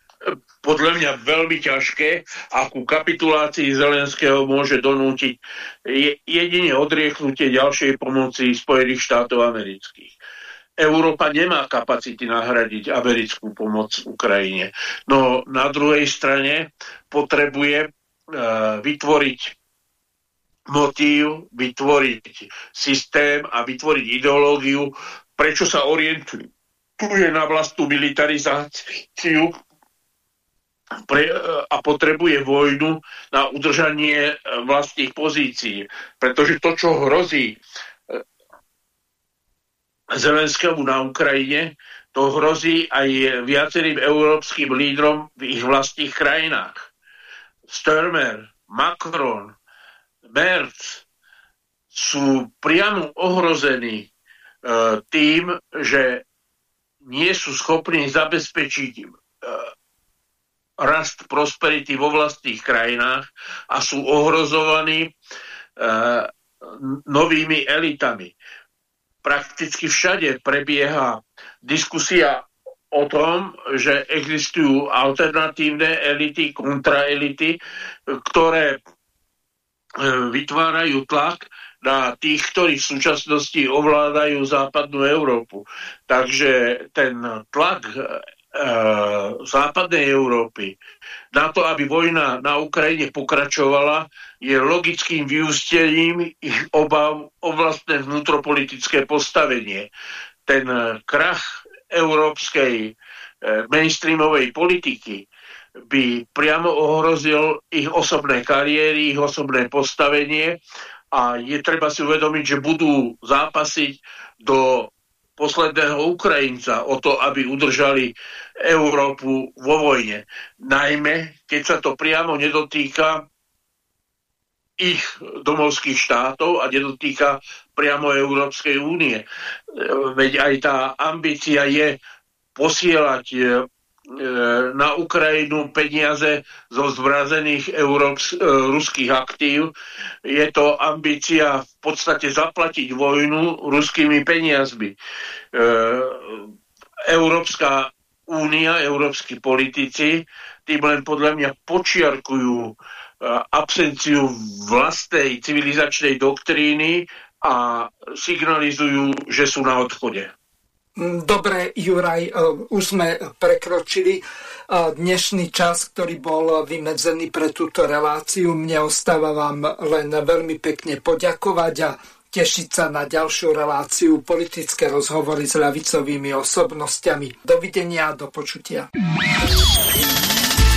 podľa mňa veľmi ťažké a ku kapitulácii Zelenského môže donútiť jedine odrieknutie ďalšej pomoci Spojených štátov amerických. Európa nemá kapacity nahradiť americkú pomoc Ukrajine. No na druhej strane potrebuje uh, vytvoriť motív, vytvoriť systém a vytvoriť ideológiu, prečo sa orientuje na vlastnú militarizáciu pre, a potrebuje vojnu na udržanie vlastných pozícií. Pretože to, čo hrozí Zelenskému na Ukrajine, to hrozí aj viacerým európskym lídrom v ich vlastných krajinách. Sturmer, Macron, Merz sú priamo ohrození e, tým, že nie sú schopní zabezpečiť e, rast prosperity vo vlastných krajinách a sú ohrozovaní e, novými elitami prakticky všade prebieha diskusia o tom, že existujú alternatívne elity, kontraelity, ktoré e, vytvárajú tlak na tých, ktorí v súčasnosti ovládajú západnú Európu. Takže ten tlak západnej Európy na to, aby vojna na Ukrajine pokračovala, je logickým vyústením ich obav o vlastné vnútropolitické postavenie. Ten krach európskej e, mainstreamovej politiky by priamo ohrozil ich osobné kariéry, ich osobné postavenie a je treba si uvedomiť, že budú zápasiť do posledného Ukrajinca o to, aby udržali Európu vo vojne. Najmä, keď sa to priamo nedotýka ich domovských štátov a nedotýka priamo Európskej únie. Veď aj tá ambícia je posielať E, na Ukrajinu peniaze zo zmrazených európs- e, ruských aktív. Je to ambícia v podstate zaplatiť vojnu ruskými peniazmi. E, Európska únia, európsky politici tým len podľa mňa počiarkujú absenciu vlastnej civilizačnej doktríny a signalizujú, že sú na odchode. Mm, dobre, Juraj, e, už sme prekročili e, dnešný čas, ktorý bol vymedzený pre túto reláciu. Mne ostáva vám len veľmi pekne poďakovať a tešiť sa na ďalšiu reláciu politické rozhovory s ľavicovými osobnostiami. Dovidenia a do počutia.